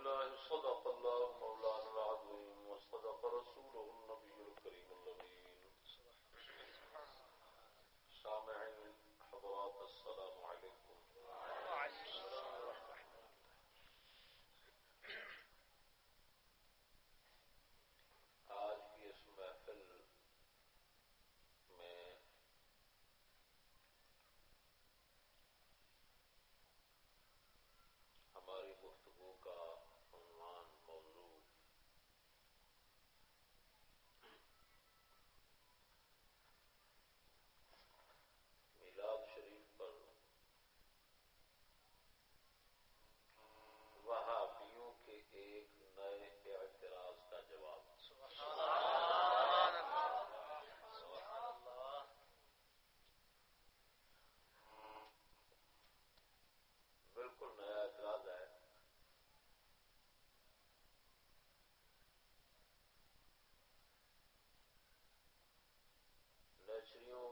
بالله صدق الله مولانا العظيم وصدق رسوله النبي الكريم اللمين سامعين حضرات السلام عليكم وعليكم السلام ورحمة الله آج کی اس محفل میں ہماری گفتگو کا عنوان موضوع میلاد شریف پر وہابیوں کے ایک نئے اعتراض کا جواب بالکل نیا اعتراض ہے نیچریوں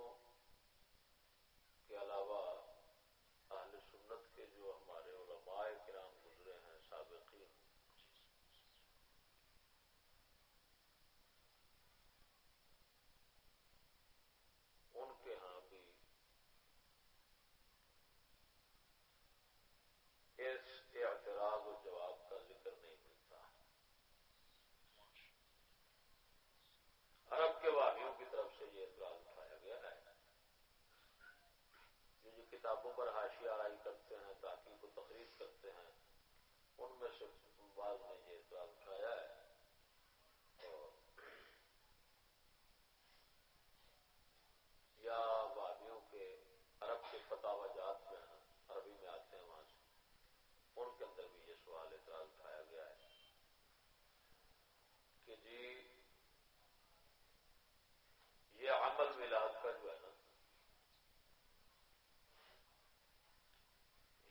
کے علاوہ اہل سنت کے جو ہمارے علماء کرام گزرے ہیں سابقین ان کے ہاں بھی اس اعتراض و جواب کا ذکر نہیں ملتا عرب کے واحیوں کی طرف سے یہ اعتراض اٹھایا گیا ہے جو جو کتابوں پر حاشیہ آرائی کرتے ہیں تحقیق و تقریر کرتے ہیں ان میں سے بعض نے یہ اعتراض اٹھایا ہے اور یا وادیوں کے عرب کے فتح جات میں ہیں عربی میں آتے ہیں وہاں سے ان کے اندر بھی یہ سوال اعتراض اٹھایا گیا ہے کہ جی یہ عمل میلاد کا جو ہے نا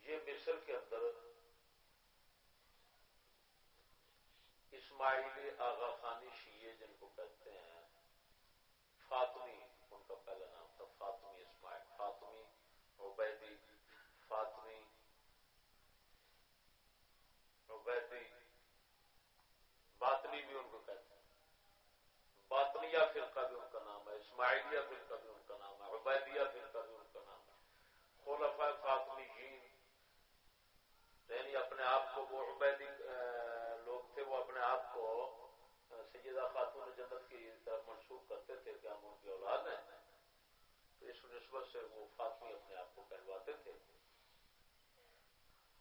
یہ مصر کے اندر اسماعیلی آغا خانی شیعہ جن کو کہتے ہیں، فاطمی، ان کا پہلا نام تھا فاطمی اسماعیل، فاطمی عبیدی فاطمی عبیدی، باطنی بھی ان کو کہتے ہیں۔ باطنیہ فرقہ بھی ان کا نام ہے، اسماعیلیہ فرقہ بھی ان کا نام ہے، عبیدیہ فرقہ بھی ان کا نام ہے۔ خلفاء فاطمی جین یعنی اپنے آپ کو وہ عبیدی اپنے آپ کو سیدہ خاتون جنت کی طرف منسوخ کرتے تھے کہ ہم ان کی اولاد ہیں، تو اس نسبت سے وہ فاطمی اپنے آپ کو کہلواتے تھے۔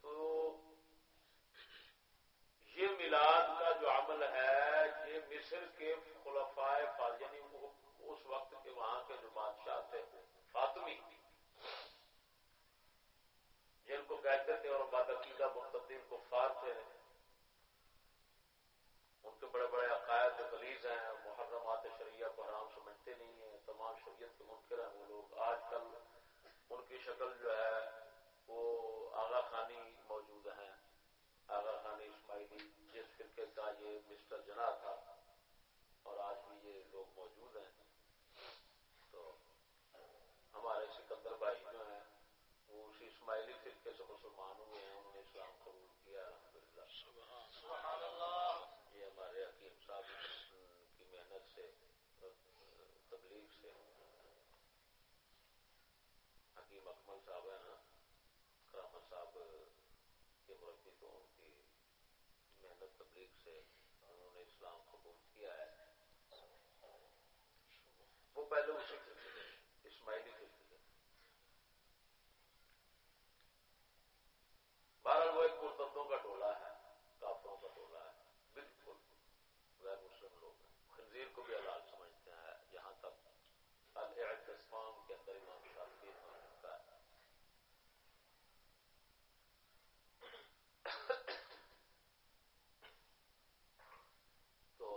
تو یہ میلاد کا جو عمل ہے، یہ مصر کے خلفائے یعنی اس وقت کے وہاں کے جو بادشاہ تھے، فاطمی، جن کو کہتے تھے اور بادقیدہ مقدین کو فار تھے بڑے بڑے عقائد خلیز ہیں، محرمات شریعہ کو حرام سمجھتے نہیں ہیں، تمام شریعت کے منکر ہیں وہ لوگ۔ آج کل ان کی شکل جو ہے، وہ آغا خانی موجود ہیں۔ آغا خانی اسماعیلی، جس فرقے کا یہ مسٹر جنا تھا، اور آج بھی یہ لوگ موجود ہیں۔ تو ہمارے سکندر بھائی جو ہیں، وہ اسی اسماعیلی فرقے سے مسلمان ہوئے ہیں، انہوں نے اسلام قبول کیا الحمد للہ یہ ہمارے حکیم صاحب کی محنت سے تبلیغ سے حکیم اکمل صاحب ہیں نا کرامت صاحب کے مربی تو ان کی محنت تبلیغ سے انہوں نے اسلام قبول کیا ہے وہ پہلے اسی فرقے تھے اسماعیلی فرقے تھے بہرحال وہ ایک مرتدوں کا ٹولہ ہے کافروں کا ٹولہ ہے بالکل غیر مسلم لوگ ہیں خنزیر کو بھی حلال سمجھتے ہیں جہاں تک الاعتصام کے اندر امام شافی سمجھتا ہے تو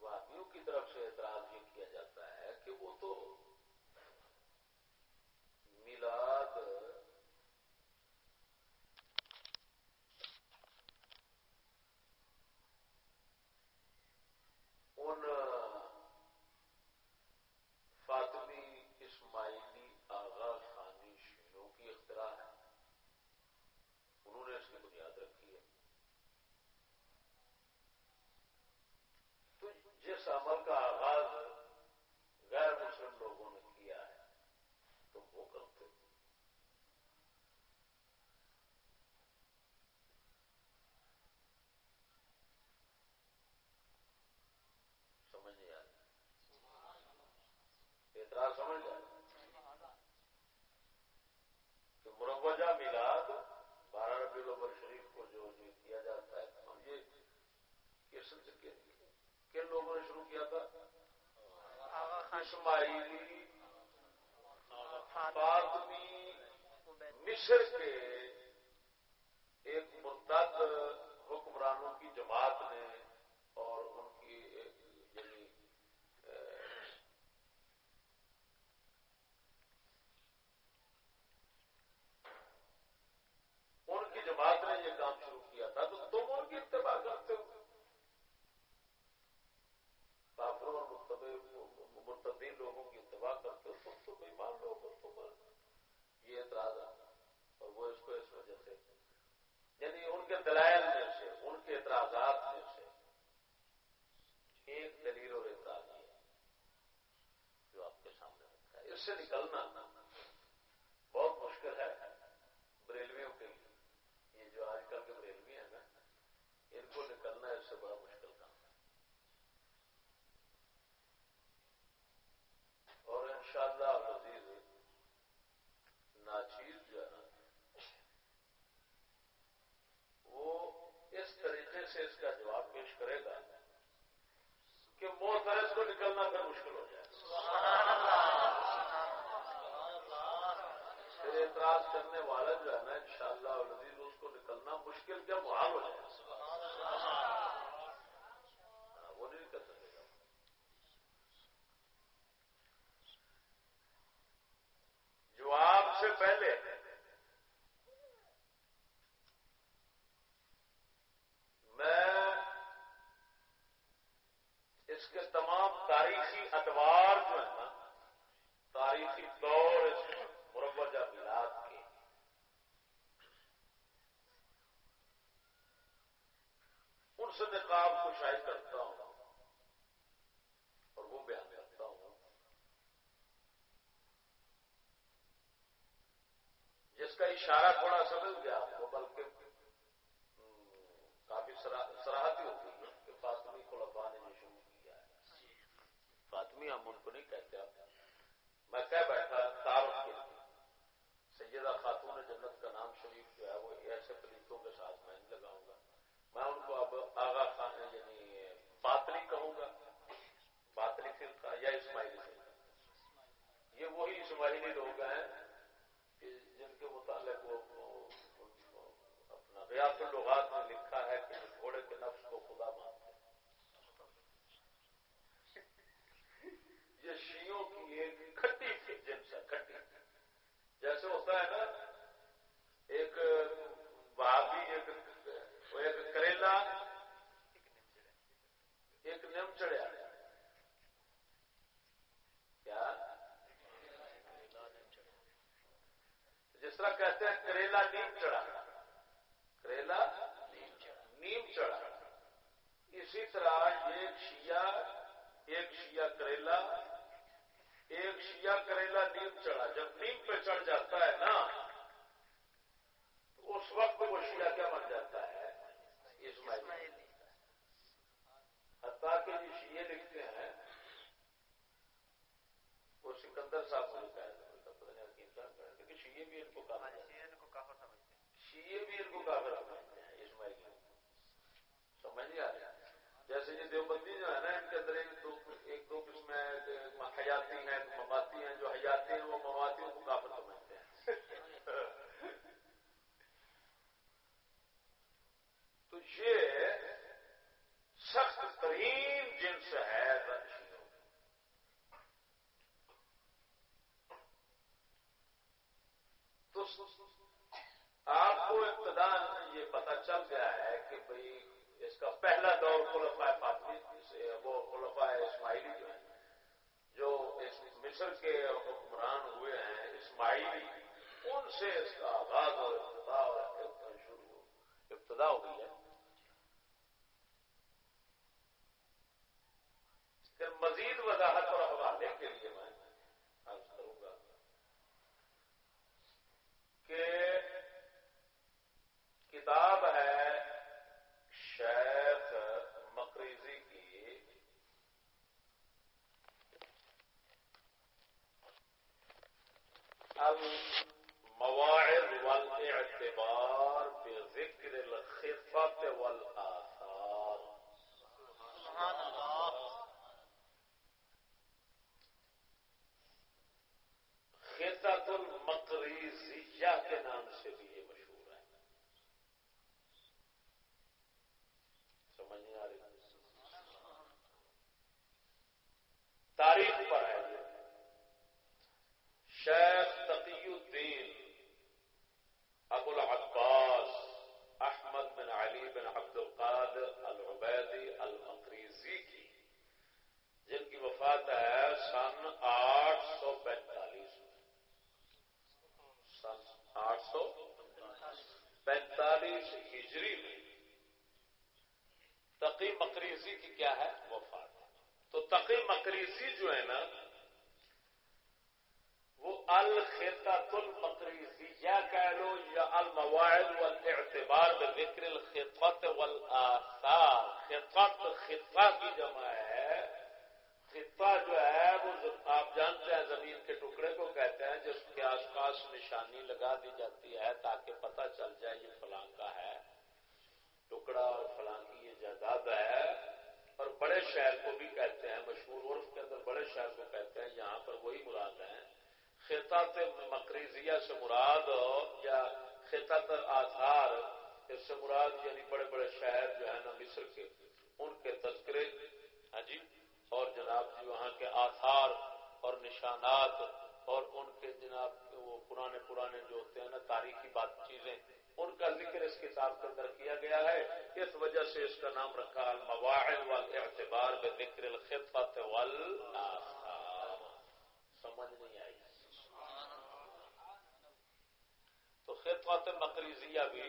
وادیوں کی طرف سے اعتراض یہ کیا جاتا ہے کہ وہ تو میلاد ان فاطمی اسماعیلی آغا خانی شیروں کی اختراع ہے اعتراض سمجھ جائے۔ کہ مروجہ میلاد بارہ ربی الاول شریف کو جو کیا جاتا ہے ہم یہ کن لوگوں نے شروع کیا تھا؟ اسماعیلی، فاطمی، مصر کے ایک مرتد حکمرانوں کی جماعت نے سے نقاب کو شاید کرتا ہوں اور وہ بیان کرتا ہوں۔ جس کا اشارہ تھوڑا سمجھ گیا وہ بلکہ کافی سراہتی ہوتی ہے کہ فاطمی خلفا نے شروع کیا ہے۔ فاطمی ہم ان کو نہیں کہتے آپ۔ میں کہہ بیٹھا تعارف کے لیے سیدہ خاتون جنت کا نام شریف جو ہے وہ ایسے پلیتوں کے ساتھ میں نہیں لگاؤں گا میں ان کو اب آغا خان یعنی باطلی کہوں گا باطلی فرقہ یا اسماعیلی فرقہ یہ لوگ ہیں جن کے متعلق وہ ریاست اللغات میں لکھا ہے کہ گھوڑے کے نفس کو خدا مانتے یہ شیوں کی ایک کھٹی جنس ہے، کھٹی۔ جیسے ہوتا ہے نا ایک بھابی ایک ایک کریلا ایک نیم چڑیا کیا جس طرح کہتے ہیں کریلا نیم چڑھا۔ کریلا نیم چڑھا۔ اسی طرح ایک شیعہ ایک شیعہ کریلا، ایک شیعہ کریلا نیم چڑھا۔ جب نیم پہ چڑھ جاتا ہے نا، تو اس وقت وہ شیعہ کیا بن جاتا ہے؟ اسماعیل۔ حتیٰ کہ جو شیعہ لکھتے ہیں، وہ سکندر صاحب کو لکھا ہے پتہ نہیں کہ شیعہ بھی ان کو کہا سمجھتے شیعہ بھی ان کو کافر سمجھتے ہیں سمجھ نہیں آ رہا جیسے یہ دیوبندی جو ہے نا، ان کے اندر ایک دو ایک دو قسمیں حیاتی ہیں مواتی ہیں۔ جو حیاتی ہیں، وہ مواتیوں کو کافر سمجھتے ہیں۔ تو یہ سخت ترین جنس ہے تو پتا چل گیا ہے کہ بھئی اس کا پہلا دور خلفا فاطمی وہ خلفا اسماعیلی جو ہے جو مصر کے حکمران ہوئے ہیں، اسماعیلی، ان سے اس کا آغاز اور ابتدا اور شروع ابتدا ہوئی ہے۔ پھر مزید وضاحت نشانات اور ان کے جناب وہ پرانے پرانے جو ہوتے ہیں نا، تاریخی بات چیزیں، ان کا ذکر اس کتاب کے اندر کیا گیا ہے۔ اس وجہ سے اس کا نام رکھا المواعظ والاعتبار بذکر الخطت والآثار سمجھ نہیں آئی۔ تو خطوط مقریزیہ بھی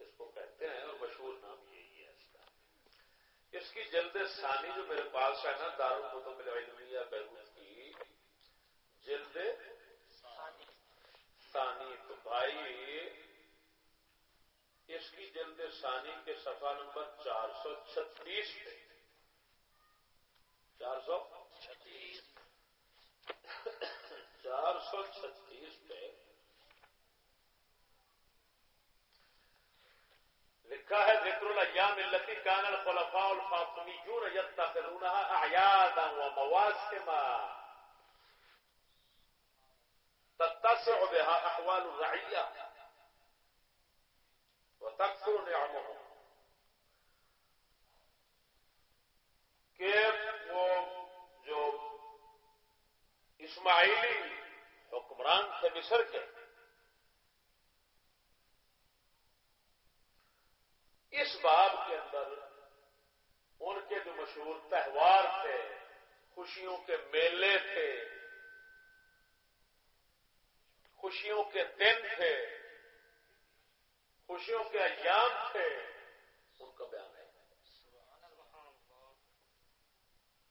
اس کو کہتے ہیں، اور مشہور نام یہی ہے اس کا۔ اس کی جلد ثانی جو میرے پاس ہے نا، دارالقطب العلمیہ بیروت التي كان الخلفاء الفاطميون يتخذونها اعيادا ومواسما. تتسع بها احوال الرعيه وتكثر نعمهم. کہ وہ جو اسماعیلی حکمران تھے مصر کے اس باب کے اندر ان کے جو مشہور تہوار تھے خوشیوں کے میلے تھے۔ خوشیوں کے دن تھے۔ خوشیوں کے ایام تھے۔ ان کا بیان ہے۔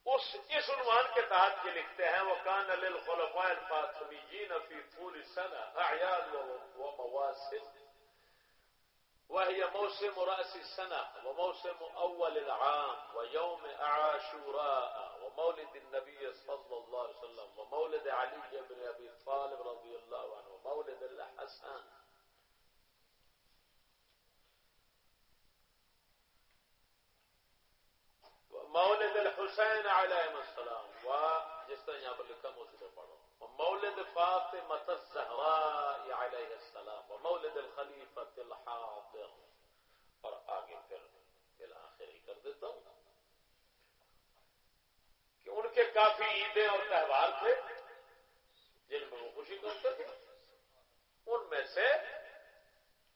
اس اس عنوان کے تحت یہ لکھتے ہیں وہ کان الخلفاء الفاطمیین فی طول سنہ اعیاد و مواسم وهي موسم رأس السنة وموسم أول العام ويوم عاشوراء ومولد النبي صلى الله عليه وسلم ومولد علي بن أبي طالب رضي الله عنه ومولد الحسن. ومولد الحسين عليهم السلام. وجس طرح يہاں پر لکھا موسیقى پڑھو. ومولد فاطمة الزهراء عليه السلام ومولد الخليفة الحاضر اور آگے پھر بالآخر ہی کر دیتا ہوں کہ ان کے کافی عیدیں اور تہوار تھے جن میں وہ خوشی کرتے تھے ان میں سے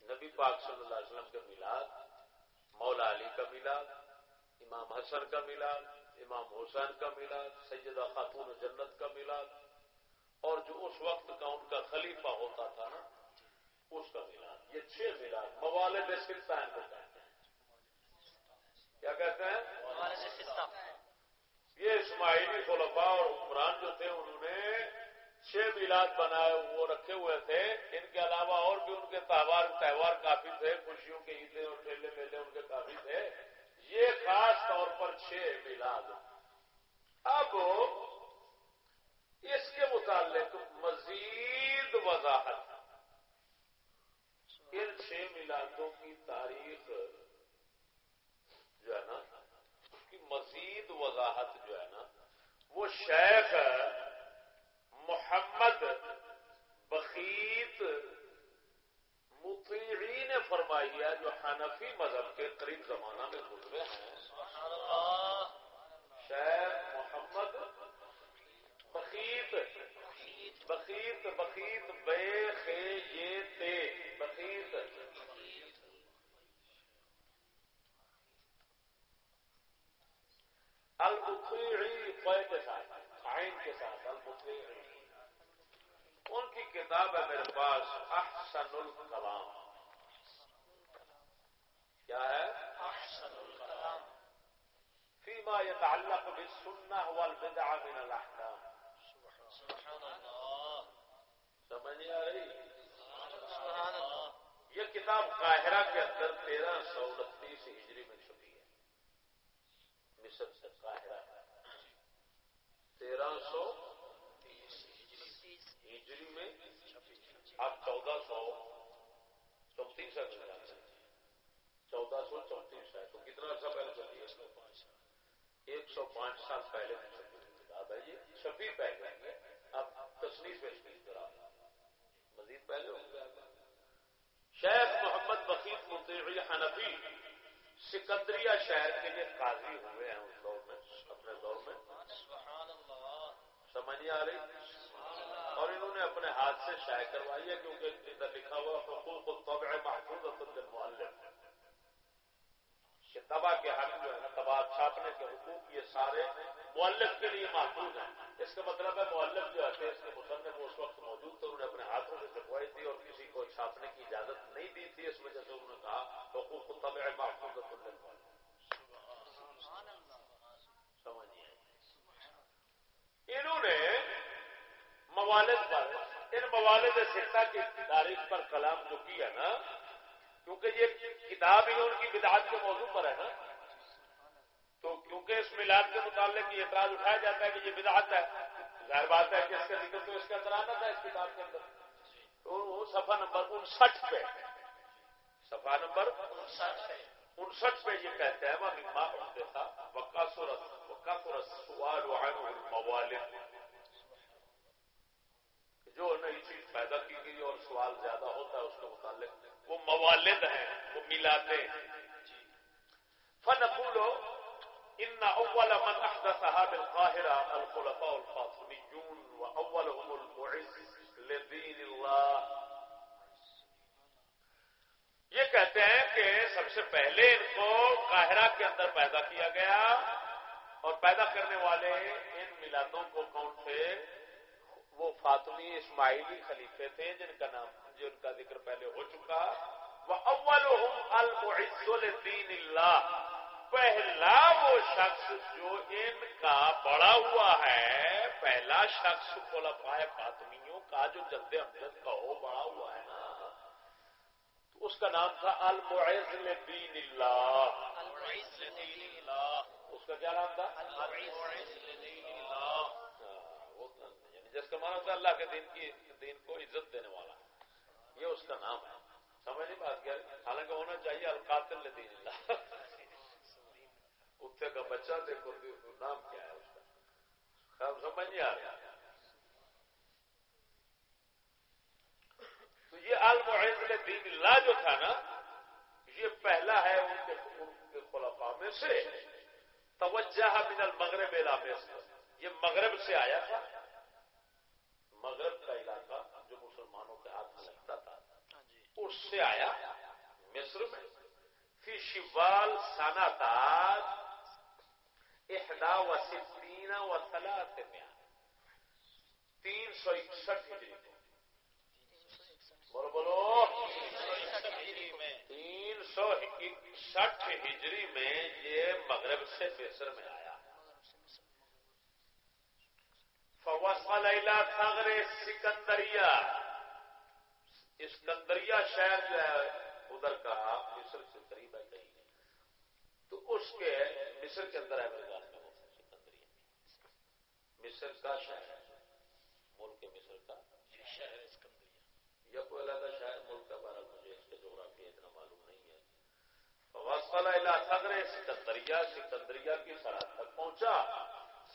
نبی پاک صلی اللہ علیہ وسلم کا میلاد، مولا علی کا میلاد، امام حسن کا میلاد، امام حسین کا میلاد، سیدہ خاتون جنت کا میلاد، اور جو اس وقت کا ان کا خلیفہ ہوتا تھا نا، اس کا میلاد۔ یہ چھ میلاد موالد سلطان کو کہتے ہیں۔ کیا کہتے ہیں؟ یہ اسماعیلی خلفاء اور حکمران جو تھے، انہوں نے چھ میلاد بنائے، وہ رکھے ہوئے تھے۔ ان کے علاوہ اور بھی ان کے تہوار تہوار کافی تھے، خوشیوں کے عیدیں اور ٹھیلے میلے ان کے کافی تھے۔ یہ خاص طور پر چھ میلاد۔ اب اس کے متعلق مزید وضاحت۔ ان چھ میلادوں کی تاریخ جو ہے نا مزید وضاحت جو ہے نا، وہ شیخ محمد بخیت مطیعی نے فرمائی ہے، جو حنفی مذہب کے قریب زمانہ میں گزرے ہیں۔ شیخ محمد بخیت بخیت بخیت، بے خے، یہ تے، بخیت۔ پے کے ساتھ آئین کے ساتھ البخیری ان کی کتاب ہے میرے پاس احسن الکلام۔ کیا ہے؟ احسن الکلام۔ فيما يتعلق بالسنة والبدعة من الأحكام سبحان الله سمجھ نہیں آ رہی؟ سبحان اللہ۔ یہ کتاب قاہرہ کے اندر تیرہ سو انتیس ہجری میں مصر سے قاہرہ تیرہ سو ہجری میں اب چودہ سو چونتیس اچھا ہے۔ چودہ سو چونتیس ہے۔ تو کتنا عرصہ پہلے چلی ہے؟ ایک سو پانچ سال پہلے کتاب ہے۔ یہ چھبی پہلے۔ اب تصنیف پیش نہیں کرا مزید پہلے ہو گیا شیخ محمد بقیت مطیعی حنفی سکندریہ شہر کے لیے قاضی ہوئے ہیں اس دور میں، اپنے دور میں۔ سمجھ نہیں آ رہی؟ اور انہوں نے اپنے ہاتھ سے شائع کروائی ہے کیونکہ لکھا ہوا حقوق الطبع محفوظ للمعلم کہ تباہ کے حق جو ہے نا، تباہ چھاپنے کے حقوق یہ سارے معلم کے لیے محفوظ ہیں۔ اس کا مطلب ہے معلم جو ہے اس کے مصنف اس وقت موجود تھے، انہوں نے اپنے ہاتھوں سے چھپوائی تھی اور کسی کو چھاپنے کی اجازت نہیں دی تھی۔ اس وجہ سے انہوں نے کہا، حقوق الطبع محفوظ سمجھیے انہوں نے موالد پر، ان موالد سکتا کی تاریخ پر کلام جو کیا نا کیونکہ یہ کتاب ہی ان کی بدعات کے موضوع پر ہے نا؟ تو کیونکہ اس میلاد کے متعلق یہ اعتراض اٹھایا جاتا ہے کہ یہ بدعت ہے، ظاہر بات ہے کہ اس کا ذکر تو اس کا اندر تھا اس کتاب کے اندر۔ تو سفا نمبر انسٹھ پہ سفا نمبر انسٹھ پہ یہ کہتے ہیں وہ ماں دیکھا وکا سورت وکا سورت سوال موالد جو نئی چیز پیدا کی گئی اور سوال زیادہ ہوتا ہے، اس کے متعلق وہ موالد ہیں، وہ ملاتے فن پھولو ان اول من احدثها بالقاهره الخلفاء الفاطميون واولهم المعز لدين الله. یہ کہتے ہیں کہ سب سے پہلے ان کو قاہرہ کے اندر پیدا کیا گیا اور پیدا کرنے والے ان میلادوں کو کون تھے؟ وہ فاطمی اسماعیلی خلیفے تھے جن کا نام جن کا ذکر پہلے ہو چکا۔ وہ اول الدین اللہ پہلا وہ شخص جو ان کا بڑا ہوا ہے پہلا شخص خلفائے فاطمیوں کا جو جد امجد کا ہو بڑا ہوا ہے۔ نا تو اس کا نام تھا المعز لدین اللہ اس کا کیا نام تھا؟ جس کا مانا تھا اللہ کے دین کی دین کو عزت دینے والا۔ یہ اس کا نام ہے۔ سمجھ نہیں بات کیا؟ حالانکہ ہونا چاہیے القاتل دین اللہ۔ اتنے کا بچہ دیکھو، نام کیا ہے اس کا؟ سمجھ نہیں آ رہا۔ تو یہ المعز دین اللہ جو تھا نا، یہ پہلا ہے ان کے خلفاء میں سے۔ توجہ من المغرب علاقے یہ مغرب سے آیا تھا۔ مغرب کا علاقہ جو مسلمانوں کے ہاتھ میں لگتا تھا ہاں جی۔ اس سے آیا، مصر میں۔ فی شوال سانا تھا احدا و ستین و سلاط میں تین سو اکسٹھ ہجری بولو بولو۔ تین سو اکسٹھ ہجری میں یہ مغرب سے مصر میں آیا۔ فوصل الى ثغر سکندریہ۔ اسکندریہ شہر جو ہے ادھر کا مصر سے قریب ہے۔ کہیں تو اس کے مصر کے اندر ہے میرے گاس میں سکندریہ مصر کا شہر ملک مصر کا شہر اسکندریہ۔ یا کوئی علیحدہ شہر ملک کا بارہ مجھے اس کے جغرافی اتنا معلوم نہیں ہے۔ فوصل الى ثغر سکندریہ سکندریہ کی سرحد تک پہنچا۔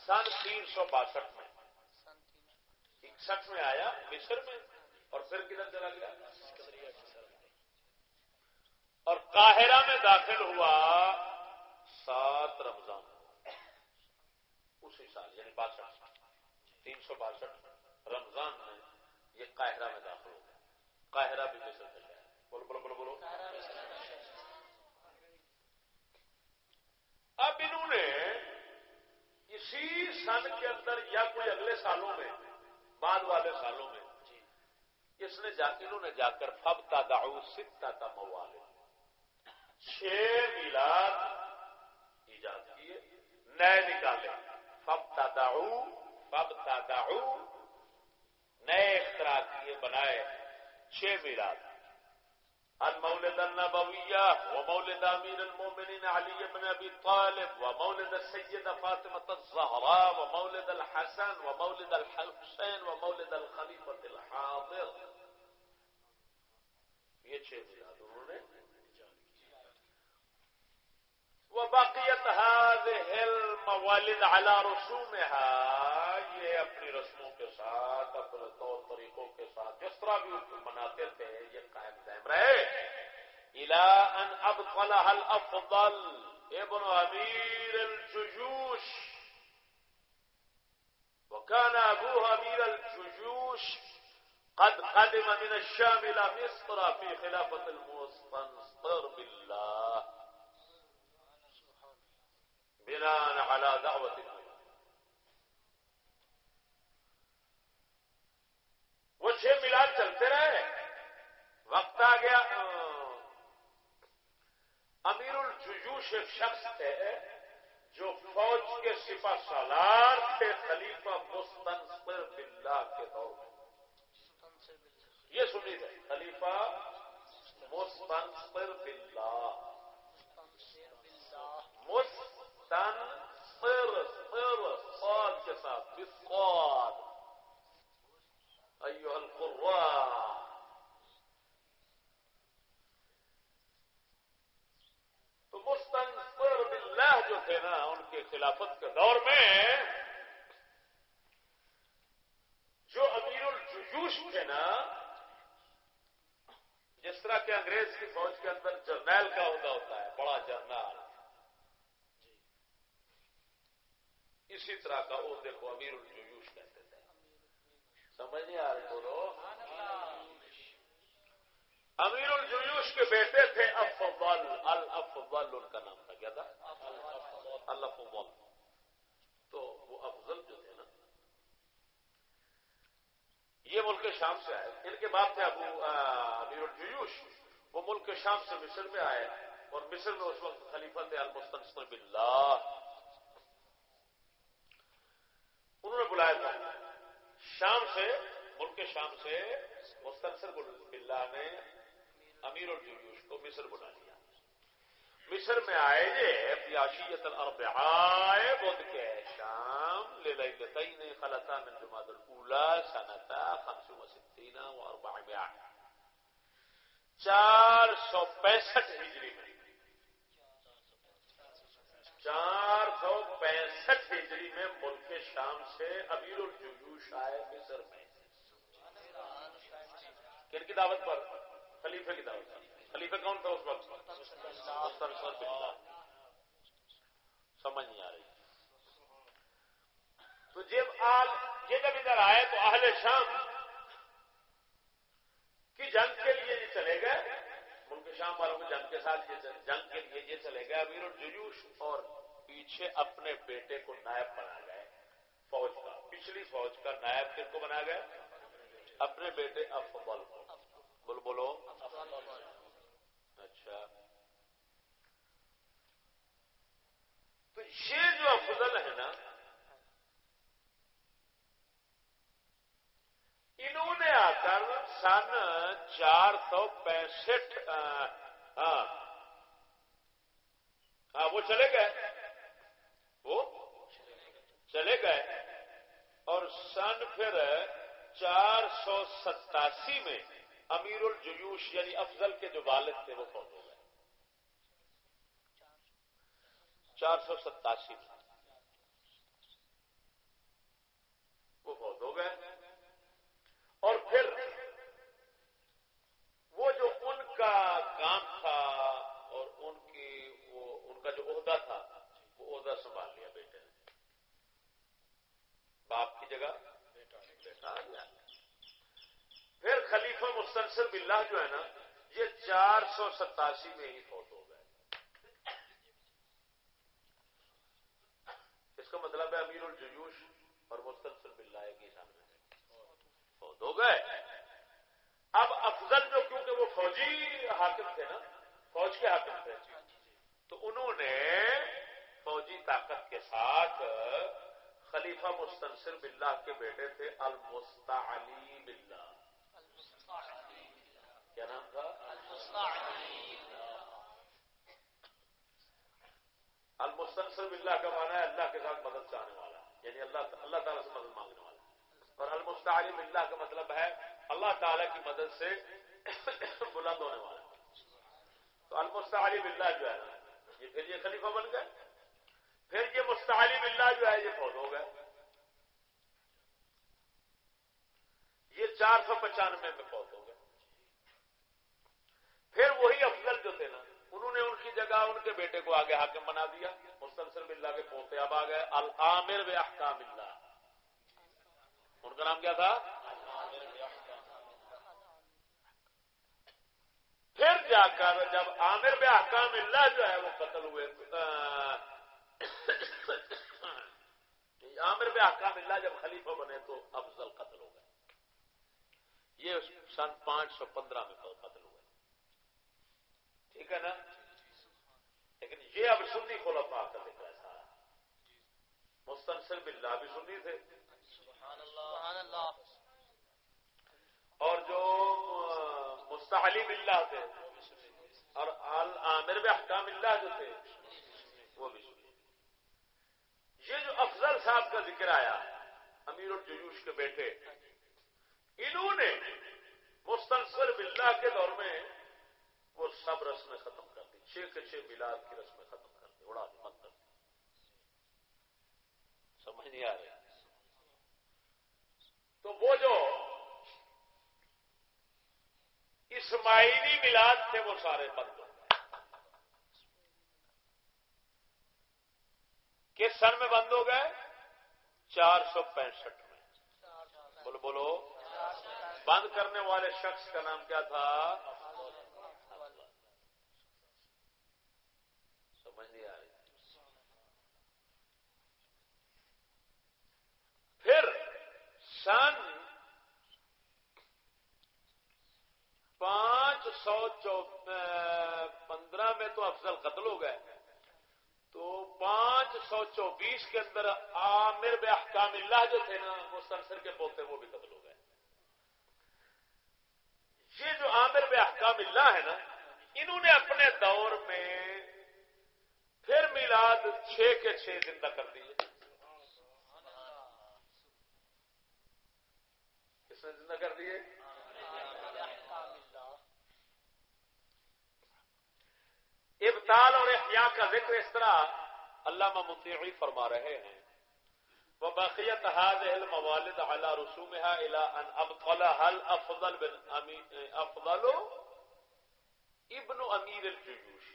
سن تین سو باسٹھ میں اکسٹھ میں آیا مصر میں۔ اور پھر کدھر چلا گیا؟ اور قاہرہ میں داخل ہوا سات رمضان اسی سال یعنی باسٹھ تین سو باسٹھ رمضان میں یہ قاہرہ میں داخل ہو گیا۔ قاہرہ بھی مصر میں گیا بولو بولو بولو بولو۔ اب انہوں نے اسی سن کے اندر یا کوئی اگلے سالوں میں، بعد والے سالوں میں اس نے جا انہوں نے جا کر فب تا داؤ ستا تھا موالے چھ میلاد ایجاد کیے، نئے نکالے۔ فب تداؤ فب تداؤ نئے اختراع کیے، بنائے۔ چھ میلاد۔ المولد النبوية ومولد أمير المؤمنين علي بن أبي طالب ومولد السيدة فاطمة الزهراء ومولد الحسن ومولد الحسين ومولد الخليفة الحاضر. یہ چھ میلاد انہوں نے وبقيت هذه الموالد على رسومها. یہ اپنی رسموں کے ساتھ، اپنے طور طریقوں کے ساتھ، جس طرح بھی مناتے تھے قائم رہے۔ الى ان ابطلها الافضل ابن امیر الجيوش وكان ابوه امير الجيوش قد قدم من الشام الى مصر في خلافه المستنصر بالله۔ بناء على دعوة وہ چھ ملاد چلتے رہے۔ وقت آ گیا۔ امیر الجوش ایک شخص تھے جو فوج کے سپا سالار تھے، خلیفہ مستنصر باللہ کے دور۔ میں یہ سنی تھے خلیفہ مستنصر باللہ۔ مستنصر صر صاد کے ساتھ بسقاد ایوہ القراء تو مستنصر باللہ جو تھے نا، ان کے خلافت کے دور میں جو امیر الجوش تھے نا، جس طرح کے انگریز کی فوج کے اندر جرنیل کا عہدہ ہوتا ہے، بڑا جرنیل۔ اسی طرح کا وہ دیکھو امیر الجوش کہتے تھے۔ سمجھ نہیں آ رہی بولو؟ امیر الجوش کے بیٹے تھے افضل، الافضل ان کا نام تھا، کیا تھا؟ الافضل۔ تو وہ افضل جو تھے نا، یہ ملک شام سے آئے۔ ان کے باپ تھے ابو امیر الجوش وہ ملک شام سے مصر میں آئے اور مصر میں اس وقت خلیفہ تھے المستنصر باللہ۔ انہوں نے بلایا تھا۔ شام سے، ملک شام سے مستنصر بلّہ نے امیر الجوش کو مصر بلا لیا۔ مصر میں آئے جے پیاشیت الاربعاء بدھ کے شام لے لئی لیلتین خلطا من جماعت الاولا سنتا خمس و ستین و اربع چار سو پینسٹھ ہجری میں۔ چار سو پینسٹھ ہجری میں ملک شام سے امیر الجوش آئے مصر میں۔ کن کی دعوت پر؟ خلیفے کی دعوت خلیفہ کون تھا اس وقت؟ سمجھ نہیں آ رہی۔ تو جب آل یہ جب ادھر آئے تو اہل شام کی جنگ کے لیے یہ چلے گئے۔ ملک شام والوں کو جنگ کے ساتھ یہ جنگ کے لیے یہ چلے گئے۔ امیر الجیوش اور پیچھے اپنے بیٹے کو نائب بنا گئے۔ فوج کا۔ پچھلی فوج کا نائب کن کو بنا گئے؟ اپنے بیٹے افضل کو۔ بول بولو اچھا تو یہ جو افضل ہے نا، انہوں نے آ کر سن چار سو پینسٹھ ہاں ہاں وہ چلے گئے۔ وہ چلے گئے۔ اور سن پھر چار سو ستاسی میں امیر الجیوش یعنی افضل کے جو والد تھے وہ فوت ہو گئے؟ چار سو ستاسی میں۔ وہ فوت ہو گئے؟ اور پھر وہ جو ان کا کام تھا اور ان کی وہ ان کا جو عہدہ تھا، وہ عہدہ سنبھال لیا بیٹے نے۔ باپ کی جگہ۔ پھر خلیفہ مستنصر باللہ جو ہے نا، یہ چار سو ستاسی میں ہی فوت ہو گئے۔ اس کا مطلب ہے امیر الجیوش اور مستنصر باللہ ایک ہی سامنے۔ فوت ہو گئے۔ اب افضل جو، کیونکہ وہ فوجی حاکم تھے نا، فوج کے حاکم تھے، تو انہوں نے فوجی طاقت کے ساتھ خلیفہ مستنصر باللہ کے بیٹے تھے، المستعلی باللہ۔ کیا نام تھا؟ المستنصر باللہ کا معنی ہے اللہ کے ساتھ مدد چاہنے والا یعنی اللہ اللہ تعالیٰ سے مدد مانگنے والا۔ اور المستعلی باللہ کا مطلب ہے اللہ تعالیٰ کی مدد سے بلند ہونے والا۔ تو المستعلی باللہ جو ہے، یہ پھر یہ خلیفہ بن گئے۔ پھر یہ مستعلی باللہ جو ہے، یہ فوت ہو گئے۔ یہ چار سو پچانوے میں فوت ہو پھر وہی افضل جو تھے نا، انہوں نے ان کی جگہ ان کے بیٹے کو آگے حاکم بنا دیا۔ مستنصر باللہ کے پوتے اب آ گئے العامر احکام اللہ۔ ان کا نام کیا تھا؟ پھر جا کر جب عامر بے احکام اللہ جو ہے وہ قتل ہوئے عامر بے احکام اللہ جب خلیفہ بنے تو افضل قتل ہو گئے۔ یہ سن پانچ سو پندرہ میں قتل ٹھیک ہے نا؟ لیکن یہ اب سنی کھولا پا کر دیکھا ہے سارا۔ مستنصر باللہ بھی سنی تھے۔ اور جو مستحلی باللہ تھے اور عامر احکام اللہ جو تھے وہ بھی سنی۔ یہ جو افضل صاحب کا ذکر آیا امیر الجیوش کے بیٹے انہوں نے مستنصر باللہ کے دور میں وہ سب رسمیں ختم کر دی۔ چھ کے چھ میلاد کی رسمیں ختم کر دی۔ اڑا مت کر دی۔ سمجھ نہیں آ رہی۔ تو وہ جو اسماعیلی میلاد تھے، وہ سارے بند ہو گئے۔ کس سن میں بند ہو گئے؟ چار سو پینسٹھ میں۔ بولو بولو۔ بند کرنے والے شخص کا نام کیا تھا سمجھ نہیں آ رہی پھر سن پانچ سو چو پندرہ میں تو افضل قتل ہو گئے۔ تو پانچ سو چوبیس کے اندر عامر بے احکام اللہ جو تھے نا، وہ سرسر کے پوتے وہ بھی قتل ہو گئے۔ یہ جو عامر بے احکام اللہ ہے نا، انہوں نے اپنے دور میں پھر میلاد چھ کے چھ زندہ کر دیے کس کر دیے۔ ابتال اور احیاء کا ذکر اس طرح علامہ مطیعی فرما رہے ہیں۔ وہ باقیت هذه الموالد على رسومها الى بن افضل ابن امیر الجیوش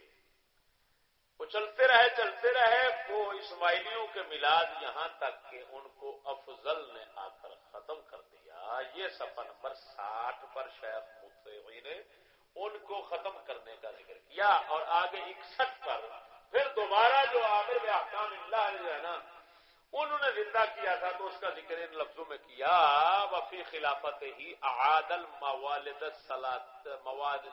وہ چلتے رہے چلتے رہے، وہ اسماعیلیوں کے میلاد یہاں تک کہ ان کو افضل نے آ کر ختم کر دیا۔ ہاں یہ سفر نمبر ساٹھ پر شیخ مطیعی نے ان کو ختم کرنے کا ذکر کیا اور آگے اکسٹھ پر پھر دوبارہ جو عامر میں احکام اللہ جو ہے نا، انہوں نے زندہ کیا تھا تو اس کا ذکر ان لفظوں میں کیا، وفی خلافت ہی عادل موالد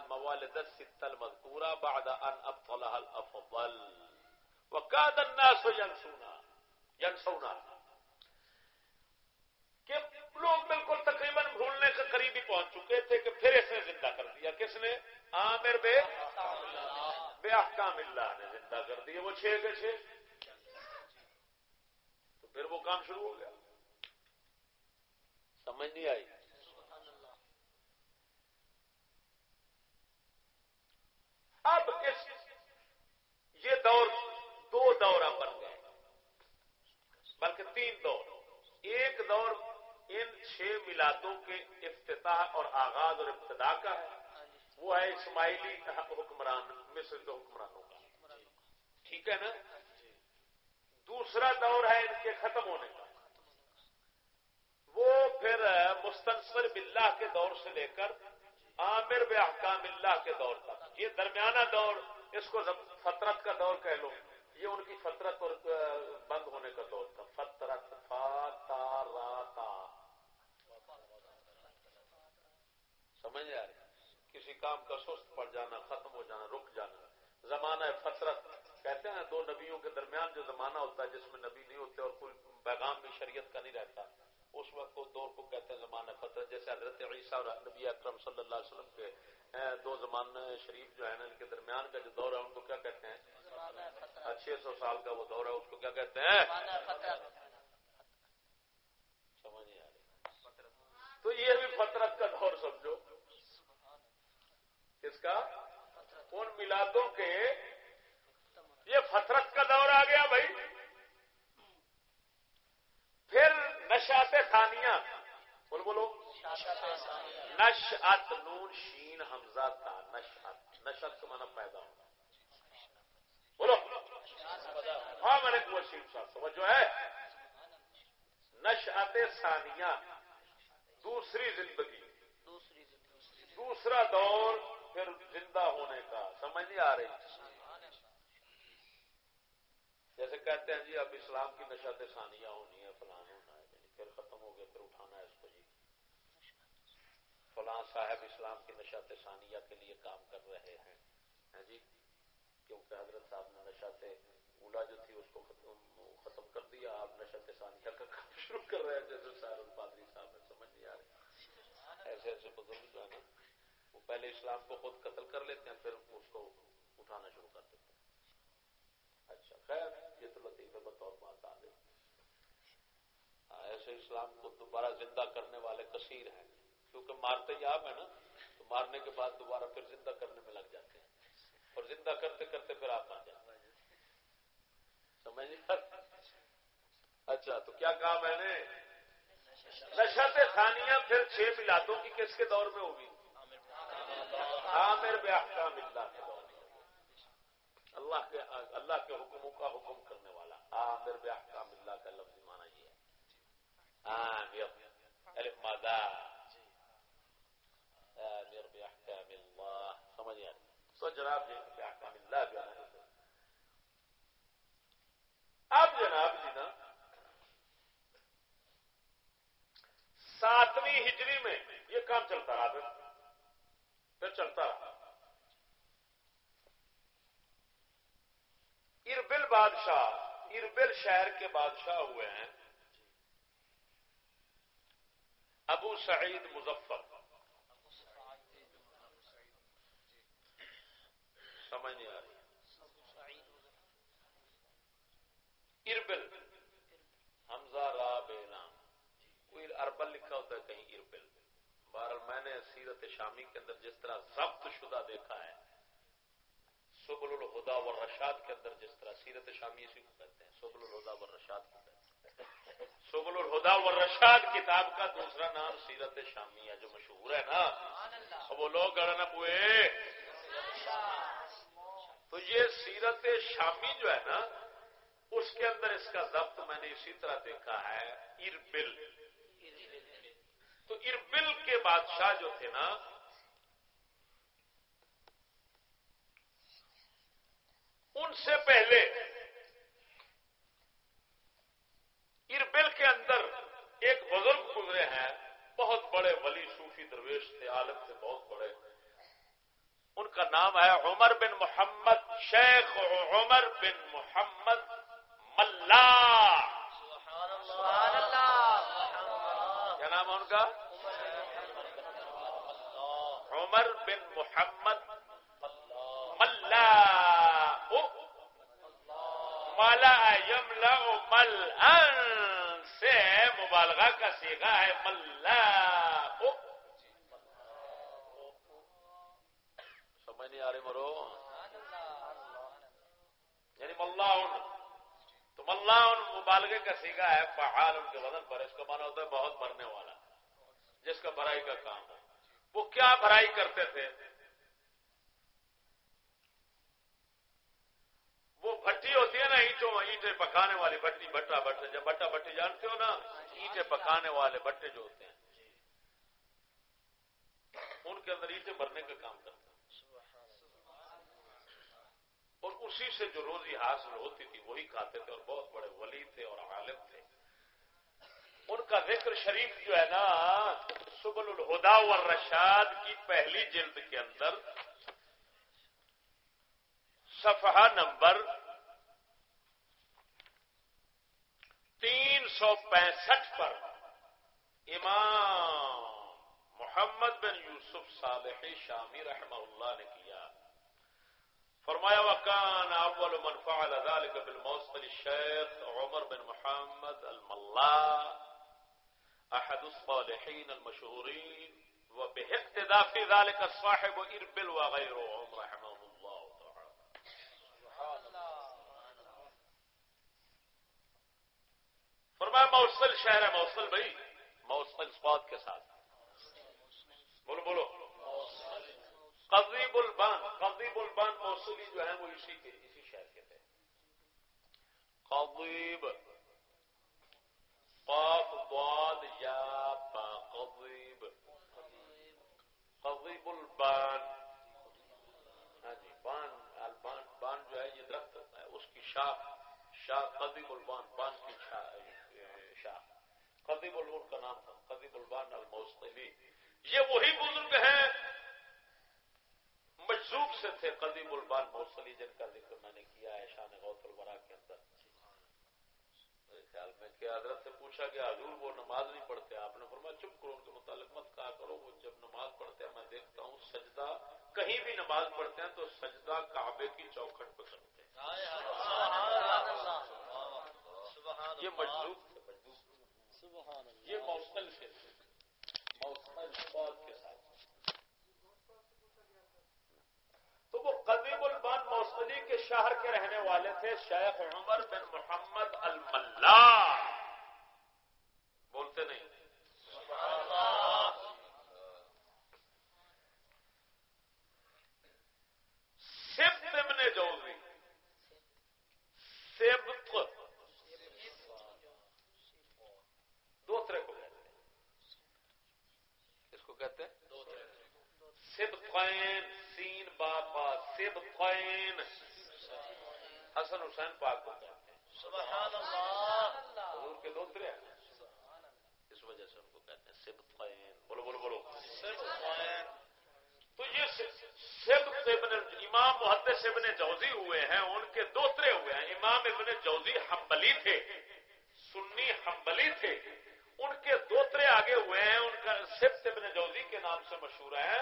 موالد ستل مذکورہ بعد ان ابطلہ الافضل۔ وقاد الناس ینسونا ینسونا۔ کہ لوگ بالکل تقریباً بھولنے کے قریب ہی پہنچ چکے تھے کہ پھر اس نے زندہ کر دیا۔ کس نے؟ عامر بے بے احکام اللہ نے زندہ کر دیا۔ وہ چھ کے چھ۔ تو پھر وہ کام شروع ہو گیا۔ سمجھ نہیں آئی۔ اب اس یہ دور دو دور بن گئے۔ بلکہ تین دور۔ ایک دور ان چھ میلادوں کے افتتاح اور آغاز اور ابتدا کا ہے، وہ ہے اسماعیلی حکمران، مصر کے حکمرانوں کا۔ ٹھیک ہے نا؟ دوسرا دور ہے ان کے ختم ہونے کا۔ وہ پھر مستنصر باللہ کے دور سے لے کر عامر بے احکام اللہ کے دور تک۔ یہ درمیانہ دور، اس کو فطرت کا دور کہہ لو۔ یہ ان کی فطرت اور بند ہونے کا دور تھا۔ فطرت فاتاراتا سمجھ آ رہی کسی کام کا سست پڑ جانا ختم ہو جانا رک جانا۔ زمانہ فطرت کہتے ہیں دو نبیوں کے درمیان جو زمانہ ہوتا ہے جس میں نبی نہیں ہوتے اور کوئی پیغام بھی شریعت کا نہیں رہتا اس وقت دور کو کہتے ہیں زمانہ فتح جیسے حضرت عیسیٰ اور نبی اکرم صلی اللہ علیہ وسلم کے دو زمان شریف جو ہے نا ان کے درمیان کا جو دور ہے ان کو کیا کہتے ہیں؟ چھ سو سال کا وہ دور ہے اس کو کیا کہتے ہیں؟ سمجھ نہیں آ رہی۔ تو یہ بھی فطرت کا دور سمجھو۔ کس کا؟ ان ملادوں کے یہ فطرت کا دور آ گیا بھائی۔ پھر نشات ثانیہ۔ بول بولو۔ نش ات نون شین حمزہ تھا نشت نشت کا مانا پیدا ہونا۔ بولو۔ ہاں میں نے شین صاحب سمجھو ہے۔ نشات ثانیہ۔ دوسری زندگی۔ دوسرا دور۔ پھر زندہ ہونے کا، سمجھ نہیں آ رہی۔ جیسے کہتے ہیں جی اب اسلام کی نشات ثانیہ ہونی ہے، فلان ہونا ہے یعنی پھر ختم ہو گیا، پھر اٹھانا ہے اس کو جی۔ فلاں صاحب اسلام کی نشات ثانیہ کے لیے کام کر رہے ہیں۔ جی؟ کیونکہ حضرت صاحب نے نشات اولا جو تھی، اس کو ختم کر دیا۔ آپ نشات ثانیہ کا کام شروع کر رہے ہیں، جیسے سار البادری صاحب نے سمجھ نہیں آ رہے ایسے ایسے بزرگ جو ہے نا وہ پہلے اسلام کو خود قتل کر لیتے ہیں، پھر اس کو اٹھانا شروع کر دیتے ہیں۔ اچھا خیر، یہ تو لطیفے بطور بات آ گئی ایسے اسلام کو دوبارہ زندہ کرنے والے کثیر ہیں۔ کیونکہ مارتے ہی آپ ہیں نا، تو مارنے کے بعد دوبارہ پھر زندہ کرنے میں لگ جاتے ہیں۔ اور زندہ کرتے کرتے پھر آپ آ جاتے ہیں۔ سمجھ اچھا تو کیا کہا میں نے؟ نشت ثانیہ پھر چھ ملادوں کی کس کے دور میں ہوگی؟ ہاں، عامر بے احکام اللہ کے دور اللہ کے اللہ کے حکموں کا حکم کرنے والا۔ ہاں، عامر بے احکام اللہ کا لفظ مانا یہ ہے۔ ہاں، عامر الف عامر بے احکام اللہ۔ سمجھ آ تو جناب جی بے احکام اللہ جو ہے اب جناب جی نا، ساتویں ہجری میں یہ کام چلتا رہا پھر چلتا رہا۔ اربل بادشاہ، اربل شہر کے بادشاہ ہوئے ہیں۔ ابو سعید مظفر۔ سمجھ نہیں آ رہی۔ اربل۔ حمزہ را بے نام۔ کوئی اربل لکھا ہوتا ہے کہیں اربل۔ بہرحال میں نے سیرت شامی کے اندر جس طرح ضبط شدہ دیکھا ہے سبل الہدا و رشاد کے اندر جس طرح سیرت شامی اسی کو کہتے ہیں سبل الہدا و رشاد کو کہتے ہیں۔ سبل الہدا و رشاد کتاب کا دوسرا نام سیرت شامی ہے جو مشہور ہے نا۔ وہ لوگ گڑ نہ پوئے تو یہ سیرت شامی جو ہے نا اس کے اندر اس کا ضبط میں نے اسی طرح دیکھا ہے اربل تو اربل کے بادشاہ جو تھے نا، ان سے پہلے اربل کے اندر ایک بزرگ گزرے ہیں، بہت بڑے ولی صوفی درویش تھے، عالم تھے، بہت بڑے۔ ان کا نام ہے عمر بن محمد، شیخ عمر بن محمد ملا کیا نام ہے ان کا؟ عمر بن محمد ملا مالا یملا مل سے مبالغہ کا سیگا ہے ملا سمجھ نہیں آ رہی مرو۔ یعنی ملا تو ملا مبالغے کا سیگا ہے پہاڑ ان کے وزن پر۔ اس کا مانا ہوتا ہے بہت بھرنے والا، جس کا بھرائی کا کام ہے وہ کیا بھرائی کرتے تھے؟ وہ بھٹی ہوتی ہے نا اینٹوں، اینٹیں پکانے والی بٹی بٹا بٹے جب بٹا بٹی جانتے ہو نا، اینٹیں پکانے والے بٹے جو ہوتے ہیں۔ ان کے اندر اینٹیں بھرنے کا کام کرتے ہیں۔ اور اسی سے جو روزی حاصل ہوتی تھی، وہی کھاتے تھے اور بہت بڑے ولی تھے اور عالم تھے۔ ان کا ذکر شریف جو ہے نا، سبل الہدا والرشاد کی پہلی جلد کے اندر صفحہ نمبر تین سو پینسٹھ پر امام محمد بن یوسف صالح شامی رحمہ اللہ نے کی۔ فرمایا، وکان اول من فعل ذلك بالموصل الشيخ عمر بن محمد الملا احد الصالحين المشهورين وباقتداء في ذلك الصاحب اربل وغيرهم رحمه الله تعالى سبحان الله فرمایا، موصل شہر ہے، موصل بھائی، موصل اسپاد کے ساتھ۔ بولو بولو۔ قضیب البان قضیب البان موصولی جو ہے وہ اسی کے، اسی شہر کے تھے۔ قضیب، قاف بعد یا با، قضیب۔ قضیب البان ہاں جی بان، البان، بان جو ہے یہ درخت ہے، اس کی شاخ شاخ قضیب البان، بان کی شاخ قضیب البان کا نام تھا، قضیب البان الموصلی۔ یہ وہی بزرگ ہیں مجزوب سے تھے قدیم البان موسلی جن کا ذکر میں نے کیا ہے شان غوت البرا کے اندر۔ میرے خیال میں کیا حضرت سے پوچھا کہ حضور وہ نماز نہیں پڑھتے؟ آپ نے فرمایا چپ کرو ان کے متعلق مت کہا کرو وہ جب نماز پڑھتے ہیں میں دیکھتا ہوں سجدہ کہیں بھی نماز پڑھتے ہیں تو سجدہ کعبے کی چوکھٹ پہ کرتے ہیں۔ یہ مجلوب تھے مجلوب یہ موسل سے تھے۔ کے ساتھ تو وہ قدیم البان موسلی کے شہر کے رہنے والے تھے شیخ عمر بن محمد الملا بولتے نہیں سبت ابن جوزی سبت دو طرح کو کہتے ہیں اس کو کہتے ہیں سبقین سین باپا سب قین حسن حسین پاک کو کہتے ہیں سبحان اللہ حضور کے دو ترے اس وجہ سے ان کو کہتے ہیں سب قین بولو بولو بولو تو یہ سب ابن ابن جوزی ہوئے ہیں، ان کے دو ترے ہوئے ہیں۔ امام ابن جوزی حنبلی تھے، سنی حنبلی تھے۔ ان کے دوترے آگے ہوئے ہیں، ان کا سبت ابن جوزی کے نام سے مشہور ہے۔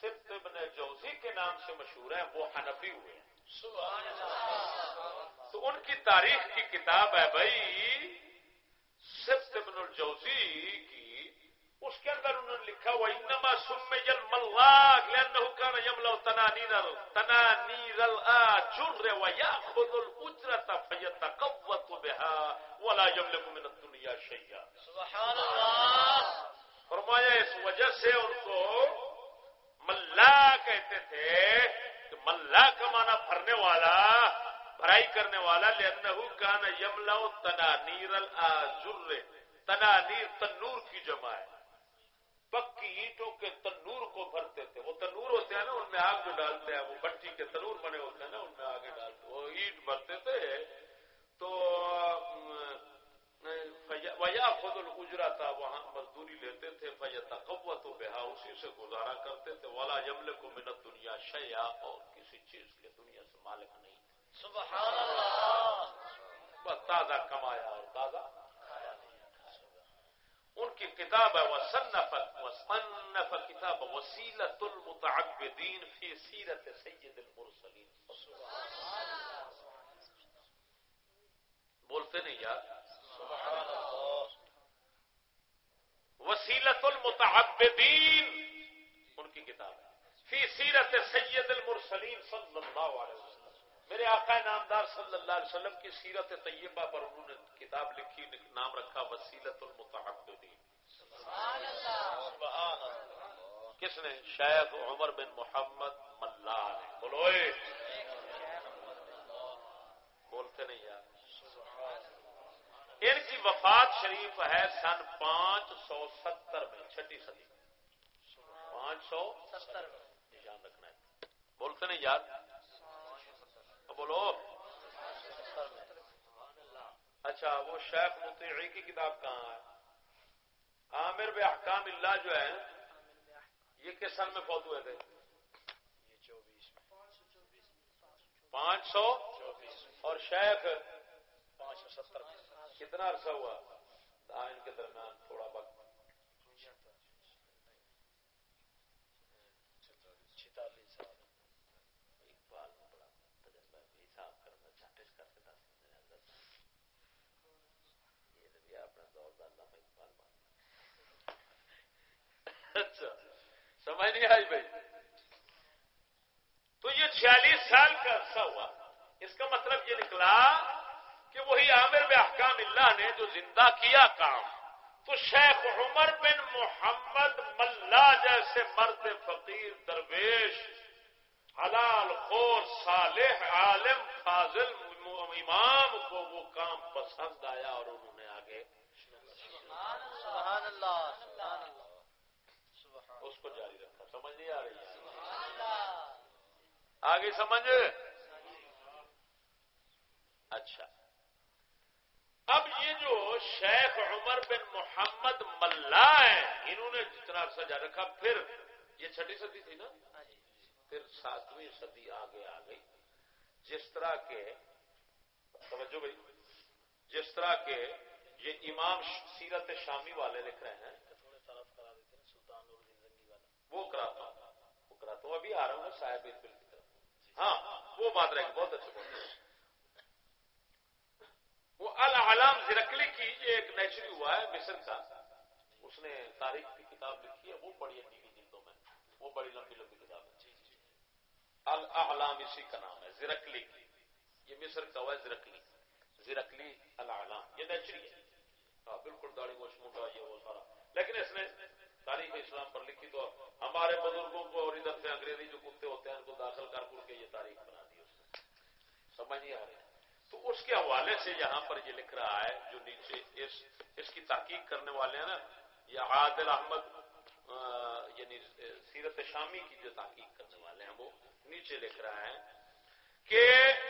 سبت ابن جوزی کے نام سے مشہور ہے، وہ حنفی ہوئے ہیں۔ تو ان کی تاریخ کی کتاب ہے بھائی سبت ابن الجوزی کی اس کے اندر انہوں نے لکھا ہوا انما سم جل ملاک لانه كان يملا تنانير تنانير الاجر وياخذ الاجره فيتقوت بها ولا يملك من الدنيا شيئا سبحان اللہ فرمایا اس وجہ سے ان کو ملا کہتے تھے کہ ملا کا معنی بھرنے والا بھرائی کرنے والا لانه كان يملا تنانير الاجر تنانیر تنور کی جمع ہے۔ پکی اینٹوں کے تنور کو بھرتے تھے۔ وہ تنور ہوتے ہیں نا ان میں آگ جو ڈالتے ہیں وہ بٹی کے تنور بنے ہوتے ہیں نا ان میں آگے ڈالتے وہ اینٹ بھرتے تھے۔ تو ویا خود الجرا تھا وہاں مزدوری لیتے تھے۔ فیتا قوت و بہا اسی سے گزارا کرتے تھے۔ والا یمل کو منت دنیا شیا اور کسی چیز کے دنیا سے مالک نہیں۔ سبحان اللہ۔ بس تازہ کمایا اور تازہ ان کی کتاب ہے وصنف وصنف کتاب وسیلت المتعبدین فی سیرت سید المرسلین بولتے نہیں یار۔ وسیلت المتعبدین ان کی کتاب ہے۔ فی سیرت سید المرسلین صلی اللہ علیہ وسلم۔ میرے آقا نامدار صلی اللہ علیہ وسلم کی سیرت طیبہ پر انہوں نے کتاب لکھی نام رکھا وسیلت المتحدین کس نے؟ شیخ عمر بن محمد ملا نے بولو بولتے نہیں یار۔ ان کی وفات شریف ہے سن پانچ سو ستر میں چھٹی صدی۔ پانچ سو ستر نشان رکھنا ہے۔ بولتے نہیں یار۔ بولو۔ اچھا وہ شیخ مطیعی کی کتاب کہاں ہے؟ عامر بے احکام اللہ جو ہے یہ کس سال میں فوت ہوئے تھے؟ پانچ سو اور شیخ پانچ سو ستر۔ کتنا عرصہ ہوا؟ ان کے درمیان تھوڑا وقت اقبال میں بڑا تجربہ ہے حساب کرنا چھٹس کر کے دس دیں حضرت یہ تو بھی اپنا دور کا علامہ اقبال مان اچھا سمجھ نہیں آئی بھائی؟ تو یہ چھیالیس سال کا عرصہ ہوا۔ اس کا مطلب یہ نکلا کہ وہی عامر بے احکام اللہ نے جو زندہ کیا کام، تو شیخ عمر بن محمد ملا جیسے مرد فقیر، درویش، حلال، خور، صالح، عالم، فاضل، امام کو وہ کام پسند آیا اور انہوں نے آگے سبحان اللہ سبحان اللہ اس کو جاری رکھا سمجھ نہیں آ رہی ہے۔ آگے سمجھ؟ اچھا۔ اب یہ جو شیخ عمر بن محمد ملا ہیں انہوں نے جتنا عرصہ جا رکھا، پھر یہ چھٹی صدی تھی نا؟ پھر ساتویں صدی آگے آ گئی۔ جس طرح کے، توجہ بھائی، جس طرح کے یہ امام سیرت شامی والے لکھ رہے ہیں، وہ کراتا۔ وہ ابھی آ رہا ہوں صاحب کی طرف۔ ہاں وہ بات رہے بہت اچھا بہت وہ العلام زرکلی کی یہ ایک نیچری ہوا ہے مصر کا۔ اس نے تاریخ کی کتاب لکھی ہے وہ بڑی نیلی جلدوں میں۔ وہ بڑی لمبی لمبی کتاب ہے۔ العلام اسی کا نام ہے زرکلی یہ مصر کا ہوا ہے زرکلی زرکلی العلام یہ نیچری ہے۔ ہاں بالکل داڑھی گوش موٹا یہ وہ سارا۔ لیکن اس نے تاریخ اسلام پر لکھی تو ہمارے بزرگوں کو اور ادھر سے انگریزی جو کتے ہوتے ہیں ان کو داخل کر کر کے یہ تاریخ بنا دی اس نے۔ سمجھ نہیں آ رہی۔ تو اس کے حوالے سے یہاں پر یہ لکھ رہا ہے جو نیچے اس اس کی تحقیق کرنے والے ہیں نا، یہ عادل احمد یعنی سیرت شامی کی جو تحقیق کرنے والے ہیں، وہ نیچے لکھ رہا ہے کہ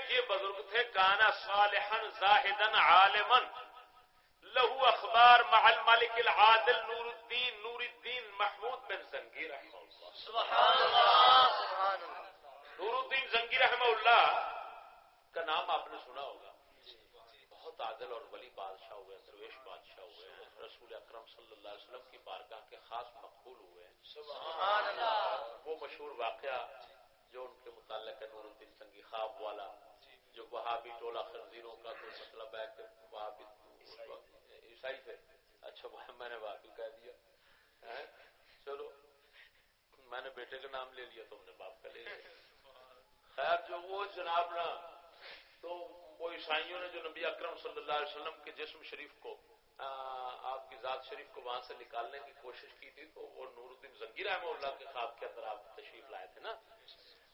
یہ بزرگ تھے، کانا صالحن زاہدن عالمن لہو اخبار محل مالک العادل نور الدین نور الدین محمود بن زنگی رحمہ اللہ. سبحان اللہ. سبحان اللہ نور الدین زنگی رحمہ اللہ کا نام آپ نے سنا ہوگا. بہت عادل اور ولی بادشاہ ہوئے درویش بادشاہ ہوئے رسول اکرم صلی اللہ علیہ وسلم کی بارگاہ کے خاص مقبول ہوئے. سبحان اللہ. وہ مشہور واقعہ جو ان کے متعلق ہے نور الدین سنگی خواب والا جو وہابی ٹولہ خنزیروں کا تو مطلب ہے کہ وہابی عیسائی تھے. اچھا میں نے وہابی کہہ دیا. چلو میں نے بیٹے کا نام لے لیا تم نے باپ کا لے لیا۔ خیر جو وہ جناب نا تو وہ عیسائیوں نے جو نبی اکرم صلی اللہ علیہ وسلم کے جسم شریف کو آپ کی ذات شریف کو وہاں سے نکالنے کی کوشش کی تھی تو وہ نور الدین زنگی رحمہ اللہ کے خواب کے اندر آپ تشریف لائے تھے نا۔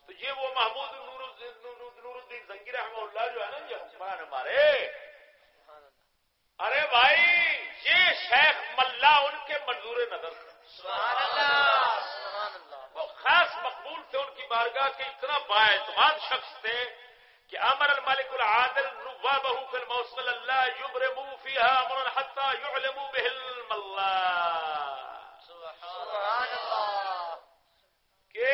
تو یہ وہ محمود نور الدین زنگی رحمہ اللہ جو ہے نا یہ حکمران ہمارے۔ ارے بھائی یہ شیخ ملا ان کے منظور نظر اللہ وہ خاص مقبول تھے ان کی بارگاہ کے اتنا با اعتماد شخص تھے کہ امر الملک العادل نوابه في الموصل الله يبرموا فيها امرا حتى يعلموا به الله سبحان اللہ. کہ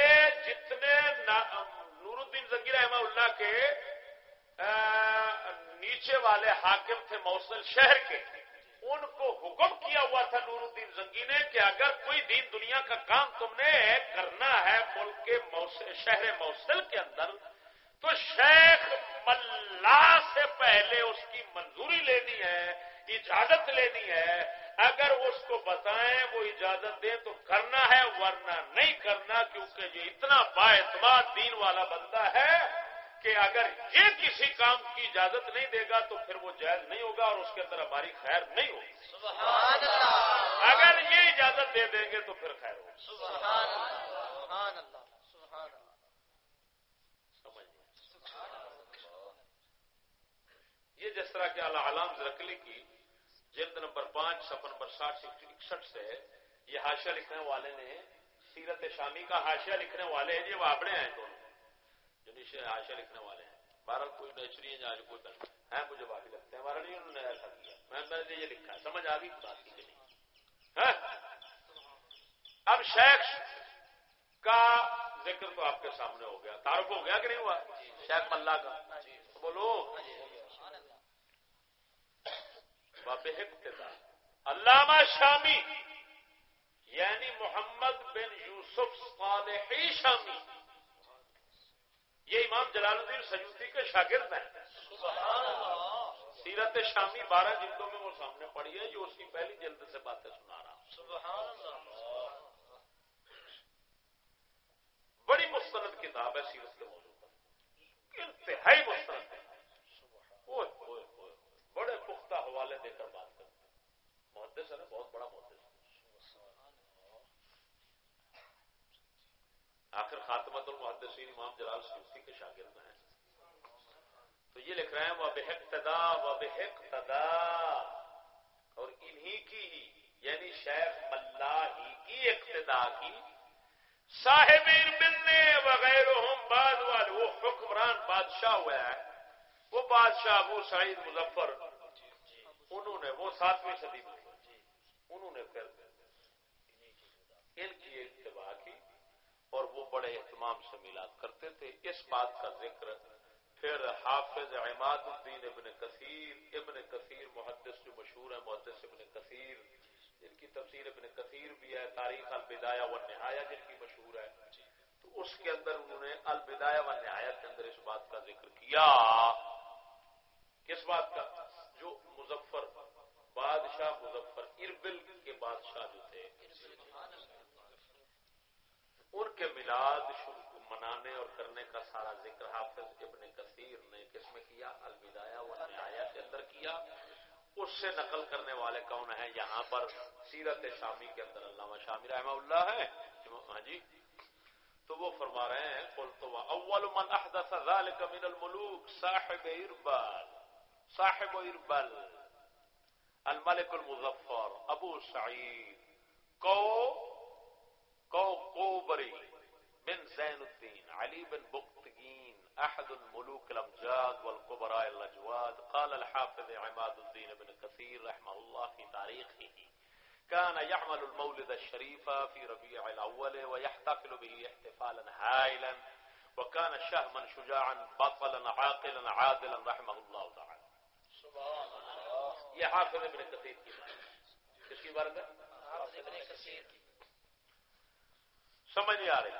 جتنے نور الدین زنگی رحمہ اللہ کے نیچے والے حاکم تھے موصل شہر کے۔ ان کو حکم کیا ہوا تھا نور الدین زنگی نے کہ اگر کوئی دین دنیا کا کام تم نے کرنا ہے ملک کے شہر موصل کے اندر، تو شیخ ملا سے پہلے اس کی منظوری لینی ہے، اجازت لینی ہے۔ اگر اس کو بتائیں وہ اجازت دیں تو کرنا ہے، ورنہ نہیں کرنا، کیونکہ یہ اتنا با اعتماد دین والا بندہ ہے۔ کہ اگر یہ کسی کام کی اجازت نہیں دے گا تو پھر وہ جائز نہیں ہوگا اور اس کے اندر ہماری خیر نہیں ہوگی۔ سبحان اللہ۔ اگر یہ اجازت دے دیں گے تو پھر خیر ہوگی۔ سبحان اللہ۔ سبحان اللہ۔ سبحان اللہ یہ جس طرح کے اللہ علام زرکلی کی جلد نمبر پانچ سفر نمبر ساٹھ اکسٹھ سے یہ حاشیہ لکھنے والے نے سیرت شامی کا حاشیہ لکھنے والے ہیں یہ وابڑے ہیں دونوں۔ نیچے حاشیہ لکھنے والے ہیں۔ بارہ کوئی نیچری ہے کوئی بن ہے مجھے باقی لگتے ہیں۔ ہمارا نہیں انہوں نے ایسا کیا۔ میں نے یہ لکھا سمجھ آ گئی بات کی نہیں۔ اب شیخ کا ذکر تو آپ کے سامنے ہو گیا۔ تعارف ہو گیا کہ نہیں ہوا؟ شیخ ملا کا۔ بولو۔ باب ابتدا علامہ شامی یعنی محمد بن یوسف صالحی شامی۔ یہ امام جلال الدین سیوتی کے شاگرد ہیں۔ سیرت شامی بارہ جلدوں میں وہ سامنے پڑی ہے، جو اس کی پہلی جلد سے باتیں سنا رہا ہوں۔ بڑی مستند کتاب ہے سیرت کے موضوع پر۔ انتہائی مستند ہے بڑے پختہ حوالے دے کر بات کرتے ہیں۔ محدث ہے بہت بڑا محدث۔ آخر خاتمت المحدثین امام جلال سیوسی کے شاگرد ہیں۔ تو یہ لکھ رہے ہیں وہ بحقتدا و بحقتدا اور انہی کی یعنی شیخ ملاحی کی اقتدا کی۔ صاحب ملنے وغیرہ بعد والے، وہ حکمران بادشاہ ہوا ہے وہ بادشاہ ابو سعید مظفر، انہوں نے، وہ ساتویں صدی میں انہوں نے پھر ان کی اتباع کی اور وہ بڑے اہتمام سے میلاد کرتے تھے۔ اس بات کا ذکر پھر حافظ عماد الدین ابن کثیر ابن کثیر محدث جو مشہور ہے محدث ابن کثیر، جن کی تفسیر ابن کثیر بھی ہے، تاریخ البدایا و نہایا جن کی مشہور ہے۔ تو اس کے اندر انہوں نے البدایا و نہایا کے اندر اس بات کا ذکر کیا کس بات کا؟ جو مظفر بادشاہ مظفر اربل کے بادشاہ جو تھے۔ ان کے میلاد منانے اور کرنے کا سارا ذکر حافظ ابن کثیر نے کس میں کیا؟ الوداع و نہایا کے اندر کیا۔ اس سے نقل کرنے والے کون ہیں؟ یہاں پر سیرت شامی کے اندر علامہ شامی رحمہ اللہ ہے ہاں جی۔ تو وہ فرما رہے ہیں، قل تو اول من احدث ذلك من الملوک، صاحب اربل صاحب اربل الملک المظفر، ابو سعید، کو کوبری بن زین الدین علی بن بختگین احد الملوك الامجاد والكبراء الاجواد. قال الحافظ عماد الدين بن كثير رحمه الله في تاريخه كان يعمل المولد الشريف في ربيع الاول ويحتفل به احتفالا هائلا وكان شهما شجاعا بطلا عاقلا عادلا رحمه الله تعالى سبحان الله یہ حافظ ابن کثیر کی بات کس کی ہے؟ حافظ ابن کثیر سمجھ نہیں آ رہی۔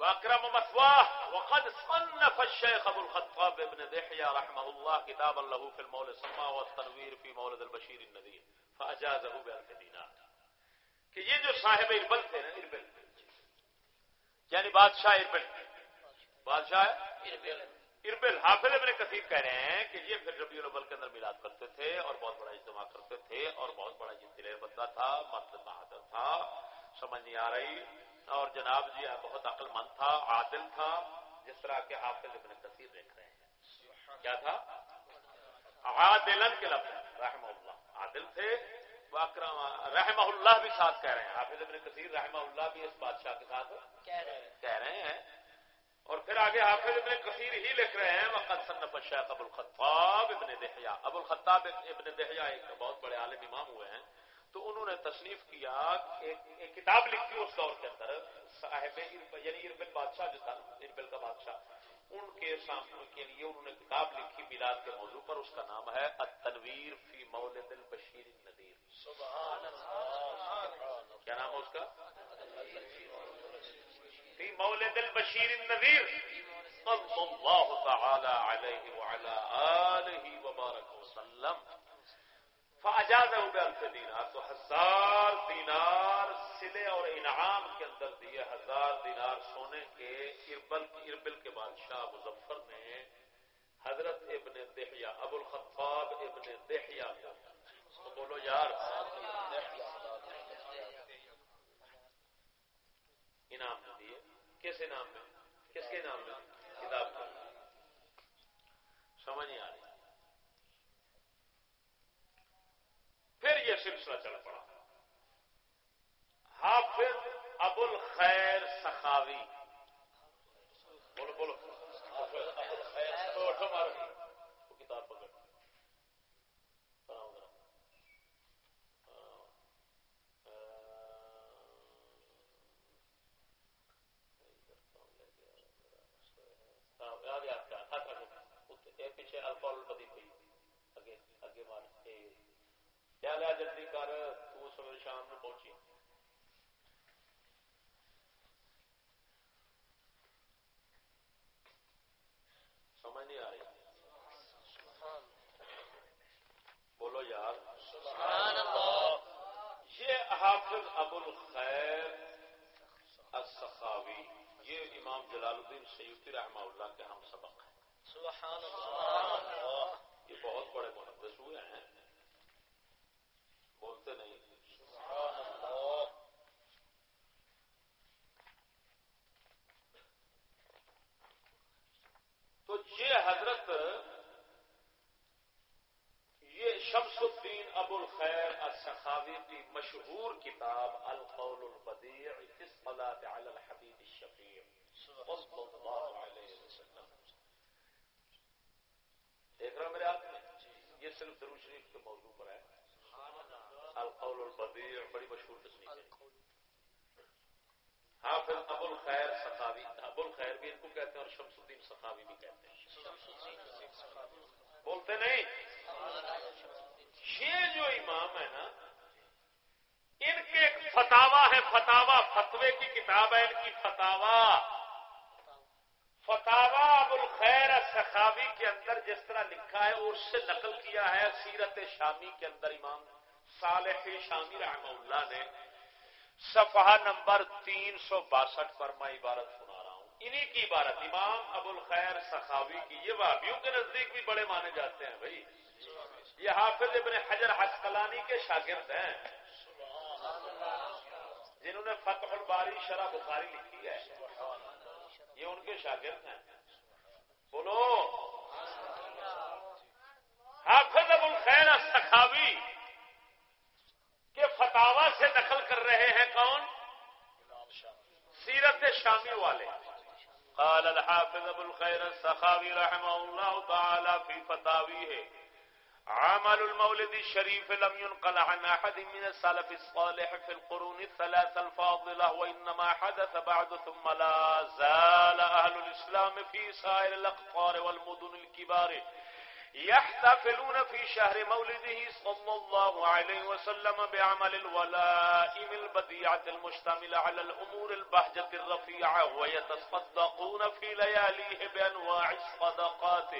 واكرم مثواه وقد صنف الشيخ ابو الخطاب ابن دحية رحمه الله كتابا له في المولد السماء والتنوير في مولد البشير النذير فاجازه بألف دينار۔ کہ یہ جو صاحب اربل تھے نا اربل یعنی بادشاہ اربل بادشاہ اربل حافظ ابن کثیر کہہ رہے ہیں کہ یہ پھر ربیع الاول کے اندر میلاد کرتے تھے اور بہت بڑا اجتماع کرتے تھے اور بہت بڑا یہ دلیر بندہ تھا مرد بہادر تھا۔ سمجھ نہیں آ رہی۔ اور جناب جی بہت عقل مند تھا عادل تھا جس طرح کے حافظ ابن کثیر دیکھ رہے ہیں۔ کیا تھا؟ عادل کے لفظ۔ رحم اللہ۔ عادل تھے رحمہ اللہ بھی ساتھ کہہ رہے ہیں۔ حافظ ابن کثیر رحمہ اللہ بھی اس بادشاہ کے ساتھ کہہ رہے ہیں۔ اور پھر آگے حافظ ابن کثیر ہی لکھ رہے ہیں وقت صنف الشیخ ابو الخطاب ابن دہیا ابو الخطاب ابن دہیا ایک بہت بڑے عالم امام ہوئے ہیں۔ تو انہوں نے تصنیف کیا ایک ایک کتاب لکھی اس دور کے اندر، صاحب یعنی اربل بادشاہ جو تھا اربل کا بادشاہ، ان کے سامنے کے لیے انہوں نے کتاب لکھی میلاد کے موضوع پر، اس کا نام ہے التنویر فی مولد البشیر النذیر۔ کیا نام ہے اس کا؟ فی مولد البشیر النذیر۔ اللہ تعالی علیہ وعلا آلہ وبارک وسلم۔ فاجاز الف دینار. تو ہزار دینار سلے اور انعام کے اندر دیے ہزار دینار سونے کے اربل اربل کے بادشاہ مظفر نے حضرت ابن دہیا ابو الخطاب ابن دہیا کو بولو یار انعام دیے؟ کس انعام میں کس کے انعام میں کتاب سمجھ نہیں آ رہی۔ پھر یہ سلسلہ چل پڑا۔ حافظ ابو الخیر سخاوی بولو بولو کتاب پکڑ پیچھے الفال بدی ہوئی اگے اگے مار کیا لیا جلدی کر تو سویر شام میں پہنچی۔ سمجھ نہیں آ رہی۔ بولو یار۔ سبحان اللہ۔ یہ حافظ ابو الخیر السخاوی یہ امام جلال الدین سیدی رحمہ اللہ کے ہم سبق ہیں۔ سبحان اللہ۔ یہ بہت بڑے محدث ہوئے ہیں بولتے نہیں سبحان اللہ تو یہ حضرت یہ شمس الدین ابو الخیر السخاوی کی مشہور کتاب القول البدیع فی الصلاة علی الحبیب الشفیع صلی اللہ علیہ وسلم. دیکھ رہے ہو میرے ہاتھ میں یہ صرف درو شریف کے موضوع پر ہے. القول البدیع بڑی مشہور تصنیف ہے. حافظ ابو الخیر سخاوی، ابو الخیر بھی ان کو کہتے ہیں اور شمس الدین سخاوی بھی کہتے ہیں. بولتے نہیں؟ یہ جو امام ہے نا ان کے ایک فتوا ہے فتوا فتوے کی کتاب ہے، ان کی فتوا فتوا ابو الخیر سخاوی کے اندر جس طرح لکھا ہے اس سے نقل کیا ہے، سیرت شامی کے اندر امام صالح شامی رحمہ اللہ نے۔ صفحہ نمبر تین سو باسٹھ پر میں عبارت سنا رہا ہوں۔ انہی کی عبارت، امام ابو الخیر سخاوی کی۔ یہ وابیوں کے نزدیک بھی بڑے مانے جاتے ہیں بھائی۔ یہ حافظ ابن حجر حسقلانی کے شاگرد ہیں۔ جنہوں نے فتح الباری شرح بخاری لکھی ہے۔ یہ ان کے شاگرد ہیں۔ بولو۔ حافظ ابو الخیر سخاوی کے فتوا سے نقل کر رہے ہیں کون؟ سیرت شامی والے۔ قال الحافظ ابو الخير السخاوي رحمه الله تعالى في فتاويه عمل المولد الشريف لم ينقل عن أحد من السلف الصالح في القرون الثلاث الفاضلة، وإنما حدث بعد، ثم لا زال أهل الإسلام في سائر الأقطار والمدن الكبار يحتفلون في شهر مولده صلى الله عليه وسلم بعمل الولائم البديعة المشتمل على الأمور البهجة الرفيعة، ويتصدقون في لياليه بأنواع الصدقات.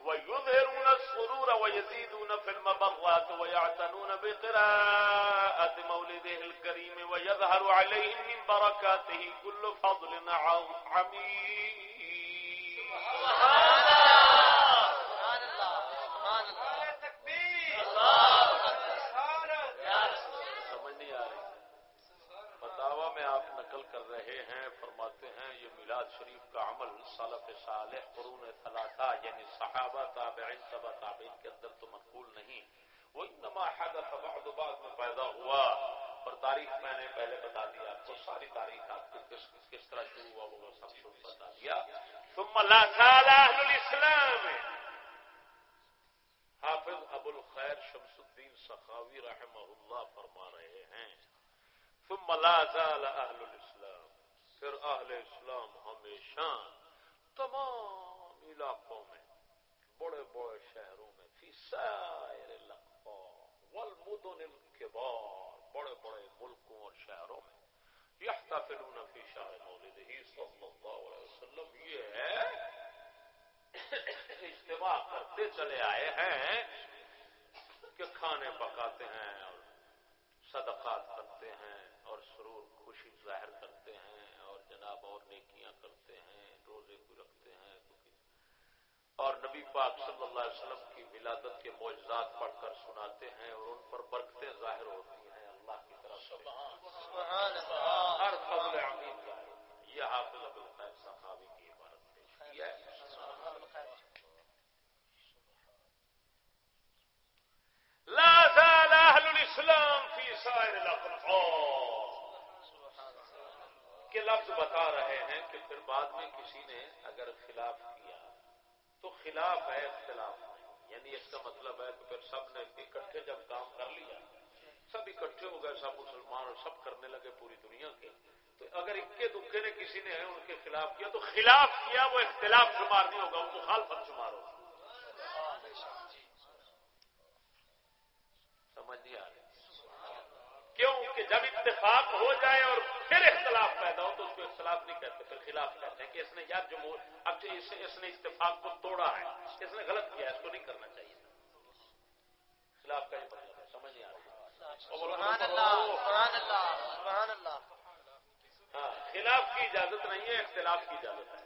ويظهرون السرور ويزيدون في المبغوات ويعتنون بقراءة مولده الكريم ويظهر عليهم من بركاته كل فضل عميم سبحان اللہ سبحان اللہ سمجھ نہیں آ رہی فتوا میں آپ نقل کر رہے ہیں، فرماتے ہیں، یہ میلاد شریف کا عمل سلف صالح قرون ثلاثہ یعنی صحابہ، تابعین، تبع تابعین کے اندر تو مقبول نہیں۔ وہ انما حدث بعد بعد میں پیدا ہوا اور تاریخ میں نے پہلے بتا دیا آپ کو ساری تاریخ آپ کو کس کس طرح شروع ہوا وہ سب کچھ بتا دیا۔ ثم لا زال اهل الاسلام حافظ ابو الخیر شمس الدین سخاوی رحمہ اللہ فرما رہے ہیں۔ ثم لا زال اہل الاسلام. پھر اہل اسلام ہمیشہ تمام علاقوں میں، بڑے بڑے شہروں میں، فی سائر والمدن الكبار، بڑے بڑے ملکوں اور شہروں میں یحتفلون فی شہر مولدہ صلی اللہ علیہ وسلم. یہ ہے، اجتماع کرتے چلے آئے ہیں کہ کھانے پکاتے ہیں اور صدقات کرتے ہیں۔ اور سرور خوشی ظاہر کرتے ہیں اور جناب اور نیکیاں کرتے ہیں روزے کو رکھتے ہیں اور نبی پاک صلی اللہ علیہ وسلم کی ولادت کے معجزات پڑھ کر سناتے ہیں اور ان پر برکتیں ظاہر ہوتی ہیں۔ اللہ کی طرف سے۔ ہر فضل ہوتا ہے۔ یہ حافظ صحابی کی عبارت پیش کی ہے۔ لا زال اهل الاسلام في سائر کے لفظ بتا رہے ہیں کہ پھر بعد میں کسی نے اگر خلاف کیا، تو خلاف ہے، اختلاف نہیں یعنی اس کا مطلب ہے کہ پھر سب نے اکٹھے جب کام کر لیا، سب اکٹھے ہو گئے، سب مسلمان اور سب کرنے لگے پوری دنیا کے۔ تو اگر اکے دکھے نے کسی نے ان کے خلاف کیا، تو خلاف کیا وہ اختلاف شمار نہیں ہوگا، وہ مخالفت شمار ہوگا۔ سمجھ نہیں آ رہی۔ کہ جب اتفاق ہو جائے اور پھر اختلاف پیدا ہو تو اس کو اختلاف نہیں کہتے پھر خلاف کہتے ہیں کہ اس نے یار جمہور اب اس, اس نے اتفاق کو توڑا ہے اس نے غلط کیا ہے اس کو نہیں کرنا چاہیے۔ خلاف کا یہ مطلب ہے سمجھ نہیں آ رہی۔ ہاں خلاف کی اجازت نہیں ہے اختلاف کی اجازت ہے۔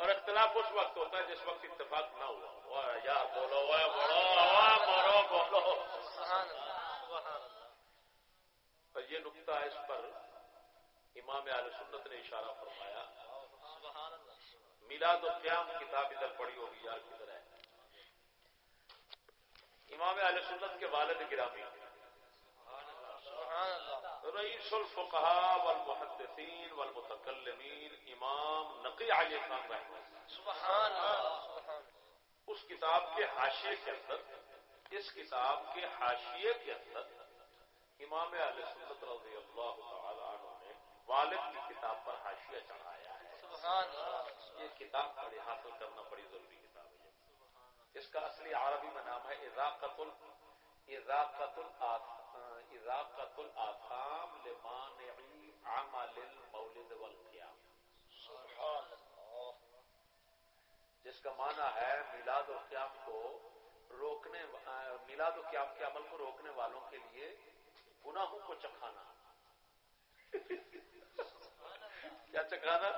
اور اختلاف اس وقت ہوتا ہے جس وقت اتفاق نہ ہوا۔ یار بولو بولو بولو اور یہ نقطہ اس پر امام عال سنت نے اشارہ فرمایا۔ میلاد و قیام کتاب ادھر پڑی ہوگی یار کدھر ہے امام عال سنت کے والد گرامی۔ رئیس الفقہا والمحدثین والمتکلمین امام نقی علی خان رحمہ سبحان اس کتاب کے حاشیے کے اندر اس کتاب کے حاشیے کے اندر امام علیہ سنت رضی اللہ تعالی عنہ نے والد کی کتاب پر حاشیہ چڑھایا ہے۔ یہ کتاب بڑی حاصل کرنا بڑی ضروری کتاب ہے۔ اس کا اصلی عربی میں نام ہے اضاقت اضاقت اضاقت الآثام لمانعی عمل المولد والقیام جس کا معنی ہے میلاد و قیام کو روکنے میلاد و قیام کے عمل کو روکنے والوں کے لیے گناہوں کو چکھانا۔ کیا چکھانا؟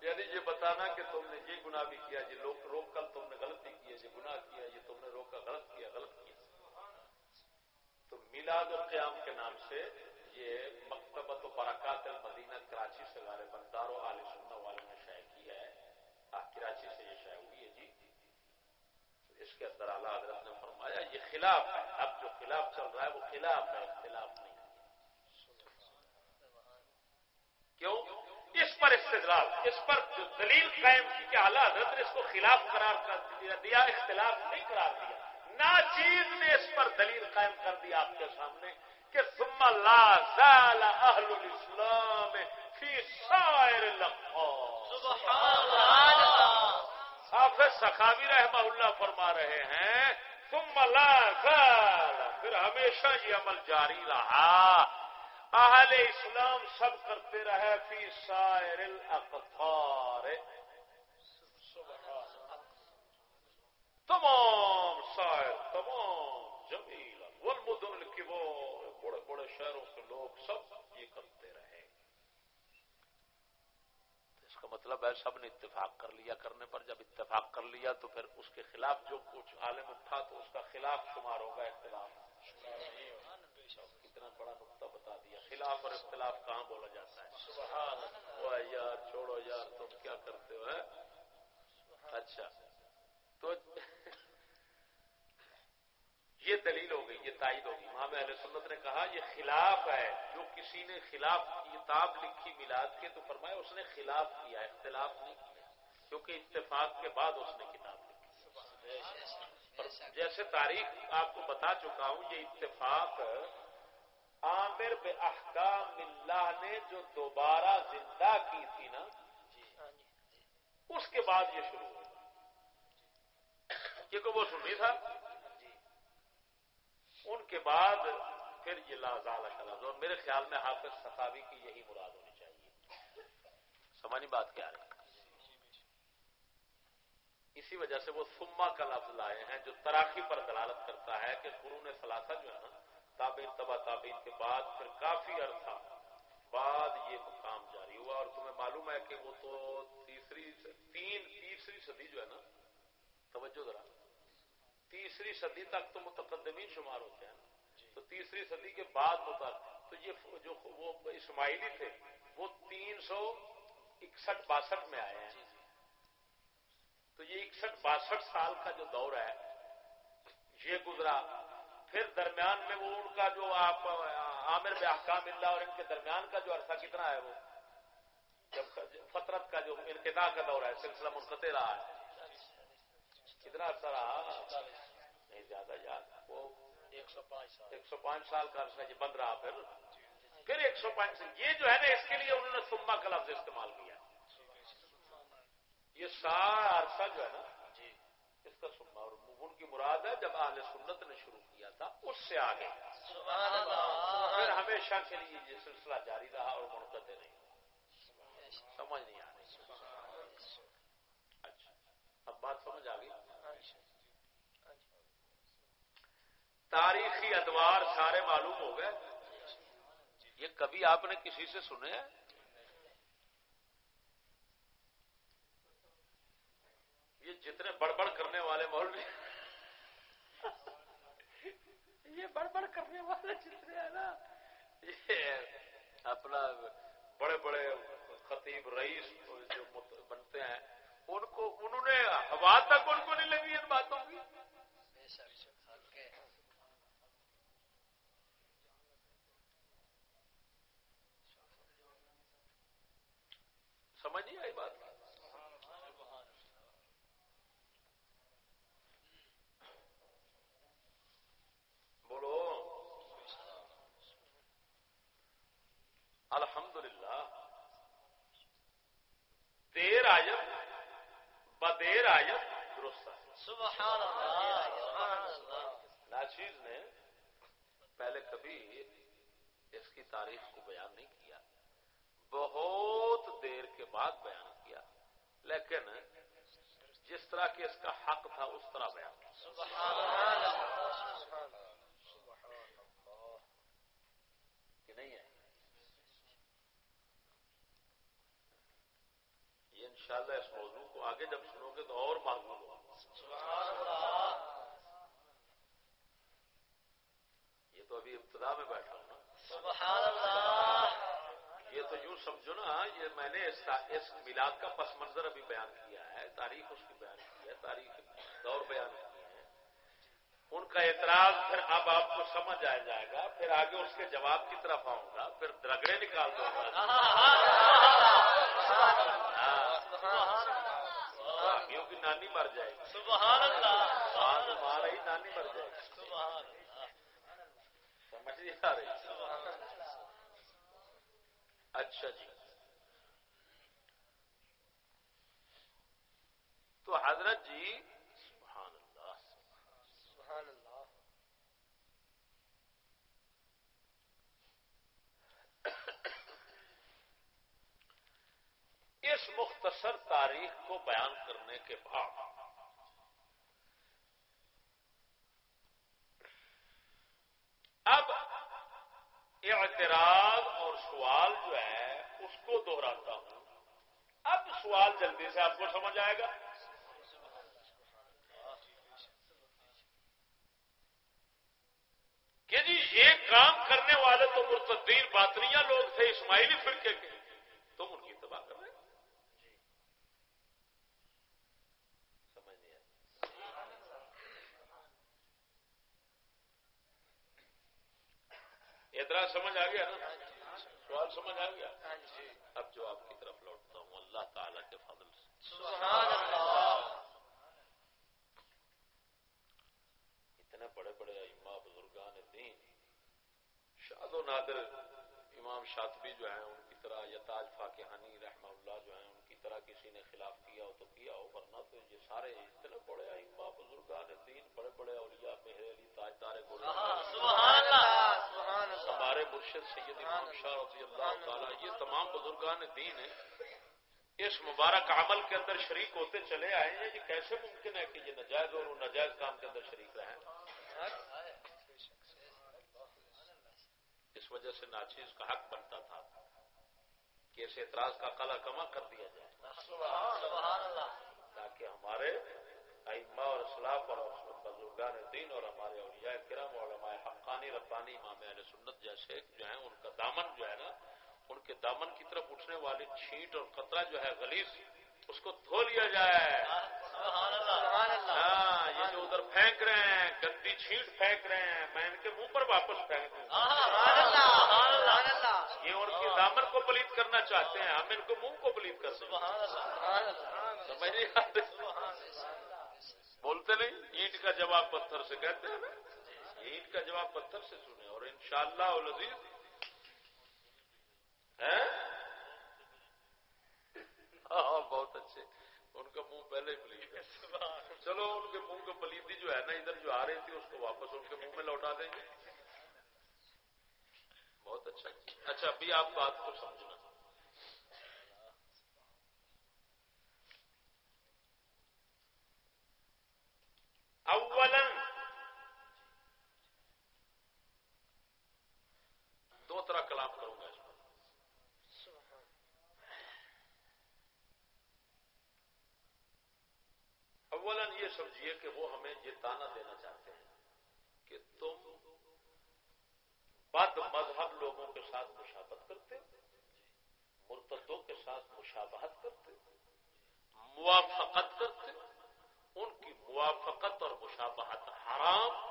یعنی یہ بتانا کہ تم نے یہ گناہ بھی کیا، یہ لوگ روک کر تم نے غلطی کی ہے، یہ گناہ کیا، یہ تم نے روکا، غلط کیا غلط کیا۔ تو میلاد القیام کے نام سے یہ مکتبت و برکات المدینہ کراچی سے غالب بندار و عالی سننا والوں نے شائع کی ہے۔ کراچی سے یہ شائع ہوئی ہے جی اس کے اندر اعلیٰ حضرت نے فرمایا، یہ خلاف ہے۔ اب جو خلاف چل رہا ہے، وہ خلاف ہے اختلاف نہیں۔ کیوں؟ اس پر استدلال، اس پر جو دلیل قائم کی کہ اعلیٰ حضرت نے اس کو خلاف قرار کر دیا اختلاف نہیں قرار دیا۔ چیز نے اس پر دلیل قائم کر دی آپ کے سامنے کہ ثم لا زال اہل الاسلام فی سائر حافظ سخاوی رحمہ اللہ فرما رہے ہیں، ثم لا زال، پھر ہمیشہ یہ عمل جاری رہا۔ اہل اسلام سب کرتے رہے، فی سائر الاقطار۔ تمام شاعر تمام جمیل۔ والمدن کی وہ بڑے بڑے شہروں کے لوگ سب یہ کرتے رہے اس کا مطلب ہے سب نے اتفاق کر لیا کرنے پر جب اتفاق کر لیا تو پھر اس کے خلاف جو کچھ عالم اٹھا تو اس کا خلاف شمار ہوگا اختلاف۔ کتنا بڑا نقطہ بتا دیا۔ خلاف اور اختلاف کہاں بولا جاتا ہے؟ یار چھوڑو یار تم کیا کرتے ہو اچھا۔ تو یہ دلیل ہو گئی، یہ تائید ہوگی امام اہل سنت نے کہا، یہ خلاف ہے۔ جو کسی نے خلاف کتاب لکھی میلاد کے، تو فرمایا اس نے خلاف کیا، اختلاف نہیں کیا۔ کیونکہ اتفاق کے بعد اس نے کتاب لکھی۔ جیسے تاریخ آپ کو بتا چکا ہوں، یہ اتفاق عامر بے احکام اللہ نے جو دوبارہ زندہ کی تھی نا، اس کے بعد یہ شروع ہوا کیونکہ وہ سنی تھا۔ ان کے بعد پھر یہ لازال شلاز اور میرے خیال میں حافظ صفاوی کی یہی مراد ہونی چاہیے۔ سمانی بات کیا ہے؟ اسی وجہ سے وہ سما کا لفظ لائے ہیں جو تراکی پر دلالت کرتا ہے کہ قرون سلاسہ جو ہے نا تابین تبا تابین کے بعد پھر کافی عرصہ بعد یہ مقام جاری ہوا اور تمہیں معلوم ہے کہ وہ تو تیسری، تین، تیسری صدی جو ہے نا، توجہ ذرا۔ تیسری صدی تک تو متقدمین شمار ہوتے ہیں۔ تو تیسری صدی کے بعد ہوتا تو یہ جو وہ اسماعیلی تھے، وہ تین سو اکسٹھ باسٹھ میں آئے ہیں۔ تو یہ اکسٹھ باسٹھ سال کا جو دور ہے، یہ گزرا۔ پھر درمیان میں وہ ان کا جو آپ، عامر میں احکام اللہ اور ان کے درمیان کا جو عرصہ کتنا ہے وہ؟ جب فطرت کا جو انقطاع کا دور ہے، سلسلہ منقطع رہا ہے۔ کتنا عرصہ رہا؟ نہیں زیادہ یاد۔ وہ ایک سو پانچ سال۔ ایک سو پانچ سال کا عرصہ یہ بند رہا پھر۔ پھر ایک سو پانچ یہ جو ہے نا اس کے لیے انہوں نے سما کا لفظ استعمال کیا۔ یہ سارا عرصہ جو ہے نا جی۔ اس کا سما اور ان کی مراد ہے جب اہل سنت نے شروع کیا تھا اس سے آ گئی سبحان اللہ۔ پھر ہمیشہ کے لیے یہ سلسلہ جاری رہا اور منقطع نہیں۔ سمجھ نہیں آ رہی۔ اچھا۔ اب بات سمجھ آ گئی؟ تاریخی ادوار سارے معلوم ہو گئے۔ یہ کبھی آپ نے کسی سے سنے ہیں؟ یہ جتنے بڑبڑ کرنے والے مولوی۔ یہ بڑبڑ کرنے والے جتنے ہیں نا، یہ اپنا بڑے بڑے خطیب، رئیس جو بنتے ہیں، ان کو انہوں نے ہوا تک ان کو نہیں لگی ان باتوں کی سمجھ نہیں آئی بات بولو الحمدللہ دیر آیت بدیر آیت درست ہے سبحان اللہ. نے پہلے کبھی اس کی تاریخ کو بیان نہیں کیا۔ بہت دیر کے بعد بیان کیا۔ لیکن جس طرح کہ اس کا حق تھا اس طرح بیان کیا۔ سبحان اللہ. کہ نہیں ہے؟ یہ انشاءاللہ اس موضوع کو آگے جب سنو گے تو اور معلوم اللہ یہ تو ابھی ابتدا میں بیٹھا ہوں نا۔ سبحان اللہ۔ یہ تو یوں سمجھو نا یہ میں نے اس میلاد کا پس منظر ابھی بیان کیا ہے تاریخ اس کی بیان کی ہے تاریخ دور بیان کی ہے۔ ان کا اعتراض پھر اب آپ کو سمجھ آ جائے گا پھر آگے اس کے جواب کی طرف آؤں گا پھر رگڑے نکال دوں گا۔ کیونکہ نانی مر جائے سبحان اللہ ماں رہی نانی مر جائے سمجھ نہیں آ رہی۔ اچھا جی۔ تو حضرت جی سبحان اللہ سبحان اللہ اس مختصر تاریخ کو بیان کرنے کے بعد۔ اب اعتراض اور سوال جو ہے، اس کو دوہراتا ہوں۔ اب سوال جلدی سے آپ کو سمجھ آئے گا۔ کہ جی یہ کام کرنے والے تو مرتدین باطنیہ لوگ تھے، اسماعیلی فرقے کے تم ان کی تباہ کر رہے ہو؟ سمجھ نہیں آئی اعتراض سمجھ آ گیا نا؟ سوال سمجھ آ گیا؟ اب جو آپ کی طرف لوٹتا ہوں، اللہ تعالی کے فضل سے۔ سبحان اللہ اتنے بڑے بڑے اما بزرگان دین شاد و نادر، امام شاطبی جو ہیں، ان کی طرح یا تاج فاقانی رحمہ اللہ جو ہیں، ان کی طرح کسی نے خلاف کیا ہو تو کیا ہو، ورنہ تو یہ سارے اتنے بڑے اما بزرگان دین، بڑے بڑے اولیاء، مہر علی، تاج تارے سبحان اللہ۔ ہمارے مرشد سید امام شاہ رضی اللہ تعالیٰ یہ تمام بزرگان دین ہیں اس مبارک عمل کے اندر شریک ہوتے چلے آئے ہیں یہ کیسے ممکن ہے کہ یہ نجائز اور ناجائز کام کے اندر شریک رہیں؟ اس وجہ سے ناچیز کا حق بنتا تھا کہ اس اعتراض کا کلا کما کر دیا جائے۔ تاکہ ہمارے اور اسلاف اور بزرگان دین اور ہمارے اولیاء کرم اور علماء حقانی ربانی امام اہل سنت جیسے جو ہیں ان کا دامن جو ہے نا ان کے دامن کی طرف اٹھنے والی چھینٹ اور قطرہ جو ہے غلیظ اس کو دھو لیا جائے۔ ہاں یہ جو ادھر پھینک رہے ہیں گندی چھینٹ پھینک رہے ہیں میں ان کے منہ پر واپس پھینک دوں۔ یہ ان کے دامن کو پلیت کرنا چاہتے ہیں ہم ان کو منہ کو پلیت کر دیں سبحان اللہ سبحان اللہ سمجھ نہیں آتے بولتے نہیں؟ اینٹ کا جواب پتھر سے کہتے ہیں نا؟ اینٹ کا جواب پتھر سے سنے اور انشاءاللہ العزیز ہیں؟ ہاں بہت اچھے۔ ان کا منہ پہلے ہی پلیت ہے چلو، ان کے منہ کو پلیتی جو ہے نا، ادھر جو آ رہی تھی، اس کو واپس ان کے منہ میں لوٹا دیں گے۔ بہت اچھا اچھا ابھی آپ بات کو سمجھنا اولا دو طرح کلام کروں گا اس میں اولا یہ سمجھیے کہ وہ ہمیں یہ تانا دینا چاہتے ہیں کہ تم بد مذہب لوگوں کے ساتھ مشابت کرتے مرتدوں کے ساتھ مشابہت کرتے موافقت کرتے ان کی موافقت اور مشابہت حرام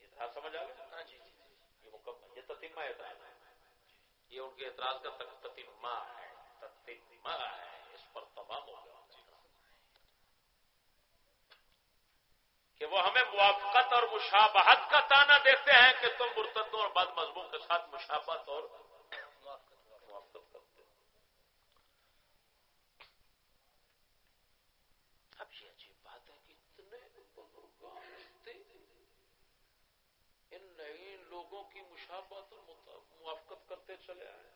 یہ سمجھ آ گیا ہاں جی یہ مکمل یہ تتیمہ اعتراض ہے یہ ان کے اعتراض کا تتیمہ ہے تتیمہ ہے، اس پر تمام ہو گیا۔ کہ وہ ہمیں موافقت اور مشابہت کا تانا دیتے ہیں کہ تم مرتدوں اور بد مذہبوں کے ساتھ مشابت اور موافقت کرتے ہو۔ اب یہ عجیب بات ہے کہ اتنے بزرگان ان نئی لوگوں کی مشابت اور موافقت کرتے چلے آئے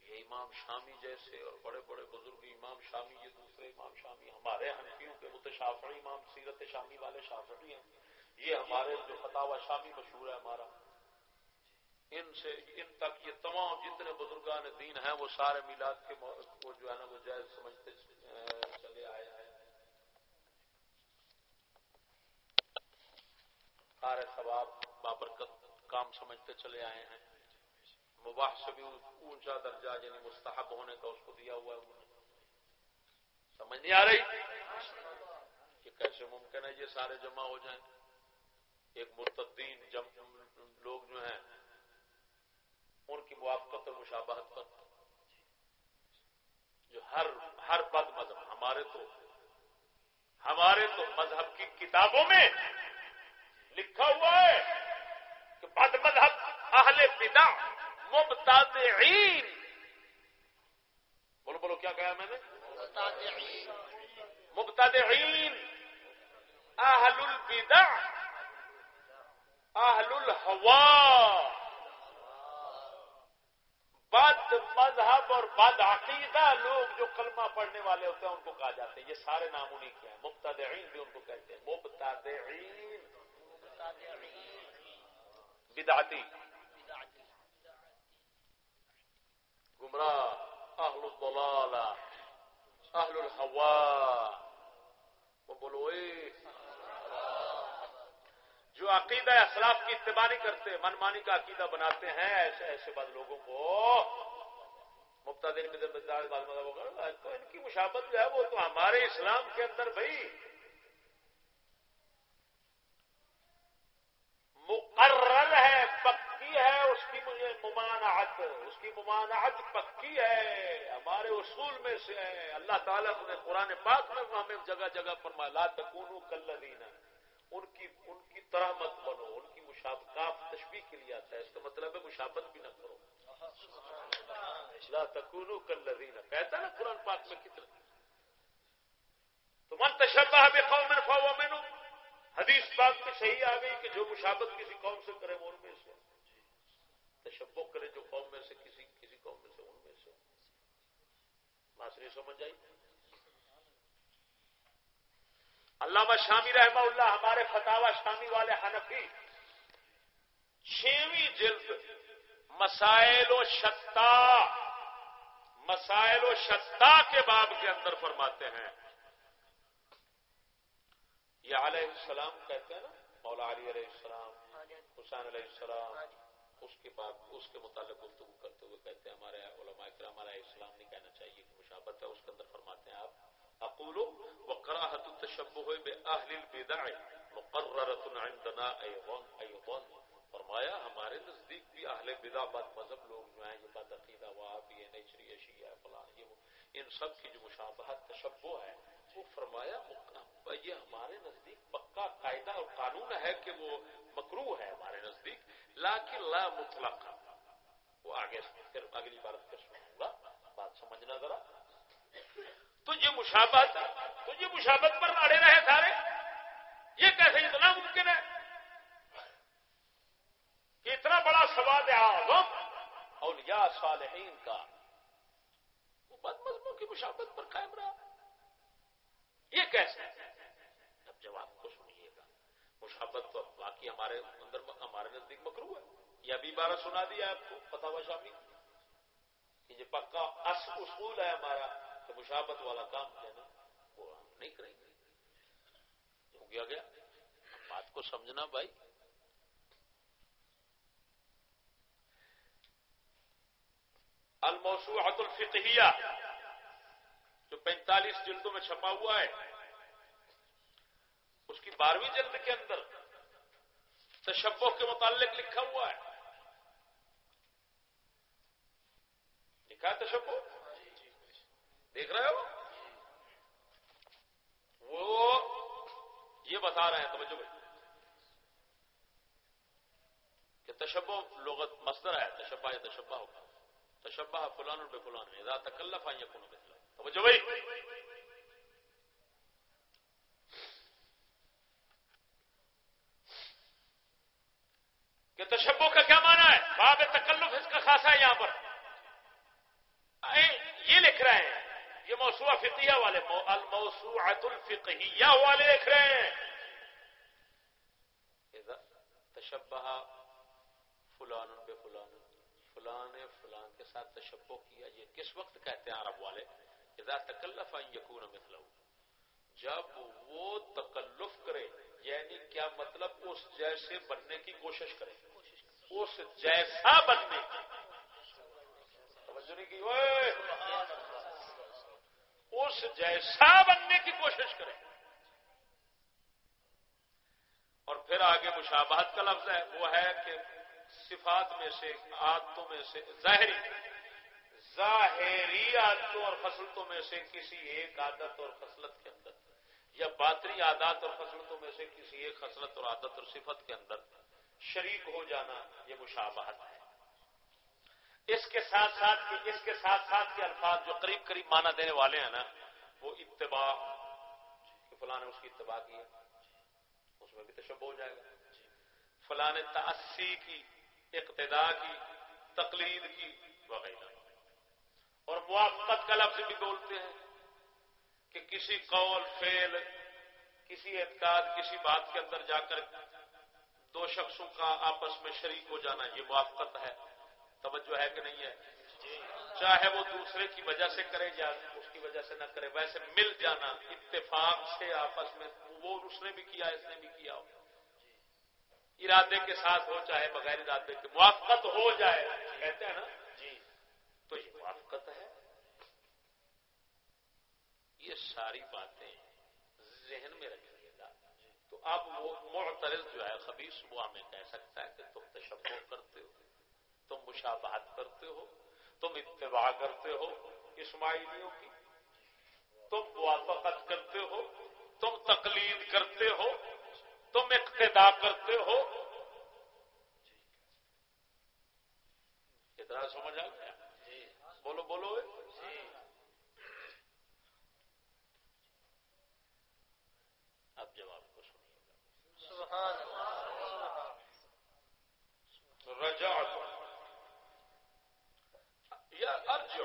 یہ امام شامی جیسے اور بڑے بڑے بزرگ امام شامی، یہ دوسرے امام شامی، ہمارے حنفیوں کے متشافری امام، سیرت شامی والے شافری ہیں۔ یہ ہمارے جو فتح شامی مشہور ہے ہمارا۔ ان سے، ان تک یہ تمام جتنے بزرگان دین ہیں، وہ سارے میلاد کے وہ جو ہے نا، وہ جائز سمجھتے چلے آئے ہیں۔ سارے ثواب، بابرکت۔ کام سمجھتے چلے آئے ہیں۔ مباح سے بھی اونچا درجہ یعنی مستحب ہونے کا اس کو دیا ہوا ہے۔ سمجھ نہیں آ رہی؟ کہ کیسے ممکن ہے یہ سارے جمع ہو جائیں؟ ایک مرتدین جم، لوگ جو ہیں، ان کی موافقت اور مشابہت پر۔ جو ہر ہر بد مذہب، ہمارے تو ہمارے تو مذہب کی کتابوں میں لکھا ہوا ہے۔ کہ بد مذہب اہل پتا مبتدعین۔ بولو بولو کیا کہا میں نے؟ مبتدعین۔ اہل البدع اہل الحوا بد مذہب اور بد عقیدہ لوگ جو کلمہ پڑھنے والے ہوتے ہیں ان کو کہا جاتے ہیں یہ سارے نام انہیں کیا ہے۔ مبتدعین بھی ان کو کہتے ہیں۔ مبتدعین۔ بدعتی گمراہ، اہل الضلال، اہل الحوا. وہ بولو، اے جو عقیدہ اخلاق کی اتباع نہیں کرتے من مانی کا عقیدہ بناتے ہیں، ایسے ایسے بد لوگوں کو. مفتا میں ان کی مشابت جو ہے وہ تو ہمارے اسلام کے اندر بھائی مقرر ہے، پکی ہے، اس کی مجھے ممانعت، اس کی ممانعت پکی ہے، ہمارے اصول میں سے ہے۔ اللہ تعالیٰ نے قرآن پاک میں ہمیں جگہ جگہ پر مالا تکون کل ان کی ان کی طرح مت بنو، ان کی مشابقات تشبیح کے لیے آتا ہے، اس کا مطلب ہے مشابت بھی نہ کرو۔ لا تکونو کل کہتا ہے نا قرآن پاک میں کتنا۔ تو من تشبہ بقوم فهو منهم حدیث پاک میں صحیح آ گئی کہ جو مشابت کسی قوم سے کرے وہ ان میں سے تشبہ کرے جو قوم میں سے، کسی کسی قوم میں سے ان میں سے بات نہیں سمجھ آئی؟ علامہ شامی رحمہ اللہ ہمارے فتح شامی والے حنفی چھویں جلد مسائل و شتا مسائل و شتا کے باب کے اندر فرماتے ہیں۔ یہ علیہ السلام کہتے ہیں نا، مولا علی علیہ السلام، حسین علیہ السلام، اس کے بعد اس کے متعلق گفتگو کرتے ہوئے کہتے ہیں، ہمارے علماء کرام علیہ السلام نہیں کہنا چاہیے کہ مشابت ہے، اس کے اندر فرماتے ہیں آپ اقول وقراحت التشبہ باہل البدع مقررۃ عندنا ایضا ایضا۔ فرمایا، ہمارے نزدیک بھی اہل بدا بد مذہب لوگ جو ہیں، یہ بد عقیدہ وہابی ہے نیچری اشی فلاں، یہ ان سب کی جو مشابہت، تشبہ ہے وہ فرمایا یہ ہمارے نزدیک پکا قاعدہ اور قانون ہے کہ وہ مکرو ہے ہمارے نزدیک لاکن لا مطلق۔ وہ آگے پھر اگلی بار پھر سنوں گا۔ بات سمجھنا ذرا۔ مشابت تو یہ مشابت پر اڑے رہے سارے۔ یہ کیسے اتنا ممکن ہے؟ کہ اتنا بڑا سوال اعظم اولیاء صالحین کا۔ وہ بد مذہبوں کی مشابت پر قائم رہا۔ یہ کیسے؟ اب جواب کو سنیے گا، مشابت تو باقی ہمارے اندر ہمارے نزدیک مکرو ہے۔ یہ ابھی بارہ سنا دیا آپ کو پتا ہوا شامی، کہ یہ پکا اس اصول ہے ہمارا کہ مشابت والا کام جو ہے نا وہ ہم نہیں کریں گے۔ ہو گیا گیا۔ بات کو سمجھنا بھائی۔ الموسوعت الفقہیہ۔ جو پینتالیس جلدوں میں چھپا ہوا ہے، اس کی بارہویں جلد کے اندر تشبہ کے متعلق لکھا ہوا ہے۔ لکھا ہے تشبہ؟ دیکھ رہے ہو؟ وہ یہ بتا رہے ہیں، توجہ بھائی۔ کہ تشبہ لغت مصدر ہے، تشبہ یا تشبہ ہوگا۔ تشبہ فلان بے فلان اذا تکلف ان یکون توجہ بھائی۔ کہ تشبہ کا کیا معنی ہے؟ باب تکلف اس کا خاصا ہے یہاں پر۔ یہ لکھ رہے ہیں۔ یہ موسوعہ فقیہ والے الموسوعۃ الفقہیہ والے لکھ رہے ہیں۔ تشبہ فلان بے فلان فلان فلان کے ساتھ تشبہ کیا، یہ کس وقت کہتے ہیں عرب والے؟ اذا تکلف ان یکون مثلہ جب وہ تکلف کرے یعنی کیا مطلب اس جیسے بننے کی کوشش کرے؟ اس جیسا بننے کی۔ توجہ نہیں کی؟ اس جیسا بننے کی کوشش کرے۔ اور پھر آگے مشابہت کا لفظ ہے، وہ ہے کہ صفات میں سے عادتوں میں سے، ظاہری ظاہری عادتوں اور فصلتوں میں سے کسی ایک عادت اور فصلت کے اندر، یا باطری عادات اور فصلتوں میں سے کسی ایک خصلت اور عادت اور صفت کے اندر شریک ہو جانا، یہ مشابہت ہے۔ اس کے ساتھ ساتھ اس کے ساتھ ساتھ کے الفاظ جو قریب قریب مانا دینے والے ہیں نا، وہ اتباع فلاں نے اس کی اتباع کی اس میں بھی تشب ہو جائے گا۔ فلاں نے تأسی کی، اقتدا کی، تقلید کی، وغیرہ۔ اور موافقت کا لفظ بھی بولتے ہیں کہ کسی قول فیل کسی اعتقاد، کسی بات کے اندر جا کر دو شخصوں کا آپس میں شریک ہو جانا، یہ موافقت ہے۔ توجہ ہے کہ نہیں ہے؟ چاہے وہ دوسرے کی وجہ سے کرے یا اس کی وجہ سے نہ کرے، ویسے مل جانا، اتفاق سے آپس میں وہ اس نے بھی کیا، اس نے بھی کیا ارادے کے ساتھ ہو چاہے بغیر ارادے کے، موافقت ہو جائے، کہتے ہیں نا؟ تو یہ موافقت ہے؟ یہ ساری باتیں ذہن میں رکھیے گا۔ تو اب وہ معترض جو ہے، خبیص وہ ہمیں کہہ سکتا ہے کہ تم تشبہ کرتے ہو، تم مشابہت کرتے ہو، تم اتباع کرتے ہو اسماعیلیوں کی۔ تم موافقت کرتے ہو، تم تقلید کرتے ہو، تم اقتدا کرتے ہو۔ اتنا سمجھ آ گیا؟ بولو بولو اب جواب کو سنیے۔ گا رجا یا ارجع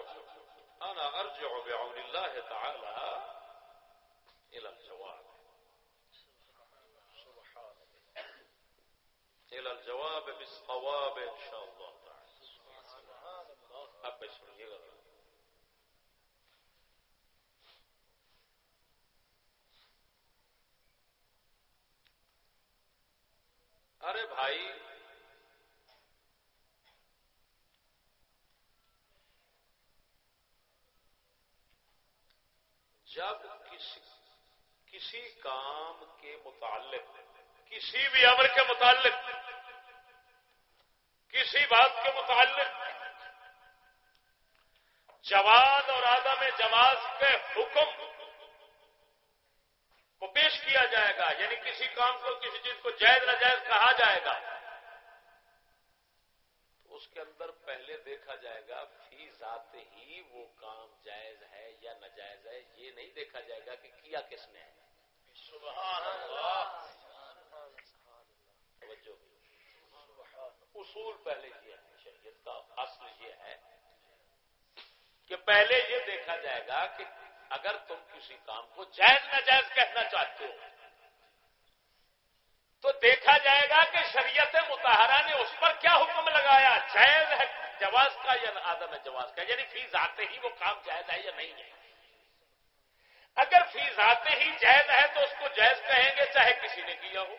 انا ارجع بعون الله تعالى الى الجواب۔ الى الجواب بالصواب ان شاء الله تعالى اب سنیے گا۔ ارے بھائی، جب کسی کسی کام کے متعلق، کسی بھی امر کے متعلق، کسی بات کے متعلق جواز اور آدم جواز کے حکم کو پیش کیا جائے گا یعنی کسی کام کو، کسی چیز کو جائز، ناجائز کہا جائے گا۔ تو اس کے اندر پہلے دیکھا جائے گا، فی ذات ہی وہ کام جائز ہے یا ناجائز ہے، یہ نہیں دیکھا جائے گا کہ کیا کس نے ہے۔ توجہ۔ اصول پہلے یہ ہے، شریعت کا اصل یہ ہے کہ پہلے یہ دیکھا جائے گا کہ اگر تم کسی کام کو جائز ناجائز کہنا چاہتے ہو، تو دیکھا جائے گا کہ شریعت متحرہ نے اس پر کیا حکم لگایا؟ جائز ہے جواز کا یا آدم ہے جواز کا؟ یعنی فیس آتے ہی وہ کام جائز ہے یا نہیں ہے؟ اگر فیس آتے ہی جائز ہے تو اس کو جائز کہیں گے چاہے کسی نے کیا ہو۔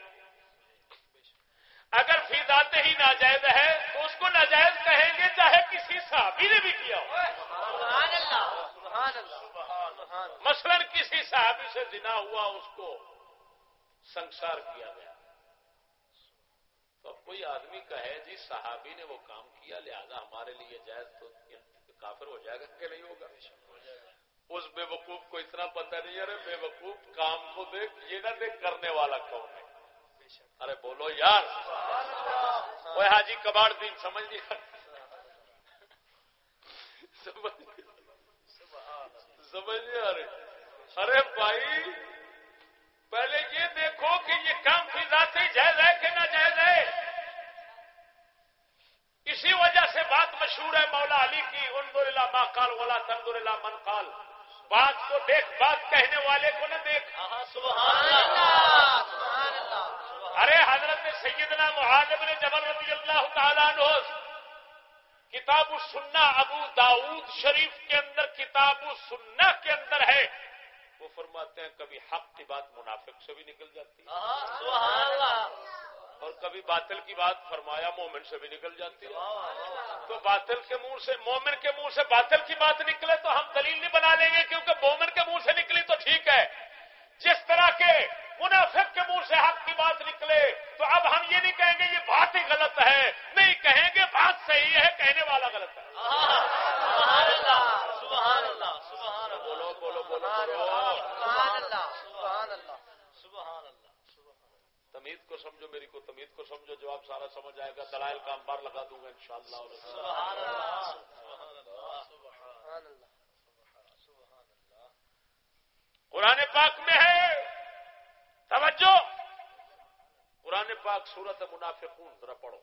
اگر فیس آتے ہی ناجائز ہے تو اس کو ناجائز کہیں گے چاہے کسی صحابی نے بھی کیا ہو۔ مثلا کسی صحابی سے جنا ہوا اس کو سنسار کیا گیا۔ تو اب کوئی آدمی کہے جی صحابی نے وہ کام کیا لہذا ہمارے لیے جائز تو کافر ہو جائے گا کہ نہیں ہوگا؟ اس بے وقوف کو اتنا پتہ نہیں ارے بے وقوف کام کو دیکھ یہ نہ دیکھ کرنے والا کون ہے۔ ارے بولو یار۔ وہ حاجی کباڑ دین، سمجھ لیا سمجھ نہیں آ رہے ارے بھائی، پہلے یہ دیکھو کہ یہ کام فی ذات سے جائز ہے کہ نہ جائز ہے۔ اسی وجہ سے بات مشہور ہے مولا علی کی اندر اللہ ما کال والا تندر اللہ من قال۔ بات کو دیکھ، بات کہنے والے کو نہ دیکھ۔ ارے حضرت سیدنا معاذ بن جبل رضی اللہ تعالیٰ عنہ کتاب السنہ ابو داود شریف کے اندر کتاب السنہ کے اندر ہے۔ وہ فرماتے ہیں کبھی حق کی بات منافق سے بھی نکل جاتی۔ ہے اور کبھی باطل کی بات فرمایا مومن سے بھی نکل جاتی۔ ہے تو باطل کے منہ سے مومن کے منہ سے باطل کی بات نکلے تو ہم دلیل نہیں بنا لیں گے کیونکہ مومن کے منہ سے نکلی تو ٹھیک ہے۔ جس طرح کے منافق کے منہ سے حق کی بات نکلے تو اب ہم یہ نہیں کہیں گے یہ بات ہی غلط ہے۔ نہیں کہیں گے بات صحیح ہے کہنے والا غلط ہے۔ بولو بولو بولو تمید کو سمجھو میری کو تمید کو سمجھو جواب سارا سمجھ آئے گا۔ دلائل کا انبار لگا دوں گا انشاءاللہ۔ قرآن پاک میں ہے۔ توجہ۔ قرآن پاک سورت منافقون، ذرا پڑھو۔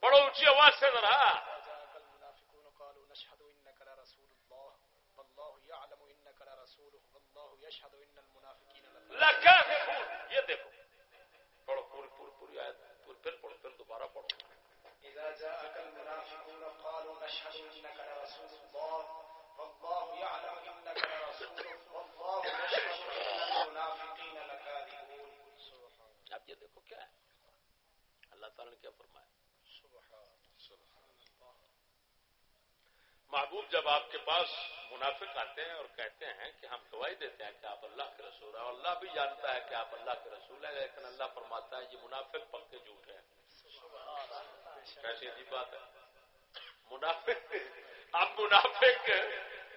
پڑھو اونچی آواز سے ذرا۔ یہ دیکھو۔ پڑھو پوری پوری پوری آیت۔ پوری، پھر پڑھو، پھر دوبارہ پڑھو۔ إذا جاءك المنافقون قالوا نشهد إنك لرسول الله والله يعلم إنك لرسوله والله يشهد إن المنافقين لكاذبون. اب یہ دیکھو کیا ہے؟ اللہ تعالیٰ نے کیا فرمایا؟ محبوب جب آپ کے پاس منافق آتے ہیں اور کہتے ہیں کہ ہم گواہی دیتے ہیں کہ آپ اللہ کے رسول ہیں اور اللہ بھی جانتا ہے کہ آپ اللہ کے رسول ہیں لیکن اللہ فرماتا ہے یہ منافق پکے جھوٹ ہیں۔ کیسی عجیب بات ہے؟ منافق اب منافق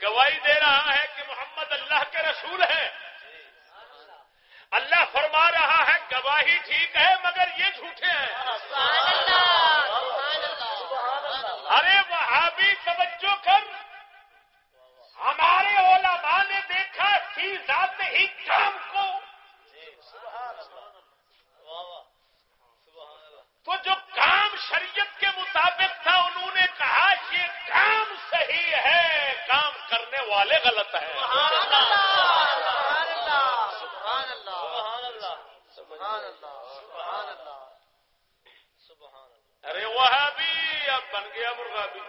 گواہی دے رہا ہے کہ محمد اللہ کے رسول ہیں اللہ فرما رہا ہے، گواہی ٹھیک ہے، مگر یہ جھوٹے ہیں۔ ارے وہابی، توجہ کر۔ ہمارے علماء نے دیکھا فی ذات ہی کام کو۔ تو جو شریعت کے مطابق تھا انہوں نے کہا یہ کام صحیح ہے کام کرنے والے غلط ہیں۔ ارے وہ بھی اب بن گیا مرغا بھی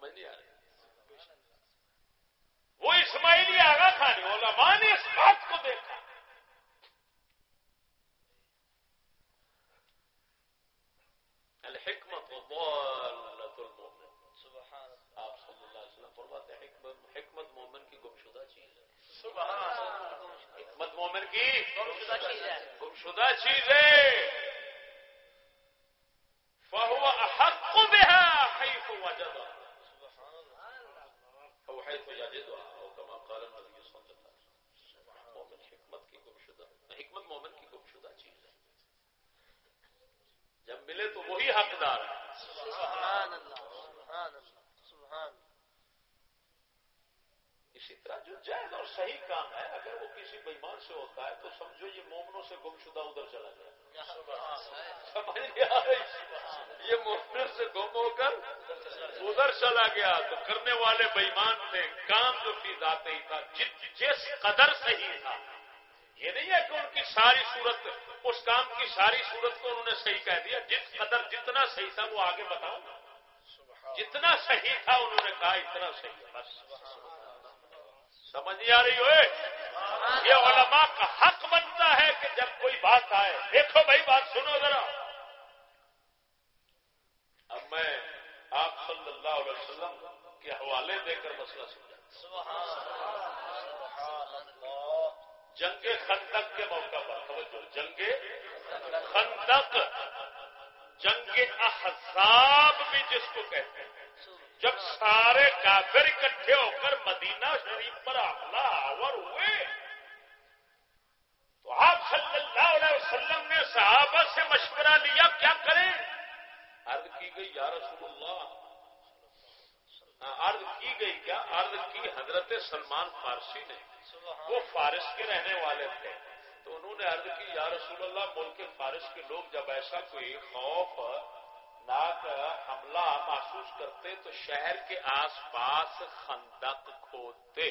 سمجھ نہیں آ رہی وہ اسماعیلی آگا تھا نہیں علماء نے اس بات کو دیکھا۔ الحکمت ضالت آپ صلی اللہ علیہ وسلم فرماتے ہیں حکمت حکمت مومن کی گمشدہ چیز ہے۔ حکمت مومن کی گمشدہ چیز ہے۔ فهو احق بها حيث وجدها حکمت مومن کی گم شدہ چیز ہے۔ جب ملے تو وہی حقدار ہے۔ سبحان اللہ سبحان اسی طرح جو جائز اور صحیح کام ہے اگر وہ کسی بےمان سے ہوتا ہے تو سمجھو یہ مومنوں سے گم شدہ ادھر چلا گیا۔ سمجھ گیا یہ مومنوں سے گم ہو کر ادھر چلا گیا۔ تو کرنے والے بےمان نے کام جو کی جاتے ہی تھا جس قدر صحیح تھا۔ یہ نہیں ہے کہ ان کی ساری صورت اس کام کی ساری صورت کو انہوں نے صحیح کہہ دیا۔ جس قدر جتنا صحیح تھا وہ آگے بتاؤں۔ جتنا صحیح تھا انہوں نے کہا اتنا صحیح ہے بس۔ سمجھ نہیں آ رہی ہوئے؟ یہ علماء کا حق بنتا ہے کہ جب کوئی بات آئے دیکھو بھائی بات سنو ذرا۔ اب میں آپ صلی اللہ علیہ وسلم کے حوالے دے کر مسئلہ سمجھا جنگ خندق کے موقع پر، توجہ، جنگ خندق، جنگ احزاب بھی جس کو کہتے ہیں۔ جب سارے کافر اکٹھے ہو کر مدینہ شریف پر حملہ آور ہوئے، تو آپ صلی اللہ علیہ وسلم نے صحابہ سے مشورہ لیا، کیا کریں؟ عرض کی گئی، یا رسول اللہ ہاں، عرض کی گئی کیا؟ عرض کی حضرت سلمان فارسی نے۔ وہ فارس کے رہنے والے تھے۔ تو انہوں نے عرض کی، یا رسول اللہ، ملک فارس کے لوگ جب ایسا کوئی خوف، ناک، حملہ محسوس کرتے، تو شہر کے آس پاس خندق کھودتے۔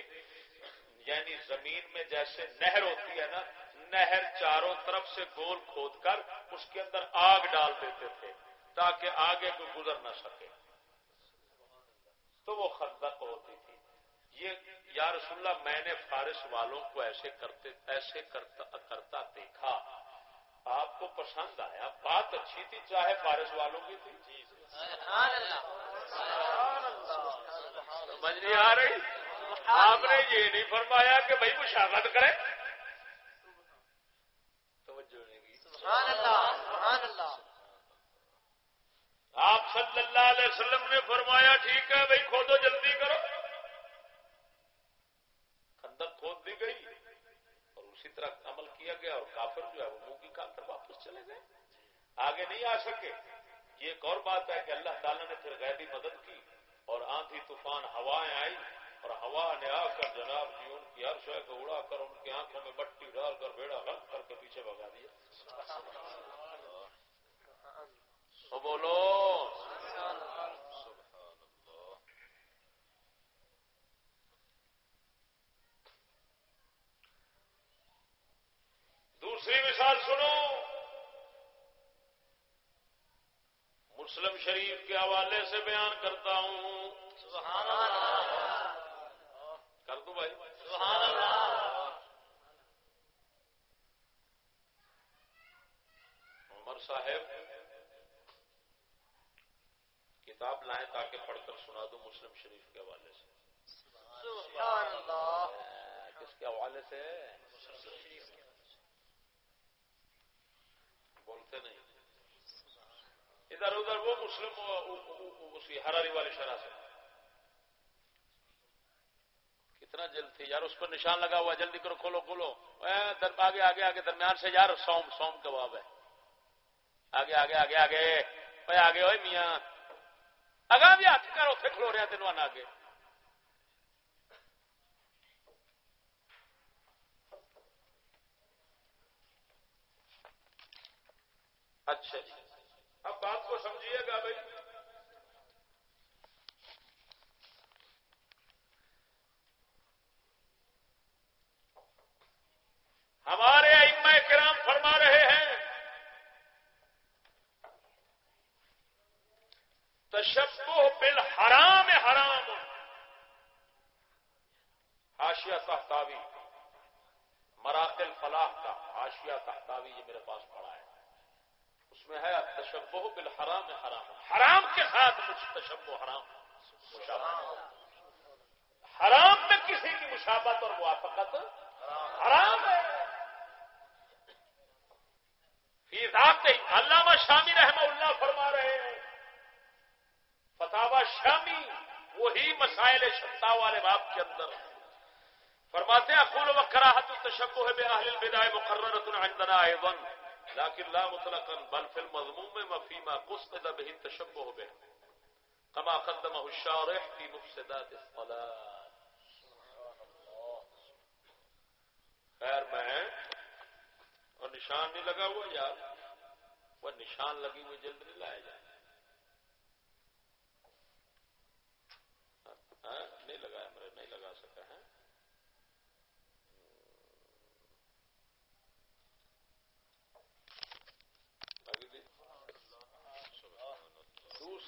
یعنی زمین میں جیسے نہر ہوتی ہے نا، نہر چاروں طرف سے گول کھود کر اس کے اندر آگ ڈال دیتے تھے، تاکہ آگے کوئی گزر نہ سکے۔ تو وہ خندق ہوتی تھی۔ یہ یا رسول اللہ میں نے فارس والوں کو ایسے کرتے ایسے کرتا, کرتا دیکھا۔ آپ کو پسند آیا۔ بات اچھی تھی چاہے فارس والوں کی تھی۔ اللہ۔ سمجھ نہیں آ رہی؟ آپ نے یہ نہیں فرمایا کہ بھائی مشاغت کرے توجہ نہیں کی سبحان اللہ سبحان اللہ آپ صلی اللہ علیہ وسلم نے فرمایا، ٹھیک ہے بھائی، کھودو جلدی کرو۔ خندق کھود دی گئی اور اسی طرح عمل کیا گیا اور کافر جو ہے وہ منہ کی کھا کر واپس چلے گئے۔ آگے نہیں آ سکے۔ یہ ایک اور بات ہے کہ اللہ تعالیٰ نے پھر غیبی مدد کی اور آندھی طوفان ہوائیں آئی اور ہوا نے آ کر جناب جی ان کی ہر شے کو اڑا کر ان کی آنکھوں میں مٹی ڈال کر بیڑا غلط کر کے پیچھے بگا دیا۔ سو بولو۔ دوسری مثال سنو۔ مسلم شریف کے حوالے سے بیان کرتا ہوں۔ سبحان اللہ کر دوں بھائی سبحان اللہ عمر صاحب کتاب لائیں تاکہ پڑھ کر سنا دوں مسلم شریف کے حوالے سے۔ سبحان اللہ۔ کس کے حوالے سے؟ بولتے نہیں۔ ادھر ادھر وہ مسلم اسی ہراری والی شرح سے۔ کتنا جلد تھی یار اس پر نشان لگا ہوا جلدی کرو کھولو کھولو۔ آگے آگے آگے۔ درمیان سے یار سوم سوم کباب ہے۔ آگے آگے آگے آگے۔ آگے ہوئے میاں۔ اگا بھی ہاتھ کر اتنے کھلو رہا تینوں آنا آگے اچھا جی اب بات کو سمجھیے گا بھائی ہمارے ائمہ کرام فرما رہے ہیں تشبہ بالحرام حرام حاشیہ تحتاوی مراکل فلاح کا حاشیہ یہ میرے پاس پڑا ہے۔ اس میں ہے تشبہ بالحرام حرام۔ حرام کے ساتھ کچھ تشبہ حرام۔ مشابہت حرام میں کسی کی مشابت اور موافقت حرام ہے۔ علامہ شامی رحمہ اللہ فرما رہے ہیں۔ فتوا شامی وہی مسائل شتا والے باپ کے اندر فرماتے ہیں، اقول و کراہت التشبہ بے البدع مقررۃ عندنا ایضا، لیکن لا مطلقا، بل فی المضموم مفیما قصد به تشبه به، کما قدمه الشارح في مفسدات الصلاة. خیر، میں، اور نشان نہیں لگا ہوا یار، وہ نشان لگی ہوئی جلد نہیں لایا جائے ہاں، نہیں لگایا میرے نہیں لگا سکا ہے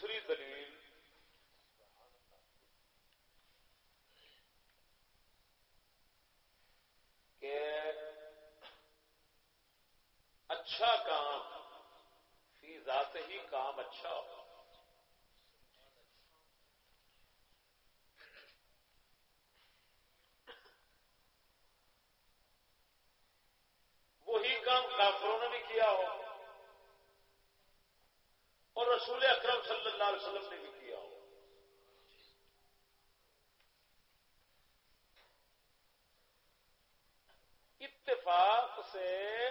دوسری دلیل کہ اچھا کام فی ذات ہی کام اچھا ہو وہی کام کافروں نے بھی کیا ہو اور رسول اکرم صلی اللہ علیہ وسلم نے بھی کیا ہو اتفاق سے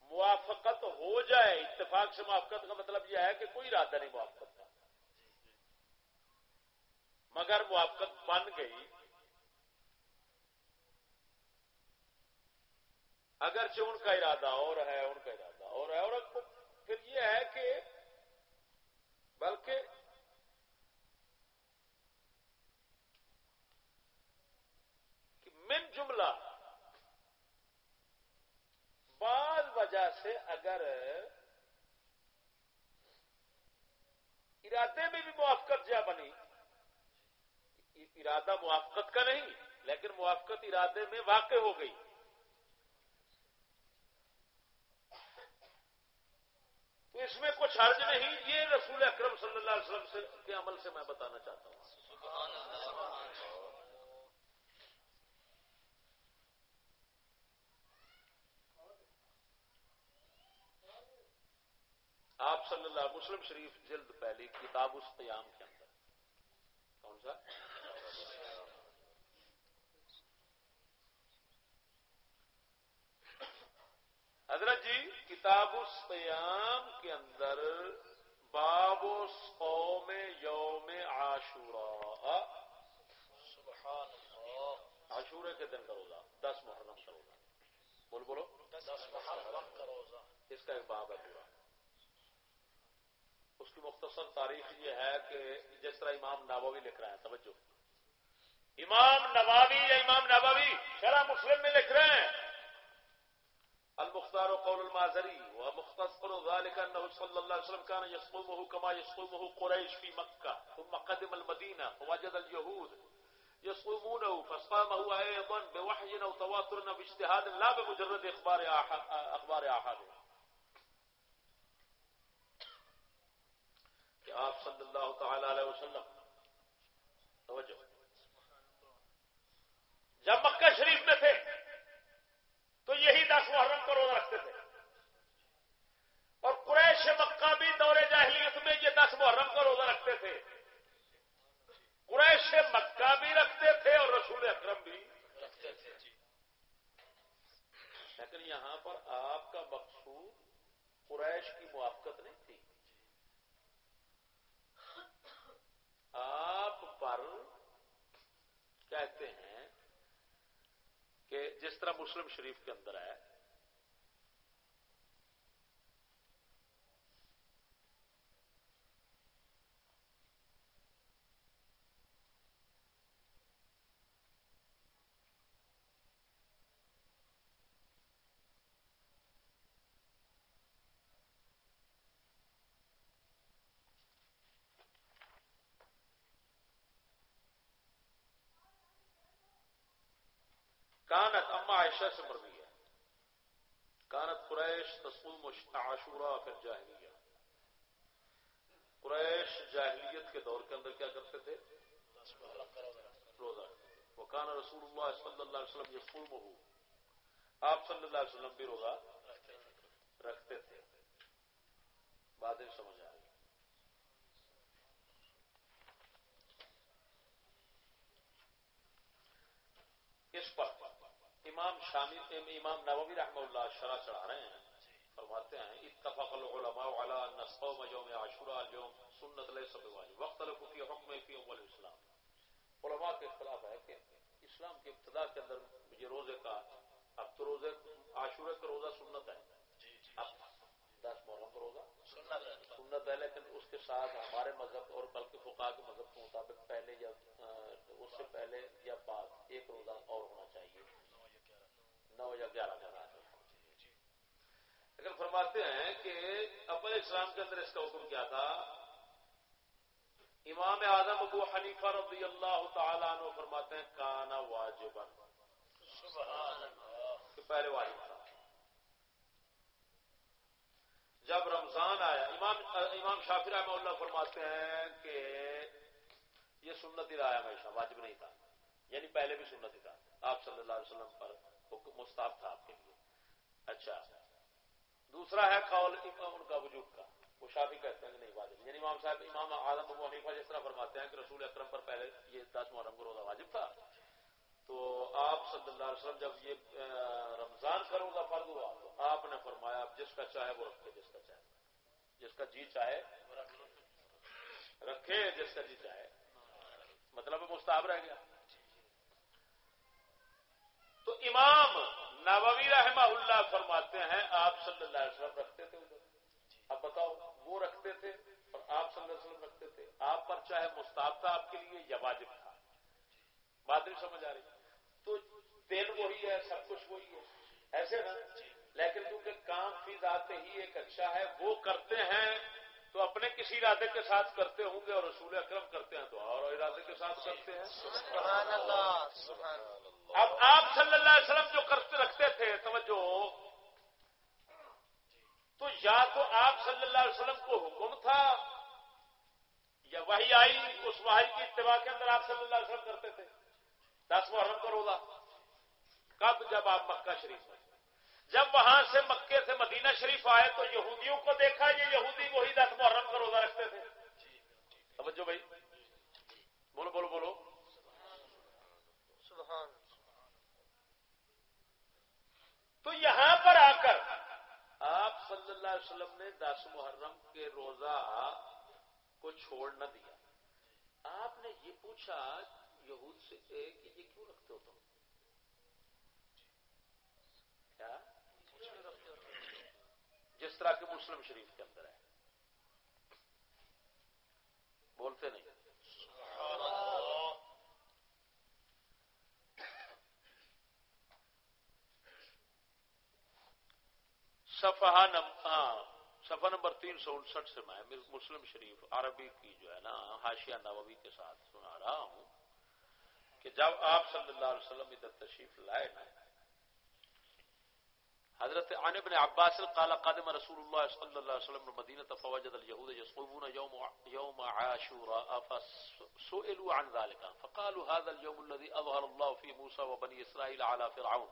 موافقت ہو جائے، اتفاق سے موافقت کا مطلب یہ ہے کہ کوئی ارادہ نہیں موافقت کا۔ مگر موافقت بن گئی۔ اگرچہ ان کا ارادہ اور ہے، ان کا ارادہ اور ہے۔ اور پھر یہ ہے کہ بلکہ من جملہ۔ بعض وجہ سے اگر ارادے میں بھی موافقت جا بنی، ارادہ موافقت کا نہیں، لیکن موافقت ارادے میں واقع ہو گئی۔ تو اس میں کچھ حرج نہیں، یہ رسول اکرم صلی اللہ علیہ وسلم سے کے عمل سے میں بتانا چاہتا ہوں۔ آپ صلی اللہ مسلم شریف جلد پہلی کتاب اس قیام کے اندر۔ کون سا؟ حضرت جی کتاب السیام کے اندر باب قوم یوم عاشورا عاشورے کے دن کا روزہ دس محرم کا روزہ۔ بول بولو۔ اس کا ایک باب ہے پورا۔ اس کی مختصر تاریخ یہ ہے کہ جس طرح امام نبوی لکھ رہے ہیں، توجہ۔ امام نوابی یا امام نبوی شرح مسلم میں لکھ رہے ہیں۔ المختار و قول المازری المازري ومختصر ذلك أنه صلى الله عليه وسلم كان يصومه كما يصومه قريش في مكة ثم قدم المدينة فوجد اليهود يصومونه فصامه أيضا بوحي أو تواتر أو باجتهاد لا بمجرد إخبار أخبار أحد کہ آپ صلی اللہ تعالی علیہ وسلم۔ توجہ۔ جب مکہ شریف میں تھے، تو یہی دس محرم کا روزہ رکھتے تھے۔ اور قریش مکہ بھی دور جاہلیت میں یہ دس محرم کا روزہ رکھتے تھے۔ قریش مکہ بھی رکھتے تھے اور رسول اکرم بھی۔ رکھتے تھے لیکن یہاں پر آپ کا مقصود قریش کی موافقت نہیں تھی آپ پر کہتے ہیں کہ جس طرح مسلم شریف کے اندر ہے کانت اما عائشہ سے مروی ہے۔ کانت قریش تصوم عاشورہ پھر جاہلیہ قریش جاہلیت کے دور کے اندر کیا کرتے تھے؟ روزہ وہ کان رسول اللہ صلی اللہ علیہ وسلم یہ فلم ہو آپ صلی اللہ علیہ وسلم بھی روزہ رکھتے تھے۔ باتیں سمجھ آ رہی اس پر امام شامی امام نووی رحمہ اللہ شرح چڑھا رہے ہیں فرماتے ہیں اتفق العلماء على ان صوم يوم عاشوراء اليوم سنت ليس بواجب واختلف في حكم في اول الاسلام۔ علماء کے اختلاف ہے کہ اسلام کی ابتدا کے اندر یہ روزے کا اب تو روزے عاشورہ کا روزہ سنت ہے۔ اب دس محرم کا روزہ۔ سنت ہے۔ لیکن اس کے ساتھ ہمارے مذہب اور بلکہ فقہ کے مذہب کے مطابق پہلے یا اس سے پہلے یا بعد ایک روزہ اور ہونا چاہیے۔ نو یا گیارہ کا لیکن فرماتے ہیں کہ اپنے اسلام کے اندر اس کا حکم کیا تھا؟ امام اعظم ابو حنیفہ رضی اللہ تعالیٰ عنہ فرماتے ہیں کانا واجب پہلے واجب تھا۔ جب رمضان آیا، امام امام شافی رحمہ اللہ فرماتے ہیں کہ یہ سنت ہی رہا ہے ہمیشہ واجب نہیں تھا۔ یعنی پہلے بھی سنت ہی تھا۔ آپ صلی اللہ علیہ وسلم پر حکم مستاب تھا آپ کے لیے۔ اچھا۔ دوسرا ہے قول ان کا وجود کا۔ وہ شافی کہتے ہیں کہ نہیں، واجب۔ یعنی امام صاحب، امام اعظم ابو حنیفہ جس طرح فرماتے ہیں کہ رسول اکرم پر پہلے یہ دس محرم کو روزہ واجب تھا۔ تو آپ صلی اللہ علیہ وسلم جب یہ رمضان کا روزہ فرض ہوا تو آپ نے فرمایا اب جس کا چاہے وہ رکھے، جس کا چاہے۔ جس کا جی چاہے، رکھے، جس کا جی چاہے۔ مطلب مستحب رہ گیا۔ تو امام نووی رحمہ اللہ فرماتے ہیں، آپ صلی اللہ علیہ وسلم رکھتے تھے ادھر۔ اب بتاؤ، وہ رکھتے تھے اور آپ صلی اللہ علیہ وسلم رکھتے تھے۔ آپ پر چاہے مستعب تھا آپ کے لیے یا واجب تھا۔ بات نہیں سمجھ آ رہی۔ تو دین وہی ہے، سب کچھ وہی ہے۔ ایسے نا؟ لیکن کیونکہ کام فی ذات ہی ایک اچھا ہے، وہ کرتے ہیں تو اپنے کسی ارادے کے ساتھ کرتے ہوں گے اور رسول اکرم کرتے ہیں تو اور ارادے کے ساتھ کرتے ہیں۔ سبحان اللہ سبحان اللہ۔ اب آپ صلی اللہ علیہ وسلم جو کرتے رکھتے تھے سمجھو تو یا تو آپ صلی اللہ علیہ وسلم کو حکم تھا، یا وہی آئی اس وحی کی اتباع کے اندر آپ صلی اللہ علیہ وسلم کرتے تھے؟ دس محرم کا روزہ۔ کب؟ جب آپ مکہ شریف میں جب وہاں سے مکے سے مدینہ شریف آئے تو یہودیوں کو دیکھا، یہ یہودی وہی دس محرم کا روزہ رکھتے تھے۔ سمجھو بھائی۔ بولو بولو بولو سبحان تو یہاں پر آ کر آپ صلی اللہ علیہ وسلم نے دس محرم کے روزہ کو چھوڑ نہ دیا۔ آپ نے یہ پوچھا یہود سے کہ یہ کیوں رکھتے ہو تم؟ کیا؟ جس طرح کے مسلم شریف کے اندر ہے۔ بولتے نہیں۔ صفحہ ہاں صفحہ نمبر تین سو انسٹھ سے میں مسلم شریف عربی کی جو ہے نا ہاشیہ نووی کے ساتھ سنا رہا ہوں کہ جب آپ صلی اللہ علیہ وسلم ادھر تشریف لائے نا، حضرت عن ابن عباس قال قادم رسول الله صلى الله عليه وسلم المدينة فوجد اليهود يصومون يوم يوم عاشوراء فسئلوا عن ذلك، فقالوا هذا اليوم الذي أظهر الله في موسى وبني إسرائيل على فرعون۔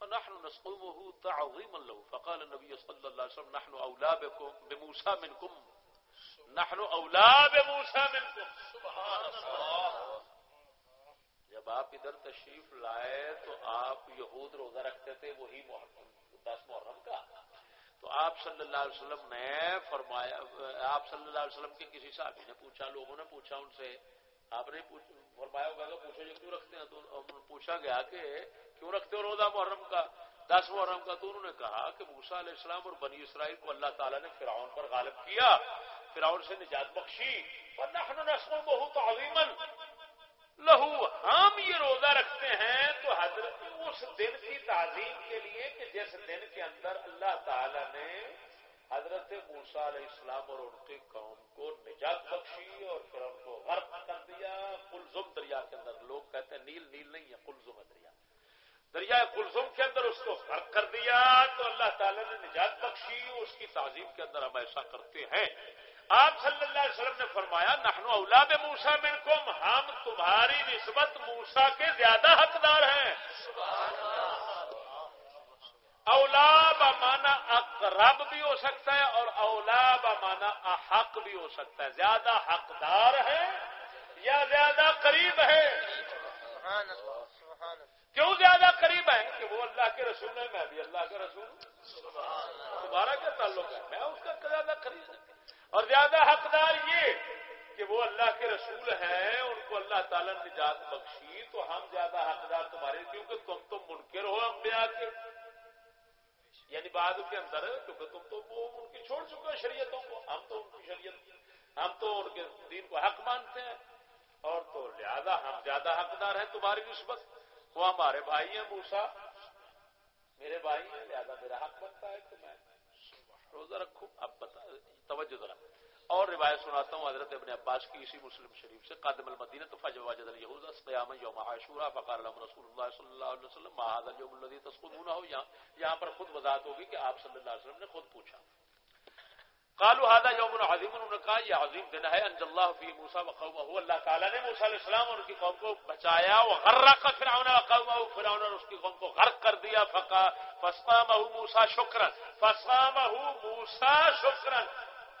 فنحن نصومه تعظيما له. فقال النبي صلى الله عليه وسلم، نحن أولى بكم، بموسى منكم. نحن أولى بموسى منكم. سبحان الله. جب آپ ادھر تشریف لائے تو آپ یہود روزہ رکھتے تھے، وہی محرم، دس محرم کا. تو آپ صلی اللہ علیہ وسلم نے فرمایا، آپ صلی اللہ علیہ وسلم کے کسی صحابی نے پوچھا، لوگوں نے پوچھا ان سے، آپ نے فرمایا ہوگا کہ پوچھو یہ کیوں رکھتے ہیں؟ تو پوچھا گیا کہ کیوں رکھتے ہو روزہ محرم کا؟ دس محرم کا۔ تو انہوں نے کہا کہ موسا علیہ السلام اور بنی اسرائیل کو اللہ تعالیٰ نے فرعون پر غالب کیا۔ فرعون سے نجات بخشی۔ بہت عظیمن لہو ہم یہ روزہ رکھتے ہیں تو حضرت اس دن کی تعظیم کے لیے کہ جس دن کے اندر اللہ تعالی نے حضرت موسا علیہ السلام اور ان کے قوم کو نجات بخشی اور پھر ان کو غرق کر دیا۔ کلزم دریا کے اندر، لوگ کہتے ہیں نیل نیل نہیں ہے کلزم دریا۔ دریا کلزم کے اندر اس کو غرق کر دیا تو اللہ تعالیٰ نے نجات بخشی، اس کی تعظیم کے اندر ہم ایسا کرتے ہیں۔ آپ صلی اللہ علیہ وسلم نے فرمایا، نحنو اولاد موسا منکم، ہم تمہاری نسبت موسا کے زیادہ حقدار ہیں۔ اولاب مانا اقرب بھی ہو سکتا ہے اور اولاب مانا احق بھی ہو سکتا ہے۔ زیادہ حقدار ہے یا زیادہ قریب ہے؟ کیوں زیادہ قریب ہے کہ وہ اللہ کے رسول نہیں میں بھی اللہ کا رسول تمہارا کیا تعلق ہے، میں اس کا زیادہ خرید اور زیادہ حقدار یہ کہ وہ اللہ کے رسول ہیں، ان کو اللہ تعالیٰ نے نجات بخشی، تو ہم زیادہ حقدار تمہارے کیونکہ تم تو منکر ہو انبیاء کے۔ یعنی بعد کے اندر، کیونکہ تم تو وہ ان کی چھوڑ چکے ہو شریعتوں کو۔ ہم تو ان کی شریعت، ہم تو ان کے دین کو حق مانتے ہیں۔ اور تو لہذا ہم زیادہ حقدار ہیں تمہاری نسبت۔ وہ ہمارے بھائی ہیں موسا میرے بھائی ہیں، لہذا میرا حق بنتا ہے کہ میں روزہ رکھوں۔ اب بتا، توجہ ذرا۔ اور روایت سناتا ہوں، حضرت ابن عباس کی اسی مسلم شریف سے، قادم المدینہ تو فج واجد الیہود قیام یوم عاشورا فقال لهم رسول اللہ صلی اللہ علیہ وسلم، ما هذا اليوم الذي تسقطونه؟ یہاں یہاں پر خود وضاحت ہوگی کہ آپ صلی اللہ علیہ وسلم نے خود پوچھا۔ قالوا هذا يوم عظيم. انہوں نے کہا یہ عظیم دن ہے. انجل اللہ فی موسی وقومه اللہ تعالی نے موسی علیہ السلام اور ان کی قوم کو بچایا. وغرق فرعون وقومه فرعون اور اس کی قوم کو غرق کر دیا. فقا فصامه موسی شکرا. فصامه موسی شکرا.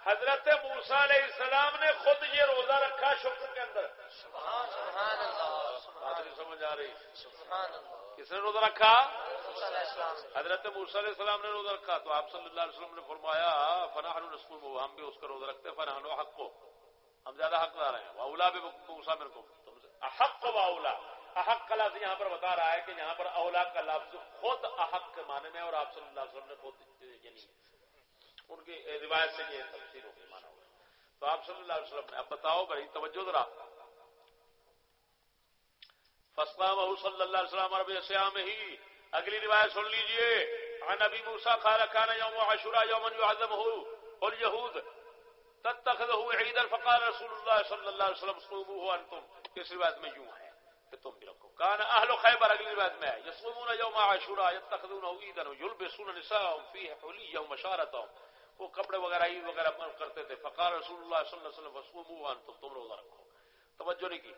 حضرت موسا علیہ السلام نے خود یہ روزہ رکھا شکر کے اندر. سمجھ آ رہی. کس نے روزہ رکھا؟ حضرت موسا علیہ السلام نے روزہ رکھا تو آپ صلی اللہ علیہ وسلم نے فرمایا فناح رسول ہم بھی اس کا روزہ رکھتے فناح حق کو۔ ہم زیادہ حقدار ہیں۔ واؤلا بھی موسا میرے کو۔ احق کو واؤلا احق کا لفظ یہاں پر بتا رہا ہے کہ یہاں پر اولا کا لفظ خود احق کے معنی میں اور آپ صلی اللہ علیہ وسلم نے خود یعنی ان کی روایت سے یہ تفسیر ہوگی مانا ہوگا تو آپ صلی اللہ علیہ وسلم نے، اب بتاؤ بھائی، توجہ ذرا۔ فسلام صلی اللہ علیہ وسلم، عرب سیام ہی اگلی روایت سن لیجیے۔ عن ابی موسیٰ قال کان یوم عشورا یوم یعظمه قل یہود تتخذه عیدا فقال رسول اللہ صلی اللہ علیہ وسلم صوموه انتم۔ اس روایت میں یوں ہے کہ تم بھی رکھو۔ کان اہل خیبر اگلی روایت میں ہے۔ یصومون یوم عاشورا یتخذونه عیدا یلبسون نساءهم فيه حلیهم وشارتهم وہ کپڑے وغیرہ عید وغیرہ کرتے تھے۔ فقار رسول اللہ صلی اللہ علیہ وسلم تو تم روزہ رکھو۔ توجہ نہیں کی۔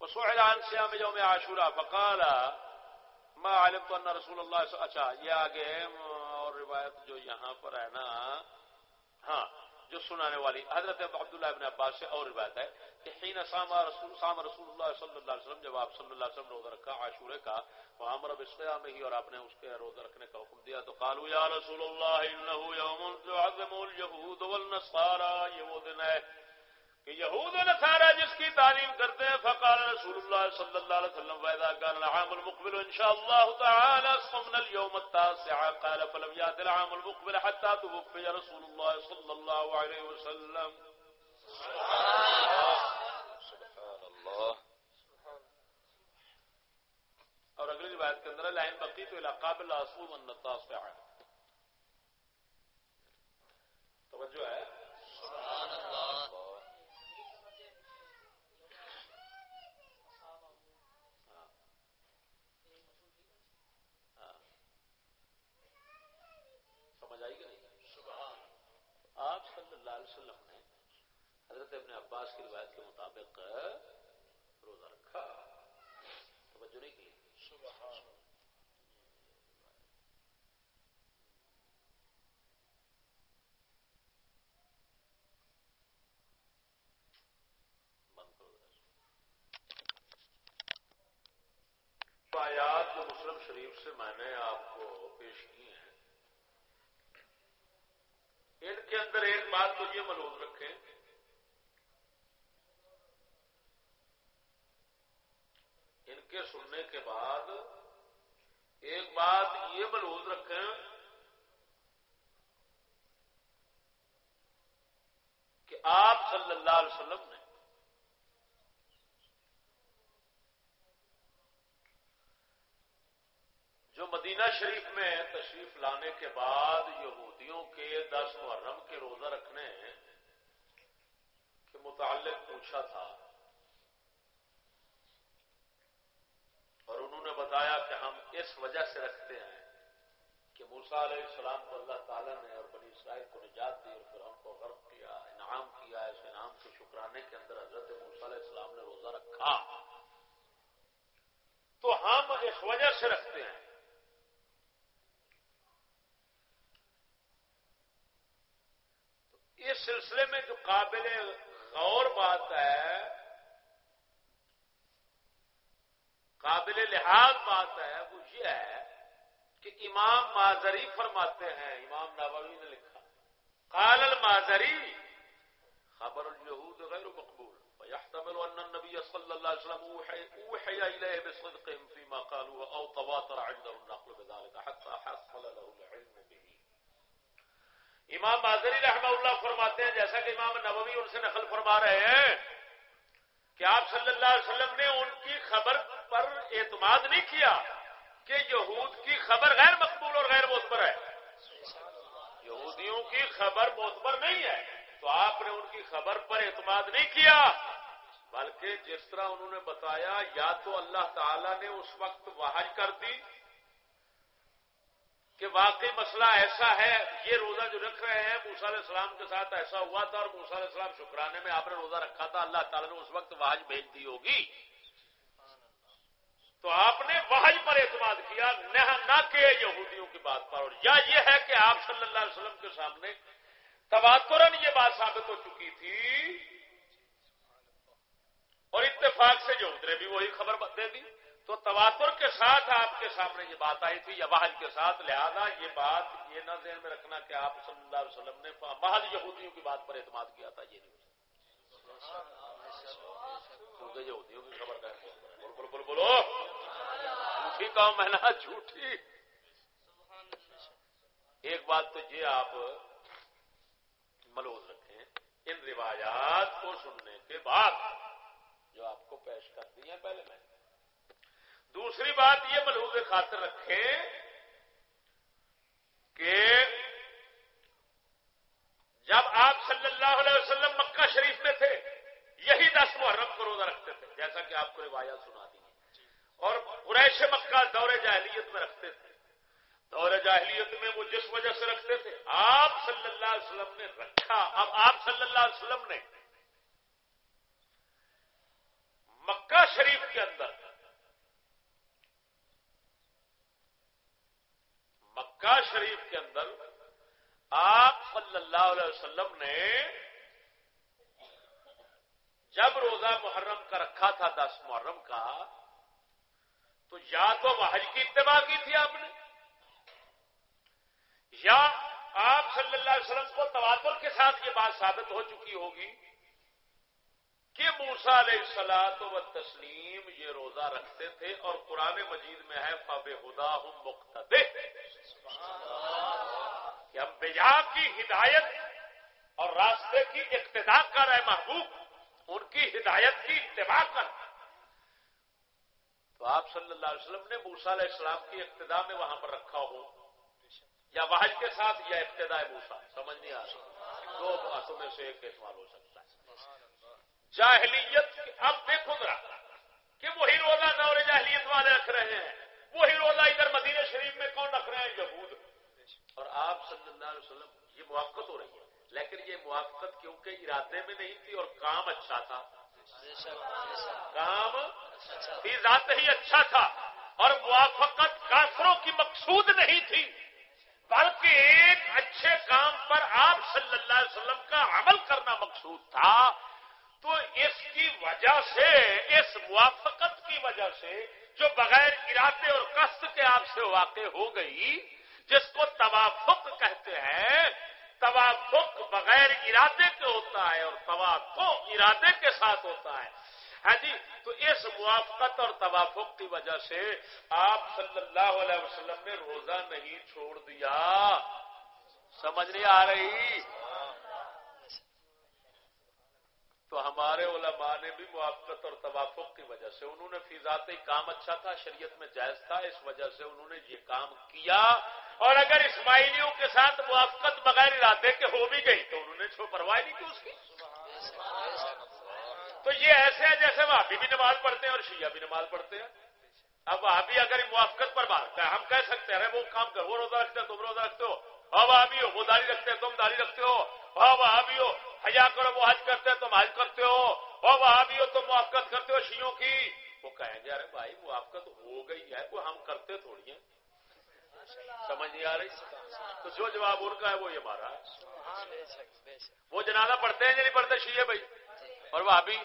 وہ سوحلان سیام یوم عاشورہ فقال ما علم تو رسول اللہ اچھا یہ آگے اور روایت جو یہاں پر ہے نا ہاں جو سنانے والی حضرت عبداللہ ابن عباس سے اور روایت ہے کہ حین ساما رسول سام رسول اللہ صلی اللہ علیہ وسلم، جب آپ صلی اللہ علیہ وسلم روزہ رکھا عاشورے کا، وہ ہمارا بسقیا میں ہی اور آپ نے اس کے روزہ رکھنے کا حکم دیا، تو قالوا یا رسول اللہ انه یوم تعظم اليهود والنصارى، یہ وہ دن ہے کہ یہود و نصارا جس کی تعلیم کرتے ہیں، فقال رسول اللہ صلی اللہ علیہ وسلم واذا كان العام المقبل ان شاء الله تعالى صمنا اليوم التاسع، قال فلم يات العام المقبل حتى توفي رسول الله صلى الله عليه وسلم. سبحان اللہ. اور اگلی روایت کے اندر لائن بقی تو قابل اصول النتاسع توجہ ہے سبحان اللہ آپ صلی اللہ علیہ وسلم نے حضرت ابن عباس کی روایت کے مطابق روزہ رکھا توجہ نہیں کی آیات جو مسلم شریف سے میں نے آپ کو پیش کی ہیں، ان کے اندر ایک بات تو یہ ملوز رکھیں، ان کے سننے کے بعد ایک بات یہ ملوز رکھیں کہ آپ صلی اللہ علیہ وسلم نے جو مدینہ شریف میں تشریف لانے کے بعد یہودیوں کے دس محرم کے روزہ رکھنے کے متعلق پوچھا تھا اور انہوں نے بتایا کہ ہم اس وجہ سے رکھتے ہیں کہ موسا علیہ السلام کو اللہ تعالیٰ نے اور بنی اسرائیل کو نجات دی اور پھر ہم کو غرب کیا، انعام کیا، اس انعام کے شکرانے کے اندر حضرت موسا علیہ السلام نے روزہ رکھا۔ تو ہم اس وجہ سے رکھتے ہیں اس سلسلے میں جو قابل غور بات ہے، قابل لحاظ بات ہے، وہ یہ ہے کہ امام مازری فرماتے ہیں، امام نووی نے لکھا۔ قال المازری خبر اليهود غیر مقبول۔ ويحتمل ان النبي صلى الله عليه وسلم اوحي اليه بصدقهم فيما قالوا او تواتر عنده النقل بذلك حتى حصل له العلم۔ امام مازری رحمہ اللہ فرماتے ہیں، جیسا کہ امام نووی ان سے نقل فرما رہے ہیں کہ آپ صلی اللہ علیہ وسلم نے ان کی خبر پر اعتماد نہیں کیا کہ یہود کی خبر غیر مقبول اور غیر معتبر ہے۔ یہودیوں کی خبر معتبر نہیں ہے۔ تو آپ نے ان کی خبر پر اعتماد نہیں کیا۔ بلکہ جس طرح انہوں نے بتایا، یا تو اللہ تعالی نے اس وقت واحج کر دی کہ واقعی مسئلہ ایسا ہے، یہ روزہ جو رکھ رہے ہیں موسا علیہ السلام کے ساتھ ایسا ہوا تھا اور موسا علیہ السلام شکرانے میں آپ نے روزہ رکھا تھا، اللہ تعالیٰ نے اس وقت واحج بھیج دی ہوگی۔ تو آپ نے وحج پر اعتماد کیا نہ کہ یہودیوں کی بات پر۔ اور یا یہ ہے کہ آپ صلی اللہ علیہ وسلم کے سامنے تباترن یہ بات ثابت ہو چکی تھی۔ اور اتفاق سے جو اترے بھی وہی خبر دے دی۔ تو تواتر کے ساتھ آپ کے سامنے یہ بات آئی تھی، یا واحد کے ساتھ، لہذا یہ بات یہ نہ ذہن میں رکھنا کہ آپ صلی اللہ علیہ وسلم نے محض یہودیوں کی بات پر اعتماد کیا تھا، یہ نہیں کیونکہ یہودیوں کی خبر کا بولو بولو بولو جھوٹی کہو میں نا جھوٹی ایک بات تو یہ آپ ملوز رکھیں، ان روایات کو سننے کے بعد جو آپ کو پیش کر دی ہیں، پہلے میں دوسری بات یہ ملحوظ خاطر رکھیں کہ جب آپ صلی اللہ علیہ وسلم مکہ شریف میں تھے، یہی دس محرم کو روزہ رکھتے تھے، جیسا کہ آپ کو روایات سنا دی اور قریش مکہ دور جاہلیت میں رکھتے تھے۔ دور جاہلیت میں وہ جس وجہ سے رکھتے تھے، آپ صلی اللہ علیہ وسلم نے رکھا۔ اب آپ صلی اللہ علیہ وسلم نے مکہ شریف کے اندر مکہ شریف کے اندر آپ صلی اللہ علیہ وسلم نے جب روزہ محرم کا رکھا تھا دس محرم کا، تو یا تو حج کی اتباع کی تھی آپ نے، یا آپ صلی اللہ علیہ وسلم کو تواتر کے ساتھ یہ بات ثابت ہو چکی ہوگی کہ موسا علیہ السلاط و تسلیم یہ روزہ رکھتے تھے اور قرآن مجید میں ہے فب ہدا ہوں مختد کہ ہم بجا کی ہدایت اور راستے کی اقتدا کر ہے محبوب، ان کی ہدایت کی اتباع کر۔ تو آپ صلی اللہ علیہ وسلم نے موسا علیہ السلام کی ابتدا میں وہاں پر رکھا ہو۔ یا واحد کے ساتھ یا ابتدا موسا سمجھ نہیں آ رہا دو باتوں میں سے ایک استعمال ہو سکتا ہے۔ جاہلیت اب دیکھو ذرا کہ وہی روزہ دور جاہلیت والے رکھ رہے ہیں۔ وہی روزہ ادھر مدینہ شریف میں کون رکھ رہے ہیں یہود۔ اور آپ صلی اللہ علیہ وسلم یہ موافقت ہو رہی ہے۔ لیکن یہ موافقت کیونکہ ارادے میں نہیں تھی اور کام اچھا تھا۔ کام ذات ہی اچھا تھا۔ اور موافقت کافروں کی مقصود نہیں تھی۔ بلکہ ایک اچھے کام پر آپ صلی اللہ علیہ وسلم کا عمل کرنا مقصود تھا۔ تو اس کی وجہ سے، اس موافقت کی وجہ سے جو بغیر ارادے اور قصد کے آپ سے واقع ہو گئی، جس کو توافق کہتے ہیں، توافق بغیر ارادے کے ہوتا ہے اور توافق ارادے کے ساتھ ہوتا ہے۔ ہاں جی تو اس موافقت اور توافق کی وجہ سے آپ صلی اللہ علیہ وسلم نے روزہ نہیں چھوڑ دیا۔ سمجھ نہیں آ رہی؟ تو ہمارے علماء نے بھی موافقت اور توافق کی وجہ سے انہوں نے فیضاتی کام اچھا تھا، شریعت میں جائز تھا، اس وجہ سے انہوں نے یہ کام کیا۔ اور اگر اسماعیلیوں کے ساتھ موافقت بغیر ارادے کے ہو بھی گئی تو انہوں نے چھو پرواہ نہیں کی اس کی۔ تو یہ ایسے ہیں جیسے وہ بھی نماز پڑھتے ہیں اور شیعہ بھی نماز پڑھتے ہیں۔ اب ابھی اگر موافقت پر بات ہے، ہم کہہ سکتے ہیں وہ کام کر وہ روزہ رکھتے ہیں، تم روزہ رکھتے ہو۔ ہاں وہ ہو، وہ داری رکھتے ہیں، تم داری رکھتے ہو۔ ہاں وہ ہو حیا کرو، وہ حج کرتے ہیں، تم حج کرتے ہو ہاں وہ ابھی ہو، تم موافقت کرتے ہو شیوں کی۔ وہ کہیں گے، ارے بھائی، موافقت ہو گئی ہے، وہ ہم کرتے تھوڑی ہیں۔ سمجھ نہیں آ رہی؟ تو جو جواب ان کا ہے، وہ یہ مارا ہے۔ وہ جنازہ پڑھتے ہیں یا نہیں پڑھتے شیے بھائی؟ اور وہ ابھی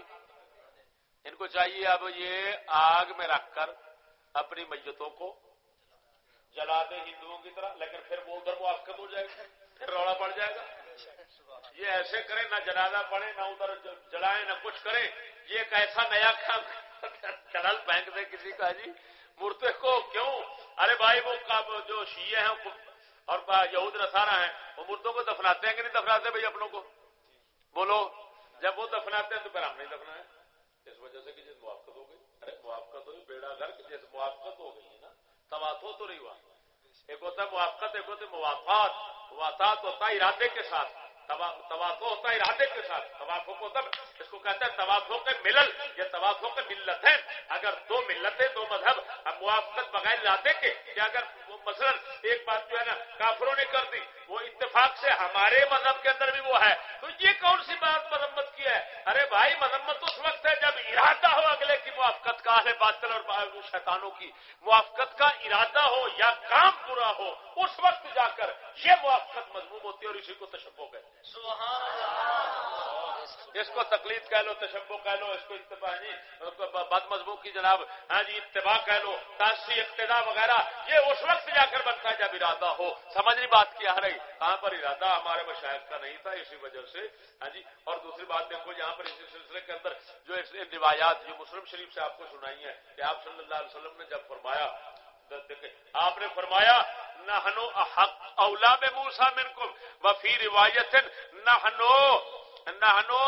ان کو چاہیے اب یہ آگ میں رکھ کر اپنی میتوں کو جلا دے ہندوؤں کی طرح، لیکن پھر وہ ادھر موافقت ہو جائے گا، پھر روڑا پڑ جائے گا۔ یہ ایسے کرے، نہ جنازہ پڑے نہ ادھر جلائے، نہ کچھ کرے، یہ ایک ایسا نیا چنل پھینک دے کسی کا جی۔ مرتے کو کیوں؟ ارے بھائی، وہ جو شیعہ ہیں اور یہود نسارا ہیں، وہ مردوں کو دفناتے ہیں کہ نہیں دفناتے بھائی اپنوں کو؟ بولو، جب وہ دفناتے ہیں تو پھر ہم نہیں دفنا ہے اس وجہ سے کہ جس موافقت ہو گئی۔ ارے موافقت ہوئی، بیڑا گھر جیسے موافقت ہو گئی ہے نا تواتو تو نہیں ہوا۔ ایک ہوتا ہے موافقت، ایک ہوتا ہے موافقات۔ موافقات ہوتا ہے ارادے کے ساتھ۔ توافق ہوتا ہے ارادے کے ساتھ۔ توافق کو ہے اس کو کہتا ہے توافق کے ملل یا توافق ملت ہے اگر دو ملتیں، دو مذہب موافقت بغیر ارادے کے کہ اگر مثلا ایک بات جو ہے نا، کافروں نے کر دی وہ اتفاق سے ہمارے مذہب کے اندر بھی وہ ہے۔ تو یہ کون سی بات مذمت کی ہے؟ ارے بھائی مذمت اس وقت ہے جب ارادہ ہو اگلے کی موافقت کا ہے باطل اور شیطانوں کی موافقت کا ارادہ ہو یا کام پورا ہو، اس وقت جا کر یہ موافقت مضموم ہوتی ہے اور اسی کو تشبو کہتے ہیں۔ اس کو تکلیف کہہ لو تشبو کہہ لو، اس کو اتباع جی بد مضمون کی جناب ہاں جی اتباع کہہ لو تاثی اقتدا وغیرہ، یہ اس وقت جا کر بنتا ہے جب ارادہ ہو۔ سمجھنی بات کیا ہے کہاں پر ارادہ ہمارے مشاہد کا نہیں تھا، اسی وجہ سے ہاں جی اور دوسری بات دیکھو، یہاں پر اسی سلسلے کے اندر جو روایات، جو مسلم شریف سے آپ کو سنائی ہیں کہ آپ صلی اللہ علیہ وسلم نے جب فرمایا آپ نے فرمایا نہ حق اولا میں موسا من کو وفی روایت نہ نہنو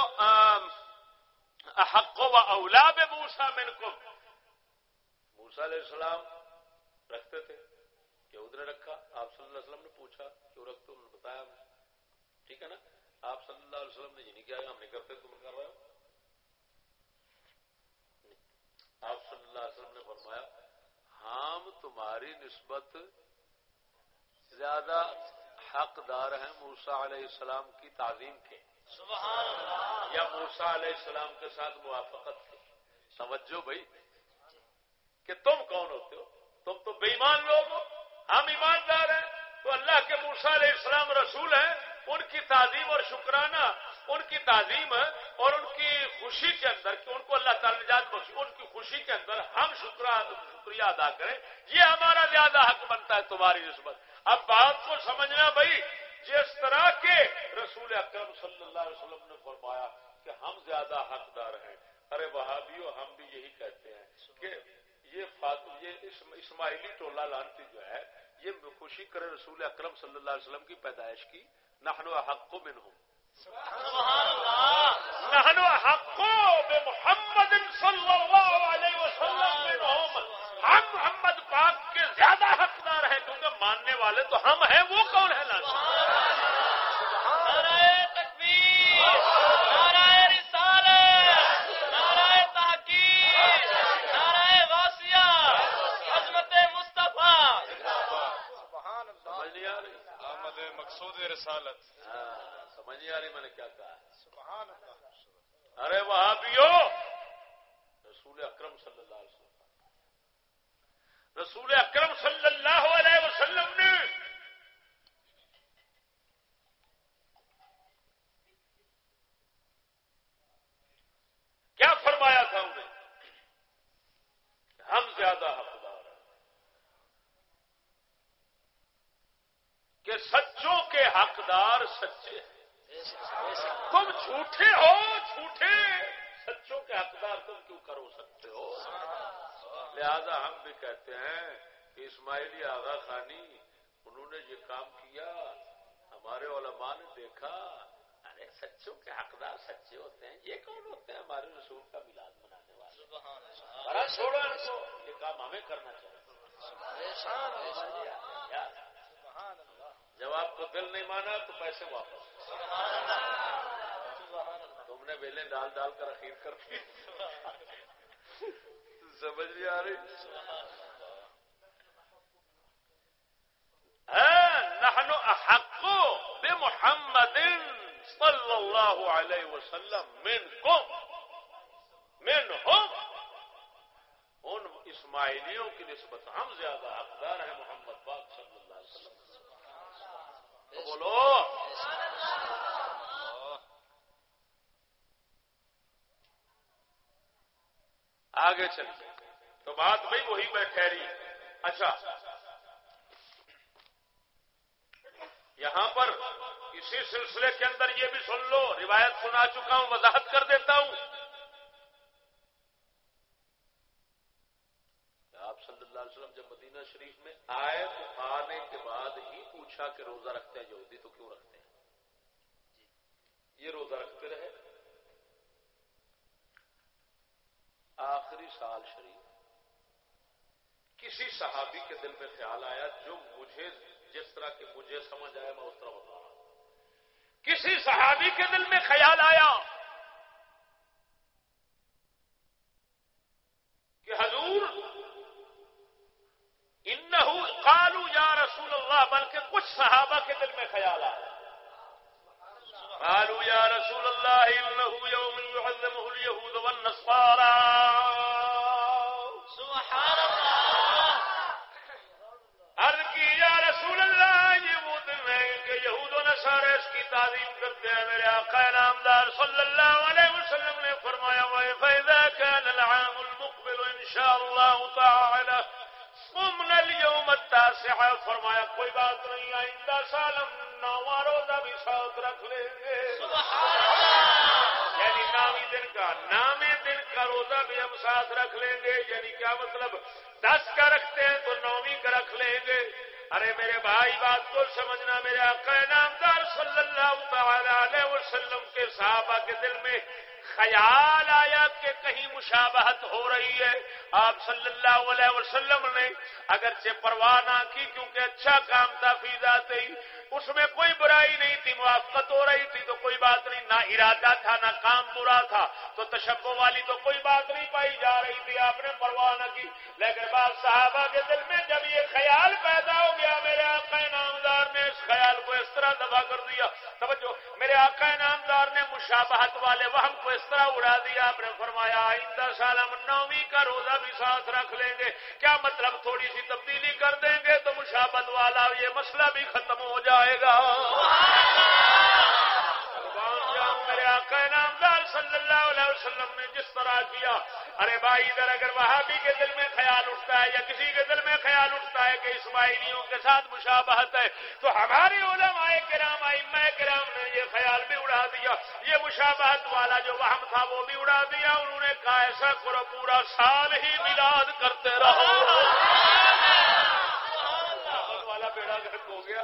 حق و اولا بے موسا من کو موسا علیہ السلام رکھتے تھے کہ ادھر رکھا، آپ صلی اللہ علیہ وسلم نے پوچھا، کیوں رکھتے انہوں نے بتایا ٹھیک ہے نا؟ آپ صلی اللہ علیہ وسلم نے یہ نہیں کیا، ہم نہیں کرتے، تم کر رہے ہو؟ آپ صلی اللہ علیہ وسلم نے فرمایا، ہم تمہاری نسبت زیادہ حقدار ہیں موسا علیہ السلام کی تعظیم کے۔ یا موسا علیہ السلام کے ساتھ موافقت کی۔ سمجھو بھائی۔ کہ تم کون ہوتے ہو؟ تم تو بے ایمان لوگ ہو۔ ہم ایماندار ہیں۔ تو اللہ کے موسا علیہ السلام رسول ہیں۔ ان کی تعظیم اور شکرانہ ان کی تعظیم اور ان کی خوشی کے اندر کہ ان کو اللہ تعالی نجات بخشی، ان کی خوشی کے اندر ہم شکریہ ادا کریں۔ یہ ہمارا زیادہ حق بنتا ہے، تمہاری نسبت۔ اب بات کو سمجھنا بھائی جس طرح کے رسول اکرم صلی اللہ علیہ وسلم نے فرمایا کہ ہم زیادہ حقدار ہیں۔ ارے وہابیو ہم بھی یہی کہتے ہیں کہ یہ یہ اسماعیلی ٹولہ لانتی جو ہے یہ خوشی کرے رسول اکرم صلی اللہ علیہ وسلم کی پیدائش کی۔ نہنو حق من ہوں نہنو حق محمد صلی اللہ علیہ ہم محمد پاک کے زیادہ حقدار ہیں کیونکہ ماننے والے تو ہم ہیں وہ کون ہے لانتی رسالت سمجھ نہیں آ رہی؟ میں نے کیا کہا؟ سبحان اللہ۔ ارے وہاں بھی ہو رسول اکرم صلی اللہ علیہ وسلم۔ رسول اکرم صلی اللہ علیہ وسلم نے کیا فرمایا تھا انہیں؟ ہم زیادہ حقدار ہیں۔ کہ سچوں کے حقدار سچے ہیں۔ تم جھوٹے ہو، جھوٹے۔ سچوں کے حقدار تم کیوں کرو سکتے ہو؟ لہذا ہم بھی کہتے ہیں کہ اسماعیلی آغا خانی انہوں نے یہ کام کیا ہمارے علماء نے دیکھا ارے سچوں کے حقدار سچے ہوتے ہیں یہ کون ہوتے ہیں؟ ہمارے رسول کا ملاد منانے والے۔ چھوڑو یہ کام ہمیں کرنا چاہیے۔ جب آپ کو دل نہیں مانا تو پیسے واپس۔ نے ویلے ڈال ڈال کر اخیر کر دی سمجھ نہیں آ رہی؟ نحن احق بمحمد صلی اللہ علیہ وسلم من کم من ہم ان اسماعیلیوں کی نسبت ہم زیادہ حقدار ہیں، محمد پاک صلی اللہ علیہ وسلم۔ بولو۔ آگے چلیے تو بات بھائی وہی میں ٹھہری۔ اچھا۔ یہاں پر اسی سلسلے کے اندر یہ بھی سن لو، روایت سنا چکا ہوں، وضاحت کر دیتا ہوں۔ آپ صلی اللہ علیہ وسلم جب مدینہ شریف میں آئے تو آنے کے بعد ہی پوچھا کہ روزہ رکھتے ہیں یہودی تو کیوں رکھتے ہیں؟ یہ روزہ رکھتے رہے۔ آخری سال شریف۔ کسی صحابی کے دل میں خیال آیا، جو مجھے جس طرح کے مجھے سمجھ آیا، میں اس طرح بتا رہا۔ ہوں کسی صحابی کے دل میں خیال آیا کہ حضور ان قالو یا رسول اللہ، بلکہ کچھ صحابہ کے دل میں خیال آیا۔ قالوا يا رسول الله إنه يوم يعظمه اليهود والنصارى. سبحان الله. عرض کی یا رسول اللہ یہ وہ دن ہے کہ یہود و نصارى اس کی تعظیم کرتے ہیں۔ میرے آقا نامدار صلی اللہ علیہ وسلم نے فرمایا وَإِذَا كَانَ الْعَامُ الْمُقْبِلُ إِن شاء الله تعالى صمنا اليوم التاسع فرمایا کوئی بات نہیں آئندہ سالم روزہ یعنی نامی دن کا، نامے دن کا روزہ بھی ہم ساتھ رکھ لیں گے یعنی کیا مطلب؟ دس کا رکھتے ہیں تو نویں کا رکھ لیں گے۔ ارے میرے بھائی، بات کو سمجھنا میرے آقا نامدار صلی اللہ تعالی علیہ وسلم کے صحابہ کے دل میں خیال آیا کہ کہیں مشابہت ہو رہی ہے۔ آپ صلی اللہ علیہ وسلم نے اگرچہ پرواہ نہ کی کیونکہ اچھا کام تھا فیضا ہی، اس میں کوئی برائی نہیں تھی، موافقت ہو رہی تھی تو کوئی بات نہیں، نہ ارادہ تھا، نہ کام برا تھا۔ تو تشبو والی تو کوئی بات نہیں پائی جا رہی تھی، آپ نے پرواہ نہ کی۔ لیکن بعد صحابہ کے دل میں جب یہ خیال پیدا ہو گیا، میرے آقا دبا کر دیا۔ توجہ میرے آقا نامدار نے مشابہت والے وہم کو اس طرح اڑا دیا۔ آپ نے فرمایا آئندہ سال ہم نویں کا روزہ بھی ساتھ رکھ لیں گے۔ کیا مطلب تھوڑی سی تبدیلی کر دیں گے تو مشابت والا یہ مسئلہ بھی ختم ہو جائے جائے گا میرے آقا نامدار صلی اللہ علیہ وسلم نے جس طرح کیا، ارے بھائی، ادھر اگر وہابی کے دل میں خیال اٹھتا ہے یا کسی کے دل میں خیال اٹھتا ہے کہ اسماعیلیوں کے ساتھ مشابہت ہے، تو ہمارے علماء کرام، ائمہ کرام نے یہ خیال بھی اڑا دیا۔ یہ مشابہت والا جو وہم تھا، وہ بھی اڑا دیا۔ انہوں نے کہا، ایسا کرو، پورا سال ہی میلاد کرتے رہو۔ والا بیڑا گرک ہو گیا۔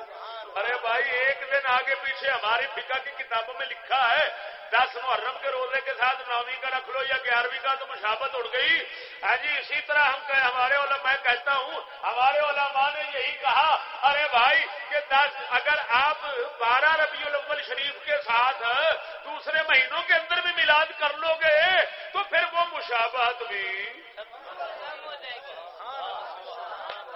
ارے بھائی، ایک دن آگے پیچھے ہماری فکا کی کتابوں میں لکھا ہے دس محرم کے روزے کے ساتھ نویں کا رکھ لو یا گیارہویں کا تو مشابت اڑ گئی۔ ہاں جی اسی طرح ہم کہ ہمارے علماء میں کہتا ہوں ہمارے علماء نے یہی کہا ارے بھائی کہ دس اگر آپ بارہ ربیع الاول شریف کے ساتھ دوسرے مہینوں کے اندر بھی میلاد کر لو گے تو پھر وہ مشابہت بھی۔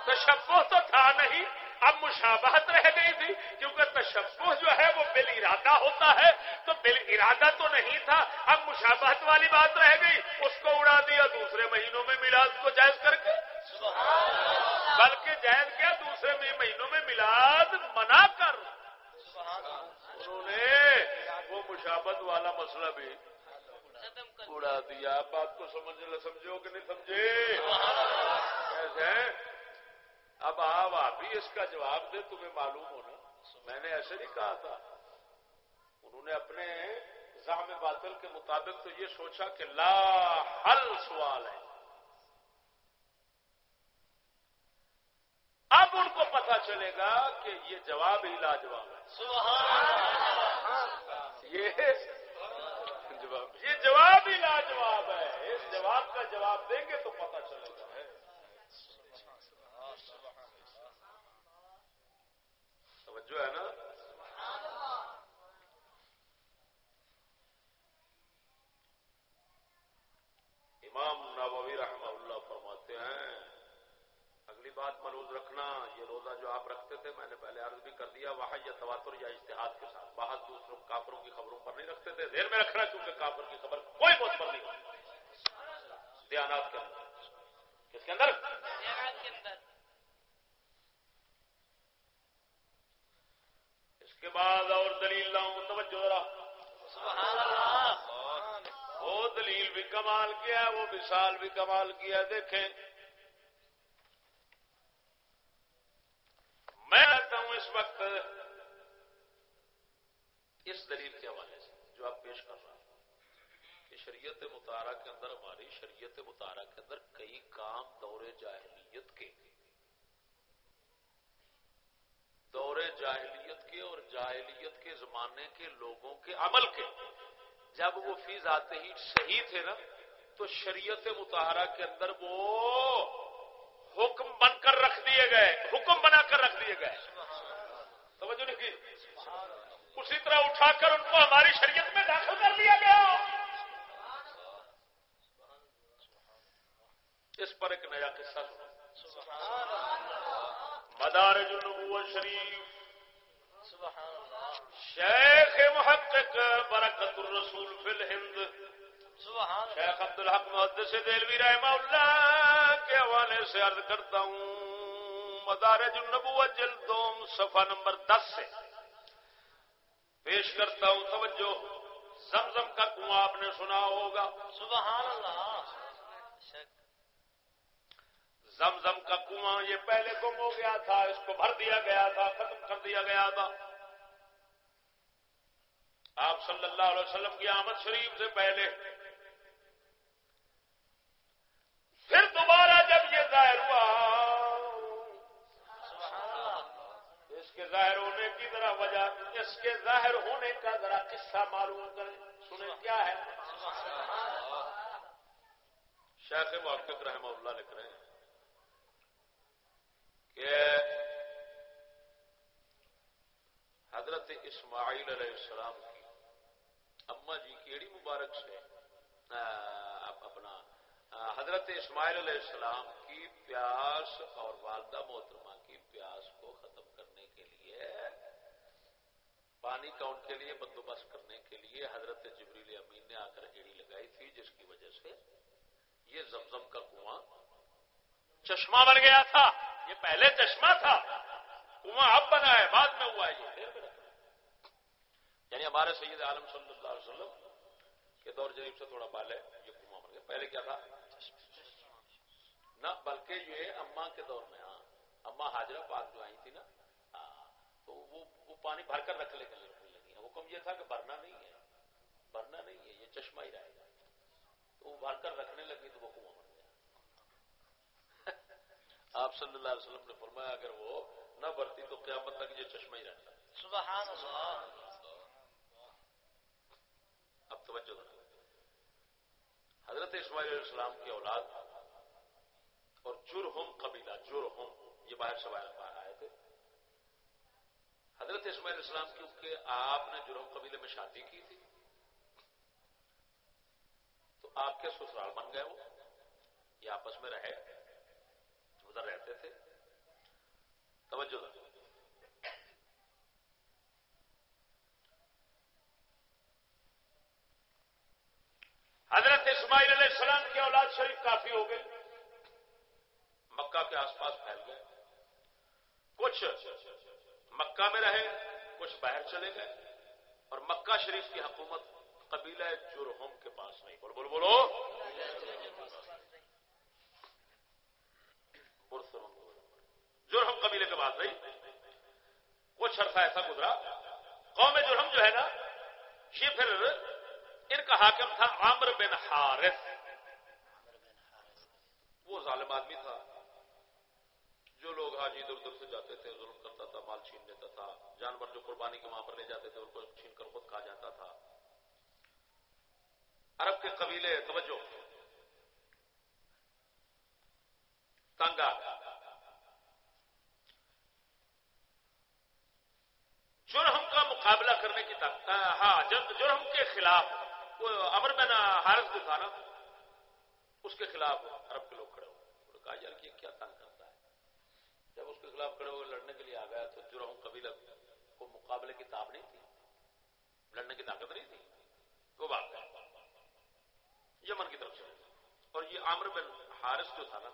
تشبہ تو تھا نہیں۔ اب مشابہت رہ گئی تھی کیونکہ تشبہ جو ہے وہ بل ارادہ ہوتا ہے تو بل ارادہ تو نہیں تھا اب مشابہت والی بات رہ گئی اس کو اڑا دیا دوسرے مہینوں میں میلاد کو جائز کر کے۔ بلکہ جائز کیا دوسرے مہینوں میں میلاد منا کر۔ انہوں نے وہ مشابت والا مسئلہ بھی اڑا دیا۔ آپ بات کو سمجھ سمجھو کہ نہیں سمجھے؟ کیسے اب آپ آپ ہی اس کا جواب دے تمہیں معلوم ہونا۔ میں نے ایسے نہیں کہا تھا۔ انہوں نے اپنے زام باطل کے مطابق تو یہ سوچا کہ لا حل سوال ہے۔ اب ان کو پتا چلے گا کہ یہ جواب ہی لاجواب ہے۔ یہ یہ جواب ہی لاجواب ہے۔ اس جواب کا جواب دیں گے تو پتا چلے گا توجہ ہے نا، امام نبوی رحمہ اللہ فرماتے ہیں، اگلی بات ملوز رکھنا، یہ روزہ جو آپ رکھتے تھے، میں نے پہلے عرض بھی کر دیا وہاں یا تواتر یا اشتہاد کے ساتھ باہر دوسروں کافروں کی خبروں پر نہیں رکھتے تھے، دیر میں رکھنا، کیونکہ کافر کی خبر کوئی بہت پر نہیں۔ دیانات کے اندر۔ کس کے اندر؟ اس کے کے بعد اور دلیل لاؤں توجہ ذرا۔ سبحان اللہ۔ وہ دلیل بھی کمال کیا ہے وہ مثال بھی کمال کیا ہے دیکھیں۔ میں کہتا ہوں اس وقت اس دلیل کے حوالے سے جو آپ پیش کر رہا ہوں کہ شریعت مطالعہ کے اندر ہماری شریعت مطالعہ کے اندر کئی کام دور جاہلیت کے دور جاہلیت کے اور جاہلیت کے زمانے کے لوگوں کے عمل کے۔ جب وہ فیض آتے ہی صحیح تھے نا، تو شریعت متحرہ کے اندر وہ حکم بن کر رکھ دیے گئے۔ حکم بنا کر رکھ دیے گئے۔ توجہ نہیں کی؟ اسی طرح اٹھا کر ان کو ہماری شریعت میں داخل کر دیا گیا۔ اس پر ایک نیا قصہ سنا مدارج النبوت شریف۔ شیخ محقق برکت الرسول فی الہند۔ شیخ عبد الحق محدث دلوی رحمہ اللہ کے حوالے سے عرض کرتا ہوں مدارج النبوت جلدوم صفحہ نمبر دس سے پیش کرتا ہوں۔ توجہ زمزم کا کنواں آپ نے سنا ہوگا۔ سبحان اللہ۔ زمزم کا کنواں یہ پہلے گم ہو گیا تھا، اس کو بھر دیا گیا تھا، ختم کر دیا گیا تھا۔ آپ صلی اللہ علیہ وسلم کی آمد شریف سے پہلے۔ پھر دوبارہ جب یہ ظاہر ہوا، اس کے ظاہر ہونے کی ذرا وجہ، اس کے ظاہر ہونے کا ذرا قصہ معلوم کریں۔ سنیں کیا ہے؟ شیخ محقق رحمہ اللہ لکھ رہے ہیں۔ کہ حضرت اسماعیل علیہ السلام کی اما جی کیڑی مبارک سے اپنا حضرت اسماعیل علیہ السلام کی پیاس اور والدہ محترمہ کی پیاس کو ختم کرنے کے لیے، پانی کا ان کے لیے بندوبست کرنے کے لیے حضرت جبریل امین نے آ کر ایڑی لگائی تھی، جس کی وجہ سے یہ زمزم کا کنواں چشمہ بن گیا تھا۔ پہلے چشمہ تھا کنواں اب بنا ہے، بعد میں ہوا ہے یہ۔ یعنی ہمارے سید عالم صلی اللہ علیہ وسلم کے دور جریب سے تھوڑا پہلے یہ کنواں بن گیا۔ پہلے کیا تھا؟ نہ، بلکہ یہ اما کے دور میں ہاں۔ اما حاجرہ پاک جو آئی تھی نا ہاں، تو وہ وہ پانی بھر کر رکھ لے لگی حکم یہ تھا کہ بھرنا نہیں ہے۔ بھرنا نہیں ہے، یہ چشمہ ہی رہے گا۔ تو وہ بھر کر رکھنے لگی تو وہ کنواں آپ صلی اللہ علیہ وسلم نے فرمایا اگر وہ نہ بھرتی تو قیامت تک یہ چشمہ ہی رہتا سبحان اللہ۔ اب توجہ حضرت اسماعیل علیہ السلام کی اولاد اور جرہم قبیلہ جرہم یہ باہر سوال باہر آئے تھے۔ حضرت اسماعیل علیہ السلام کیونکہ آپ نے جرہم قبیلے میں شادی کی تھی۔ تو آپ کے سسرال بن گئے وہ۔ یہ آپس میں رہے۔ ادھر رہتے تھے۔ توجہ۔ حضرت اسماعیل علیہ السلام کی اولاد شریف کافی ہو گئی۔ مکہ کے آس پاس پھیل گئے۔ کچھ مکہ میں رہے، کچھ باہر چلے گئے۔ اور مکہ شریف کی حکومت قبیلہ جرہم کے پاس نہیں۔ بول بول بولو۔ جرہم قبیلے کے پاس نہیں کچھ عرصہ ایسا گزرا۔ قوم جرہم جو ہے نا، یہ پھر ان کا حاکم تھا عامر بن حارث۔ وہ ظالم آدمی تھا۔ جو لوگ حاجی ادھر ادھر سے جاتے تھے، ظلم کرتا تھا، مال چھین لیتا تھا، جانور جو قربانی کے وہاں پر لے جاتے تھے، ان کو چھین کر خود کھا جاتا تھا۔ عرب کے قبیلے، توجہ۔ تنگا جرہم کا مقابلہ کرنے کی طاقت ہاں جرہم کے خلاف امر میں حارث جو تھا نا، اس کے خلاف عرب کے لوگ کھڑے ہوئے کہا، یار، یہ کیا تنگ کرتا ہے؟ جب اس کے خلاف کھڑے ہوئے، لڑنے کے لیے آ گیا تو جرہم قبیلہ کو مقابلے کی تاب نہیں تھی۔ لڑنے کی طاقت نہیں تھی۔ وہ بات یمن کی طرف سے اور یہ عامر بن حارث جو تھا نا،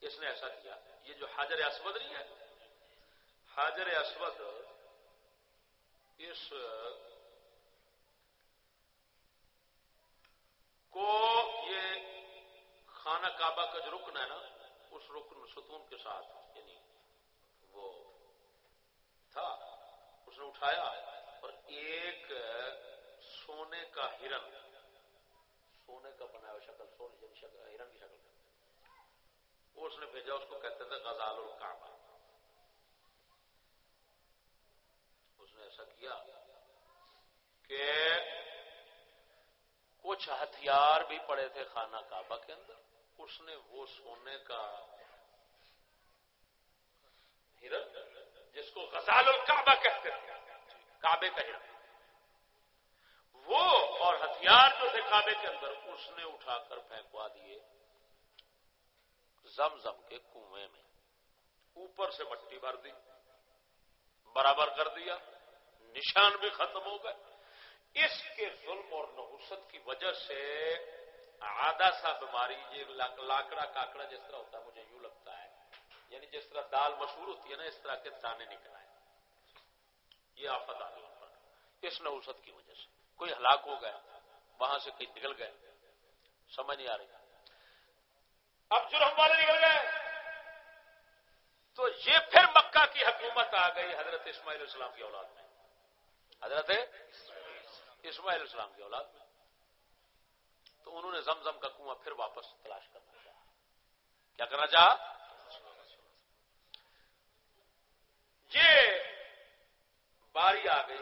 اس نے ایسا کیا، یہ جو حاجر اسود نہیں ہے حاجر اسود، اس کو یہ خانہ کعبہ کا جو رکن ہے نا، اس رکن ستون کے ساتھ یعنی وہ تھا، اس نے اٹھایا اور ایک سونے کا ہرن، سونے کا بنا ہوا شکل، سونے جن شکل، ہرن کی شکل۔ اس نے بھیجا، اس کو کہتے تھے غزال الکعبہ۔ اس کہ کچھ ہتھیار بھی پڑے تھے خانہ کعبہ کے اندر۔ اس نے وہ سونے کا ہرن، جس کو غزال الکعبہ کہتے تھے، کعبے کا ہرن۔ وہ اور ہتھیار جو تھے کعبے کے اندر، اس نے اٹھا کر پھینکوا دیے زم زم کے کنویں میں۔ اوپر سے مٹی بھر دی، برابر کر دیا۔ نشان بھی ختم ہو گئے۔ اس کے ظلم اور نحوست کی وجہ سے آدھا سا بیماری، یہ لاکڑا کاکڑا جس طرح ہوتا ہے، مجھے یوں لگتا ہے۔ یعنی جس طرح دال مشہور ہوتی ہے نا، اس طرح کے دانے نکل آئے۔ یہ آفت آ گئی اس نحوست کی وجہ سے۔ کوئی ہلاک ہو گیا، وہاں سے کہیں نکل گئے۔ سمجھ نہیں آ رہی۔ اب جرم والے نکل گئے۔ تو یہ پھر مکہ کی حکومت آ گئی، حضرت اسماعیل اسلام کی اولاد میں۔ حضرت اسماعیل اسلام کی اولاد میں۔ تو انہوں نے زمزم کا کنواں پھر واپس تلاش کرنا چاہا۔ کیا کرنا چاہا؟ یہ باری آ گئی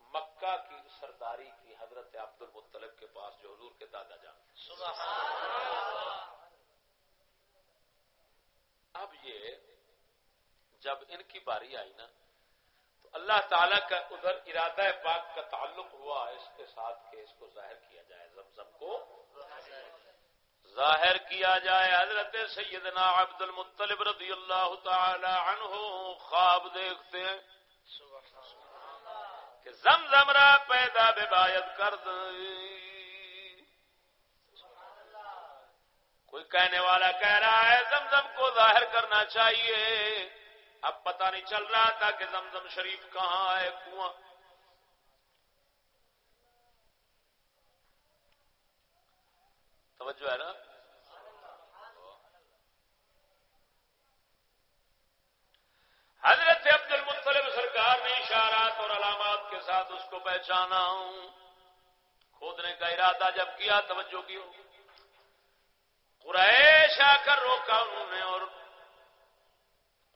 مکہ کی سرداری کی حضرت عبد المطلب کے پاس جو حضور کے دادا جان۔ اب یہ جب ان کی باری آئی نا اللہ تعالی کا ادھر ارادہ پاک کا تعلق ہوا اس کے ساتھ کہ اس کو ظاہر کیا جائے، زمزم کو ظاہر کیا جائے۔ حضرت سیدنا عبد المطلب رضی اللہ تعالی عنہ خواب دیکھتے ہیں کہ زمزم را پیدا بے کر کوئی کہنے والا کہہ رہا ہے، زمزم کو ظاہر کرنا چاہیے۔ اب پتہ نہیں چل رہا تھا کہ زمزم شریف کہاں ہے، کنواں۔ توجہ ہے نا؟ حضرت عبد المطلب سرکار نے اشارات اور علامات کے ساتھ اس کو پہچانا۔ ہوں کھودنے کا ارادہ جب کیا، توجہ کی قریش آ کر روکا انہوں نے اور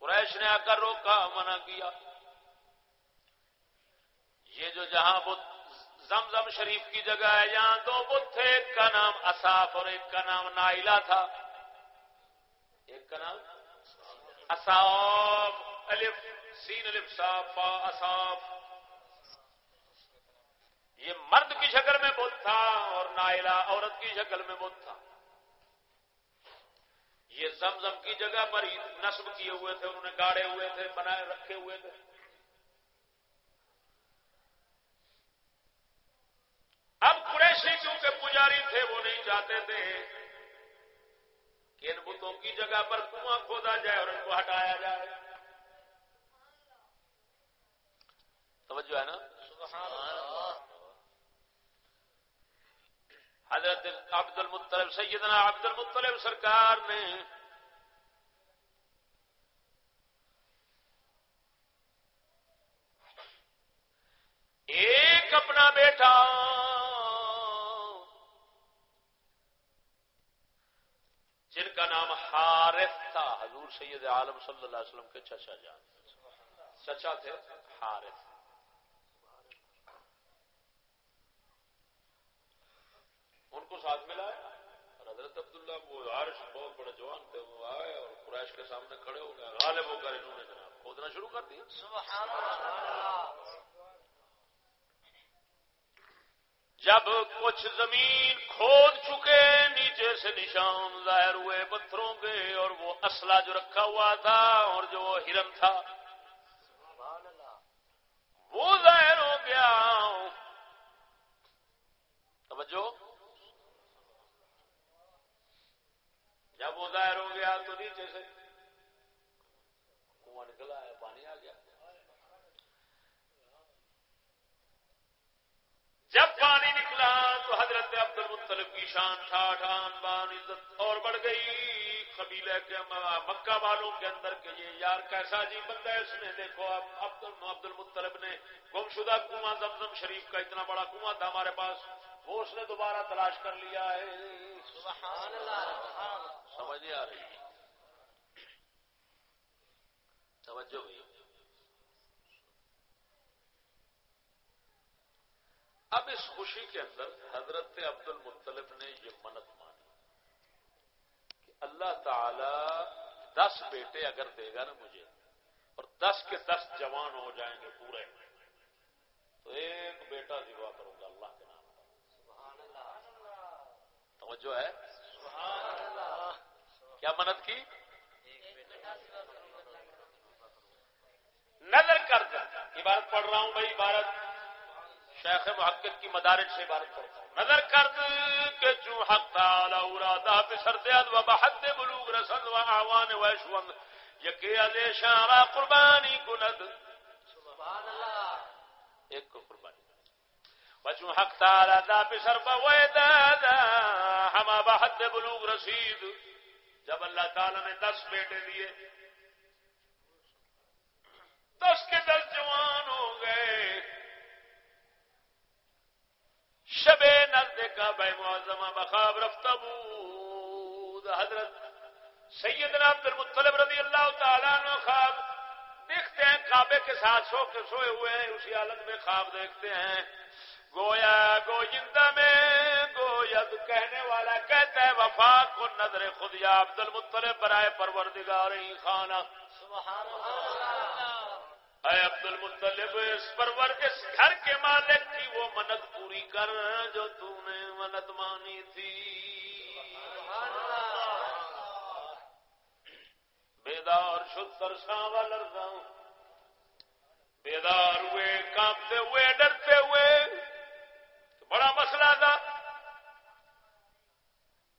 قریش نے آ کر روکا، منع کیا۔ یہ جو جہاں بدھ زمزم شریف کی جگہ ہے، یہاں دو بدھ تھے ایک کا نام اصاف اور ایک کا نام نائلہ تھا۔ ایک کا نام اصاف الف، سین، الف، صاف اصاف یہ مرد کی شکل میں بت تھا اور نائلہ عورت کی شکل میں بت تھا۔ یہ زمزم کی جگہ پر ہی نصب کیے ہوئے تھے، انہوں نے گاڑے ہوئے تھے، بنائے، رکھے ہوئے تھے۔ اب قریشی کیونکہ پجاری تھے، وہ نہیں چاہتے تھے کہ ان بتوں کی جگہ پر کنواں کھودا جائے اور ان کو ہٹایا جائے۔ توجہ ہے نا؟ حضرت عبد المطلب سیدنا عبد المطلب سرکار نے ایک اپنا بیٹا جن کا نام حارث تھا، حضور سید عالم صلی اللہ علیہ وسلم کے چچا جان چچا تھے حارث۔ ان کو ساتھ ملا ہے اور حضرت عبداللہ وہ عارش بہت بڑے جوان تھے وہ آئے اور قریش کے سامنے کھڑے ہو گئے۔ غالب ہو کر انہوں نے جناب کھودنا شروع کر دیا۔ جب کچھ زمین کھود چکے نیچے سے نشان ظاہر ہوئے پتھروں کے اور وہ اسلحہ جو رکھا ہوا تھا اور جو وہ ہرن تھا وہ ظاہر ہو گیا۔ توجہ۔ جب وہ ظاہر ہو گیا تو نیچے سے کنواں نکلا ہے، پانی آ گیا۔ جب پانی نکلا تو حضرت عبد المطلب کی شان ٹھا ٹھان بان، عزت اور بڑھ گئی۔ قبیلے کے مکہ والوں کے اندر کہ یہ یار کیسا جی بندہ ہے، اس نے دیکھو، اب عبد المطلب نے گم شدہ کنواں زمزم شریف کا اتنا بڑا کنواں تھا ہمارے پاس۔ وہ اس نے دوبارہ تلاش کر لیا ہے۔ سمجھ نہیں آ رہی۔ توجہ بھی۔ اب اس خوشی کے اندر حضرت عبد المطلب نے یہ منت مانی کہ اللہ تعالی دس بیٹے اگر دے گا نا مجھے اور دس کے دس جوان ہو جائیں گے پورے تو ایک بیٹا ذبح کروں گا اللہ کے نام توجہ ہے۔ کیا منت کی؟ نظر کر عبارت پڑھ رہا ہوں بھائی عبارت۔ شیخ محقق کی مدارج سے عبارت کرتا ہوں۔ نظر کر کہ جو حق تعالی ارادا بسر دیاد و بحد بلوغ رسد و آوان و اشوان یکی علی شارع قربانی کند سبحان اللہ۔ ایک کو قربانی۔ وجو حق تعالی دا بسر بویدادا ہما بحد بلوغ رسید۔ جب اللہ تعالی نے دس بیٹے دیے، دس کے دس جوان ہو گئے۔ شب نزد کا بے معظمہ بخاب رفتہ بود۔ حضرت سیدنا عبد المطلب رضی اللہ تعالیٰ نے خواب دیکھتے ہیں، کعبے کے ساتھ سو کے سوئے ہوئے ہیں، اسی حالت میں خواب دیکھتے ہیں۔ گویا گوئندہ میں گوید کہنے والا کہتا ہے، وفا کو نظر خود یا عبد المطلب برائے پروردگار خانہ۔ سبحان اللہ۔ اے عبد المطلب اس پرور اس گھر کے مالک کی وہ منت پوری کر جو تو نے منت مانی تھی۔ بیدار، شتر شاہ لرزا بیدار ہوئے، کانپتے ہوئے، ڈرتے ہوئے بڑا مسئلہ تھا۔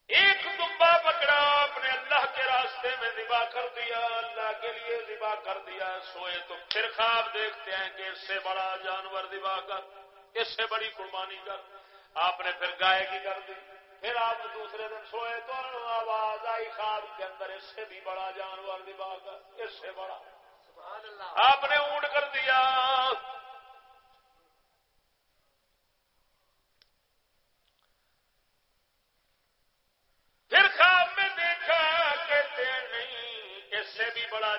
ایک دبا پکڑا اپنے اللہ کے راستے میں ذبا کر دیا اللہ کے لیے ذبا کر دیا۔ سوئے تو پھر خواب دیکھتے ہیں کہ اس سے بڑا جانور ذبا کر اس سے بڑی قربانی کر۔ آپ نے پھر گائے کی کر دی۔ پھر آپ دوسرے دن سوئے تو آواز آئی خواب کے اندر اس سے بھی بڑا جانور ذبا کر اس سے بڑا۔ آپ نے اونٹ کر دیا۔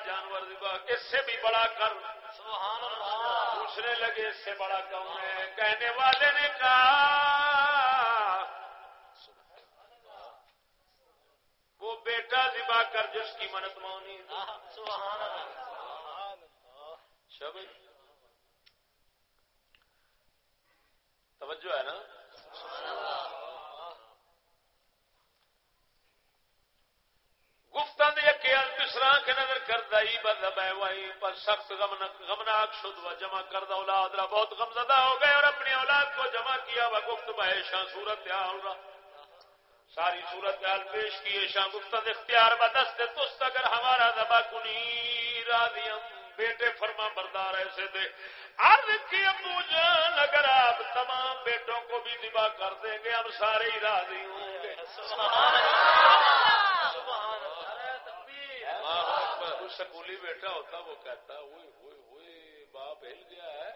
جانور اس سے بھی بڑا کر۔ دوسرے لگے اس سے بڑا کم ہے کہنے والے نے کہا وہ بیٹا ذبا کر جس کی منت مونی توجہ ہے نا؟ گفتان پسرا کے نظر کردا ہی بدب ہے وہی پر سخت غمناک شد و جمع کردا اولاد را بہت ہو گئے اور اپنی اولاد کو جمع کیا وہ گفت بحشاں صورت حال ساری صورت حال پیش کی شاہ گفتد اختیار بدست تست اگر ہمارا دبا کنی راضیم بیٹے فرما بردار ایسے تھے۔ عرض کی ابو جان، اگر آپ تمام بیٹوں کو بھی دبا کر دیں گے، ہم سارے ہی راضی ہوں گے۔ سکولی بیٹا ہوتا، وہ کہتا ہوئی ہوئی ہوئی باپ ہل گیا ہے۔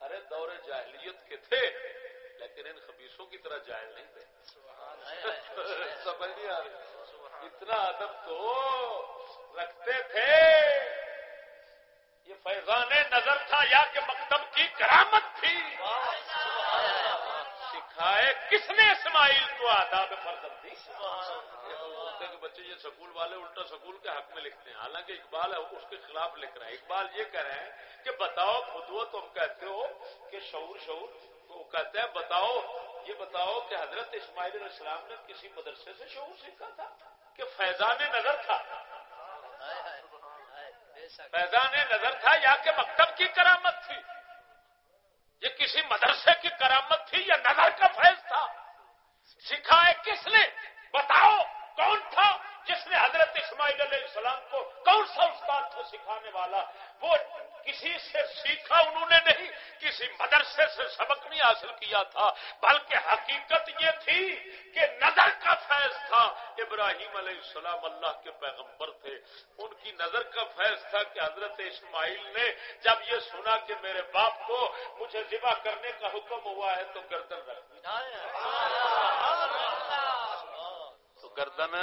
ارے دور جاہلیت کے تھے، لیکن ان خبیصوں کی طرح جاہل نہیں تھے۔ سمجھ نہیں آ رہی۔ اتنا ادب تو رکھتے تھے۔ یہ فیضان نظر تھا، یا کہ مکتب کی کرامت تھی۔ سکھائے کس نے اسماعیل کو آداب فرض دی؟ کہ بچے یہ سکول والے الٹا سکول کے حق میں لکھتے ہیں۔ حالانکہ اقبال ہے اس کے خلاف لکھ رہے ہیں۔ اقبال یہ کہہ رہے ہیں کہ بتاؤ خود وہ تم کہتے ہو کہ شعور شعور وہ کہتے ہیں بتاؤ یہ بتاؤ کہ حضرت اسماعیل علیہ السلام نے کسی مدرسے سے شعور سیکھا تھا؟ کہ فیضان نظر تھا؟ فیضان نظر تھا یا کہ مکتب کی کرامت تھی؟ یہ کسی مدرسے کی کرامت تھی یا نظر کا فیض تھا؟ سکھائے کس نے؟ بتاؤ۔ کون تھا جس نے حضرت اسماعیل علیہ السلام کو کون سا استاد تھا سکھانے والا؟ وہ کسی سے سیکھا انہوں نے نہیں، کسی مدرسے سے سبق نہیں حاصل کیا تھا، بلکہ حقیقت یہ تھی کہ نظر کا فیض تھا۔ ابراہیم علیہ السلام اللہ کے پیغمبر تھے۔ ان کی نظر کا فیض تھا کہ حضرت اسماعیل نے جب یہ سنا کہ میرے باپ کو مجھے ذبح کرنے کا حکم ہوا ہے تو گردن رکھ گردن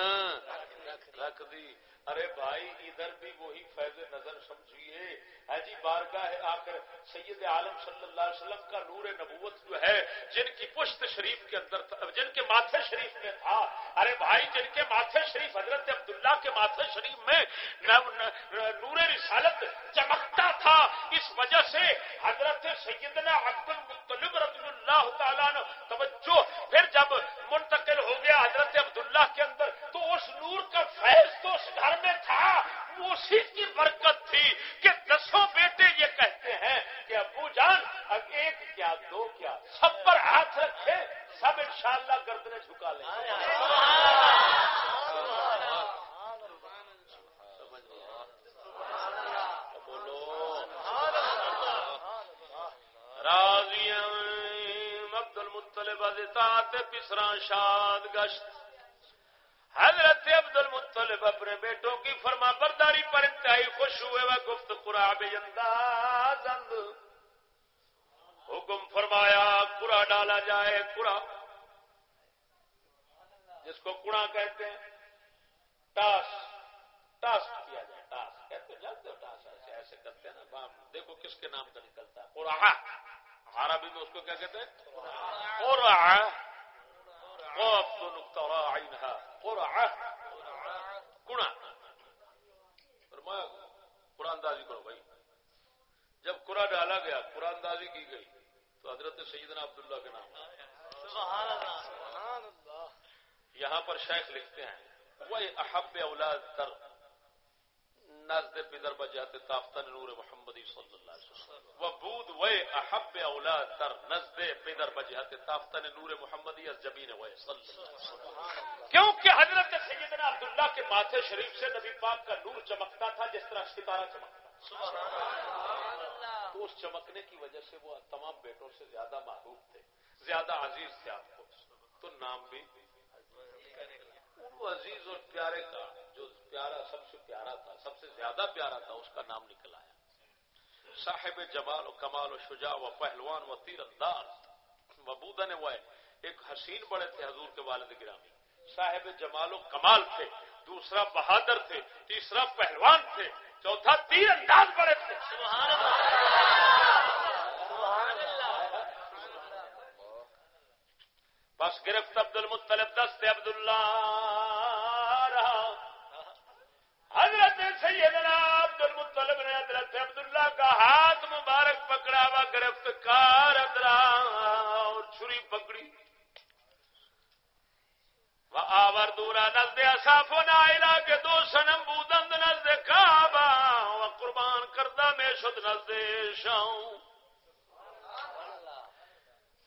رکھ دی۔ ارے بھائی ادھر بھی وہی فیض نظر سمجھیے۔ ہے جی بارگاہ آ کر سید عالم صلی اللہ علیہ وسلم کا نور نبوت جو ہے، جن کی پشت شریف کے اندر تھا، جن کے ماتھے شریف میں تھا۔ ارے بھائی، جن کے ماتھے شریف حضرت عبداللہ کے ماتھے شریف میں نور رسالت چمکتا تھا، اس وجہ سے حضرت سیدنا عبد المطلب رضی اللہ تعالیٰ نے توجہ، پھر جب منتقل ہو گیا حضرت عبداللہ کے اندر، تو اس نور کا فیض تو اس گھر میں تھا۔ اسی کی برکت تھی کہ دسوں بیٹے یہ کہتے ہیں کہ ابو جان اب ایک کیا دو کیا سب پر ہاتھ رکھے سب انشاءاللہ گردنے جھکا لیں بولو راضی عبد المطلب پسرا شاد گشت حضرت عبد المطلب اپنے بیٹوں کی فرما برداری پر انتہائی خوش ہوئے وہ گفت قرآب انداز حکم فرمایا کڑا ڈالا جائے کڑا جس کو کڑا کہتے ہیں، ٹاس ٹاس کیا جائے، ٹاس۔ کہتے ہیں، جانتے ہو ٹاس، ایسے ایسے کرتے ہیں نا، بام۔ دیکھو کس کے نام کا نکلتا ہے۔ قرآ ہمارا بھی میں اس کو کیا کہتے ہیں؟ قرآ قرآن اندازی کرو بھائی۔ جب قرآن ڈالا گیا قرآن اندازی کی گئی تو حضرت سیدنا عبداللہ کے نام۔ یہاں پر شیخ لکھتے ہیں وہ احب اولاد تر نزد پدر بجاتے تافتن نور محمدی صلی اللہ علیہ وسلم۔ وہ بود وہ احب اولاد تر نزد پدر بجاتے تافتن نور محمدی از جبین وہ کیونکہ حضرت سیدنا عبداللہ کے ماتھے شریف سے نبی پاک کا نور چمکتا تھا، جس طرح ستارہ چمکتا تو اس چمکنے کی وجہ سے وہ تمام بیٹوں سے زیادہ محبوب تھے، زیادہ عزیز تھے آپ کو۔ تو نام بھی وہ عزیز اور پیارے کا، جو پیارا، سب سے پیارا تھا، سب سے زیادہ پیارا تھا، اس کا نام نکل آیا۔ صاحب جمال و کمال و شجاع و پہلوان و تیر انداز وبودن وہ ایک حسین بڑے تھے، حضور کے والد گرامی۔ صاحب جمال و کمال تھے، دوسرا بہادر تھے، تیسرا پہلوان تھے، چوتھا تیر انداز بڑے تھے۔ بس گرفت عبد المطلب دست عبد اللہ رہا۔ حضرت سیدنا عبد المطلب نے حضرت عبداللہ کا ہاتھ مبارک پکڑا ہوا گرفت کار ادرا اور چھری پکڑی۔ آور دورا نزد اصاف نائلا کے دو سنم بودند نزد کعبہ و قربان کردہ میں شد نزد شاؤں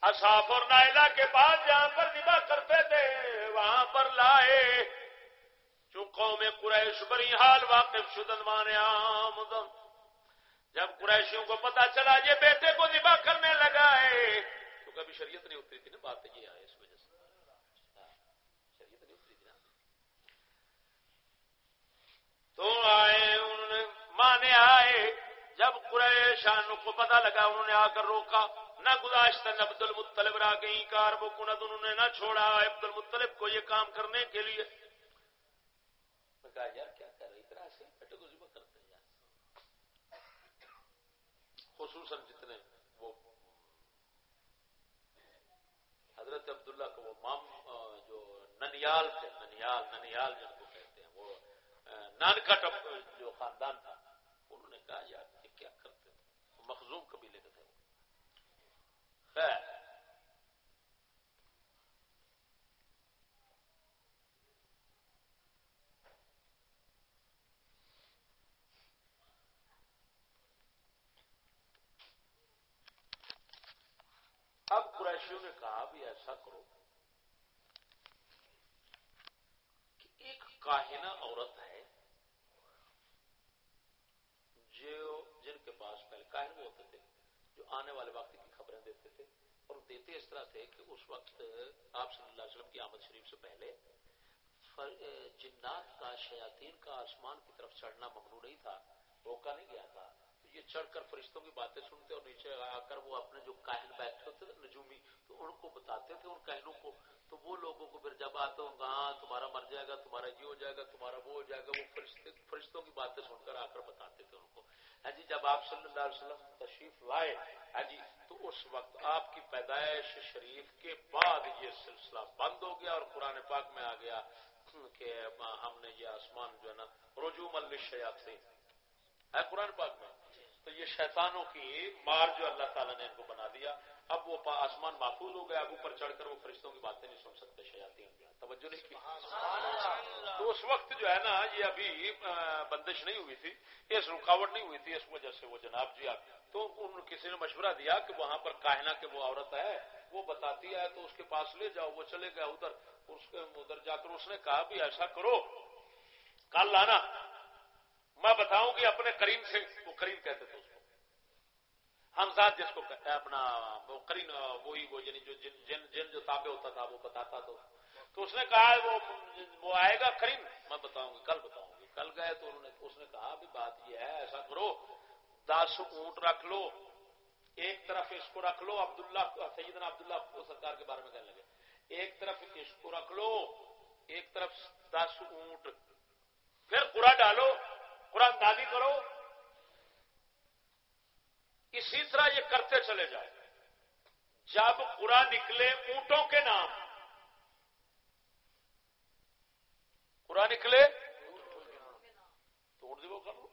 اصاف اور نائلا کے بعد جہاں پر نبا کرتے تھے وہاں پر لائے۔ چونکوں میں قریش بری حال واقف شدن مانے آمدن جب قریشیوں کو پتا چلا یہ بیٹے کو نبا کرنے لگا ہے، تو کبھی شریعت نہیں اتری تھی نا، بات یہ آئے اس وجہ سے۔ شریعت نہیں اتری تھی نا۔ تو آئے، انہوں نے مانے آئے جب قریشان کو پتا لگا انہوں نے آ کر روکا، نہ گزاشت نہ عبد المطلب را گئی کار وہ کنت انہوں نے نہ چھوڑا عبد المطلب کو یہ کام کرنے کے لیے۔ کہا، یار کیا کر رہی طرح سے بیٹے کو کرتے ہیں خصوصاً جتنے وہ حضرت عبداللہ کو وہ مام جو ننیال تھے، ننیال ننیال جن کو کہتے ہیں، وہ نانکٹ جو خاندان تھا، انہوں نے کہا، یار مخزوم قبیلے کے تھے خیر۔ اب قریشیوں نے کہا بھی ایسا کرو کہ ایک کاہنا عورت ہے جو جن کے پاس پہلے کاہن ہوتے تھے، جو آنے والے وقت کی خبریں دیتے تھے، اور دیتے اس طرح تھے کہ اس وقت آپ صلی اللہ علیہ وسلم کی آمد شریف سے پہلے جنات کا، شیاطین کا آسمان کی طرف چڑھنا ممنوع نہیں تھا روکا نہیں گیا تھا۔ یہ چڑھ کر فرشتوں کی باتیں سنتے اور نیچے آ کر وہ اپنے جو کاہن بیٹھے ہوتے تھے، نجومی، تو ان کو بتاتے تھے، ان کاہنوں کو، تو وہ لوگوں کو پھر جب آتے ہوں گا ہاں تمہارا مر جائے گا، تمہارا یہ ہو جائے گا، تمہارا وہ ہو جائے گا، وہ فرشتے، فرشتوں کی باتیں سن کر آ کر بتاتے تھے ان کو۔ ہاں جی جب آپ صلی اللہ علیہ وسلم تشریف لائے ہاں جی تو اس وقت آپ کی پیدائش شریف کے بعد یہ سلسلہ بند ہو گیا اور قرآن پاک میں آ گیا کہ ہم نے یہ آسمان جو ہے نا رجوع الشیات سے ہے قرآن پاک میں؟ تو یہ شیطانوں کی مار جو اللہ تعالیٰ نے ان کو بنا دیا، اب وہ آسمان محفوظ ہو گیا اب اوپر چڑھ کر وہ فرشتوں کی باتیں نہیں سن سکتے شیاتی توجہ نہیں کی۔ تو اس وقت جو ہے نا یہ ابھی بندش نہیں ہوئی تھی۔ اس رکاوٹ نہیں ہوئی تھی اس وجہ سے وہ جناب جی تو ان کسی نے مشورہ دیا کہ وہاں پر کاہنا کے وہ عورت ہے وہ بتاتی ہے تو اس کے پاس لے جاؤ وہ چلے گئے ادھر۔ اس کے ادھر جا کر اس نے کہا بھی ایسا کرو۔ کل لانا۔ میں بتاؤں گی اپنے کریم سے وہ کریم کہتے تھے اس کو۔ ہم ساتھ جس کو اپنا وہ کریم وہی وہ یعنی جو جن جن جن جو تابع ہوتا تھا وہ بتاتا تو۔ تو اس نے کہا وہ وہ آئے گا کریم۔ میں بتاؤں گی، کل بتاؤں گی۔ کل گئے تو انہوں نے اس نے کہا بھی بات یہ ہے، ایسا کرو، دس اونٹ رکھ لو۔ ایک طرف اس کو رکھ لو، عبداللہ سیدنا عبداللہ سرکار کے بارے میں کہنے لگے۔ ایک طرف اس کو رکھ لو، ایک طرف دس اونٹ۔ پھر پورا ڈالو، قرآن دادی کرو۔ اسی طرح یہ کرتے چلے جائے۔ جب قرآن نکلے اونٹوں کے نام قرآن نکلے؟ تو اونٹ وہ کر لو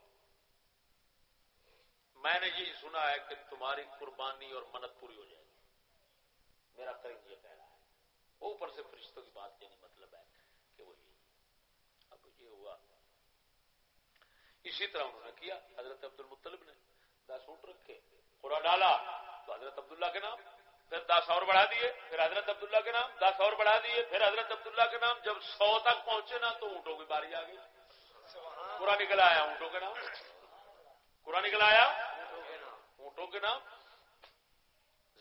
میں نے یہ سنا ہے کہ تمہاری قربانی اور منت پوری ہو جائے گی۔ میرا کریم یہ کہہ رہا ہے۔ اوپر سے فرشتوں کی بات یعنی مطلب ہے کہ وہ یہ اب یہ ہوا۔ اسی طرح انہوں نے کیا۔ حضرت عبد المطلب نے دس اونٹ رکھے۔ پورا ڈالا تو حضرت عبداللہ کے نام۔ پھر دس اور بڑھا دیے، پھر حضرت عبداللہ کے نام، دس اور بڑھا دیے، پھر حضرت عبداللہ کے نام، جب سو تک پہنچے نا تو اونٹوں کی باری آ گئی۔ پورا نکل آیا اونٹوں کے نام؟ پورا نکل آیا؟ اونٹوں کے نام۔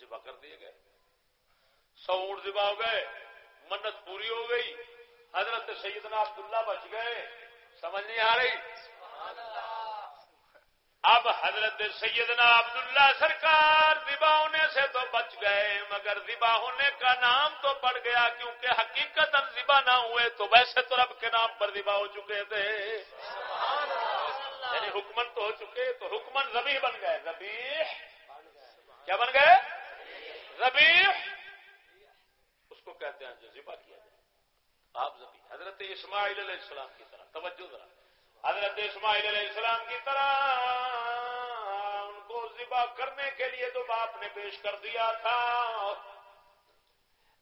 ذبح کر دیے گئے۔ سو اونٹ ذبح ہو گئے، منت پوری ہو گئی۔ حضرت سیدنا عبداللہ بچ گئے۔ سمجھ نہیں آ رہی؟ اب حضرت سیدنا عبداللہ سرکار ذبا ہونے سے تو بچ گئے مگر ذبا ہونے کا نام تو پڑ گیا کیونکہ حقیقت ذبا نہ ہوئے تو ویسے تو رب کے نام پر ذبا ہو چکے تھے۔ یعنی حکمن تو ہو چکے تو حکمن ربی بن گئے۔ ربی کیا بن گئے؟ ربی اس کو کہتے ہیں جو ذبا کیا جائے۔ آپ زبی حضرت اسماعیل علیہ السلام کی طرح توجہ ذرا۔ حضرت اسماعیل علیہ السلام کی طرح ان کو ذبح کرنے کے لیے تو باپ نے پیش کر دیا تھا۔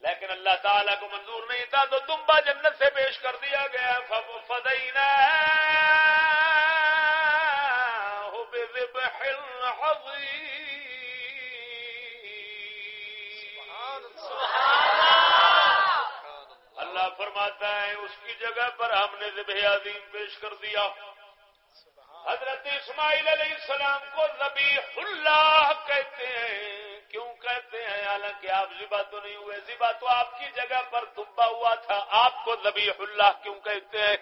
لیکن اللہ تعالیٰ کو منظور نہیں تھا تو تمبا جنت سے پیش کر دیا گیا۔ فدین اللہ فرماتا ہے، اس کی جگہ پر ہم نے ذبح عظیم پیش کر دیا۔ حضرت اسماعیل علیہ السلام کو ذبیح اللہ کہتے ہیں۔ کیوں کہتے ہیں؟ حالانکہ آپ ذبح تو نہیں ہوئے۔ ذبح تو آپ کی جگہ پر دبا ہوا تھا۔ آپ کو ذبیح اللہ کیوں کہتے ہیں؟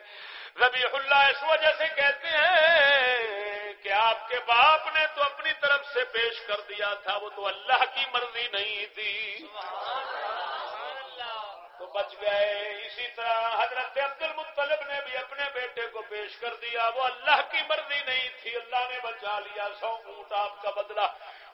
ذبیح اللہ اس وجہ سے کہتے ہیں کہ آپ کے باپ نے تو اپنی طرف سے پیش کر دیا تھا۔ وہ تو اللہ کی مرضی نہیں تھی۔ تو بچ گئے۔ اسی طرح حضرت عبد المطلب نے بھی اپنے بیٹے کو پیش کر دیا۔ وہ اللہ کی مرضی نہیں تھی اللہ نے بچا لیا۔ سو اونٹ آپ کا بدلا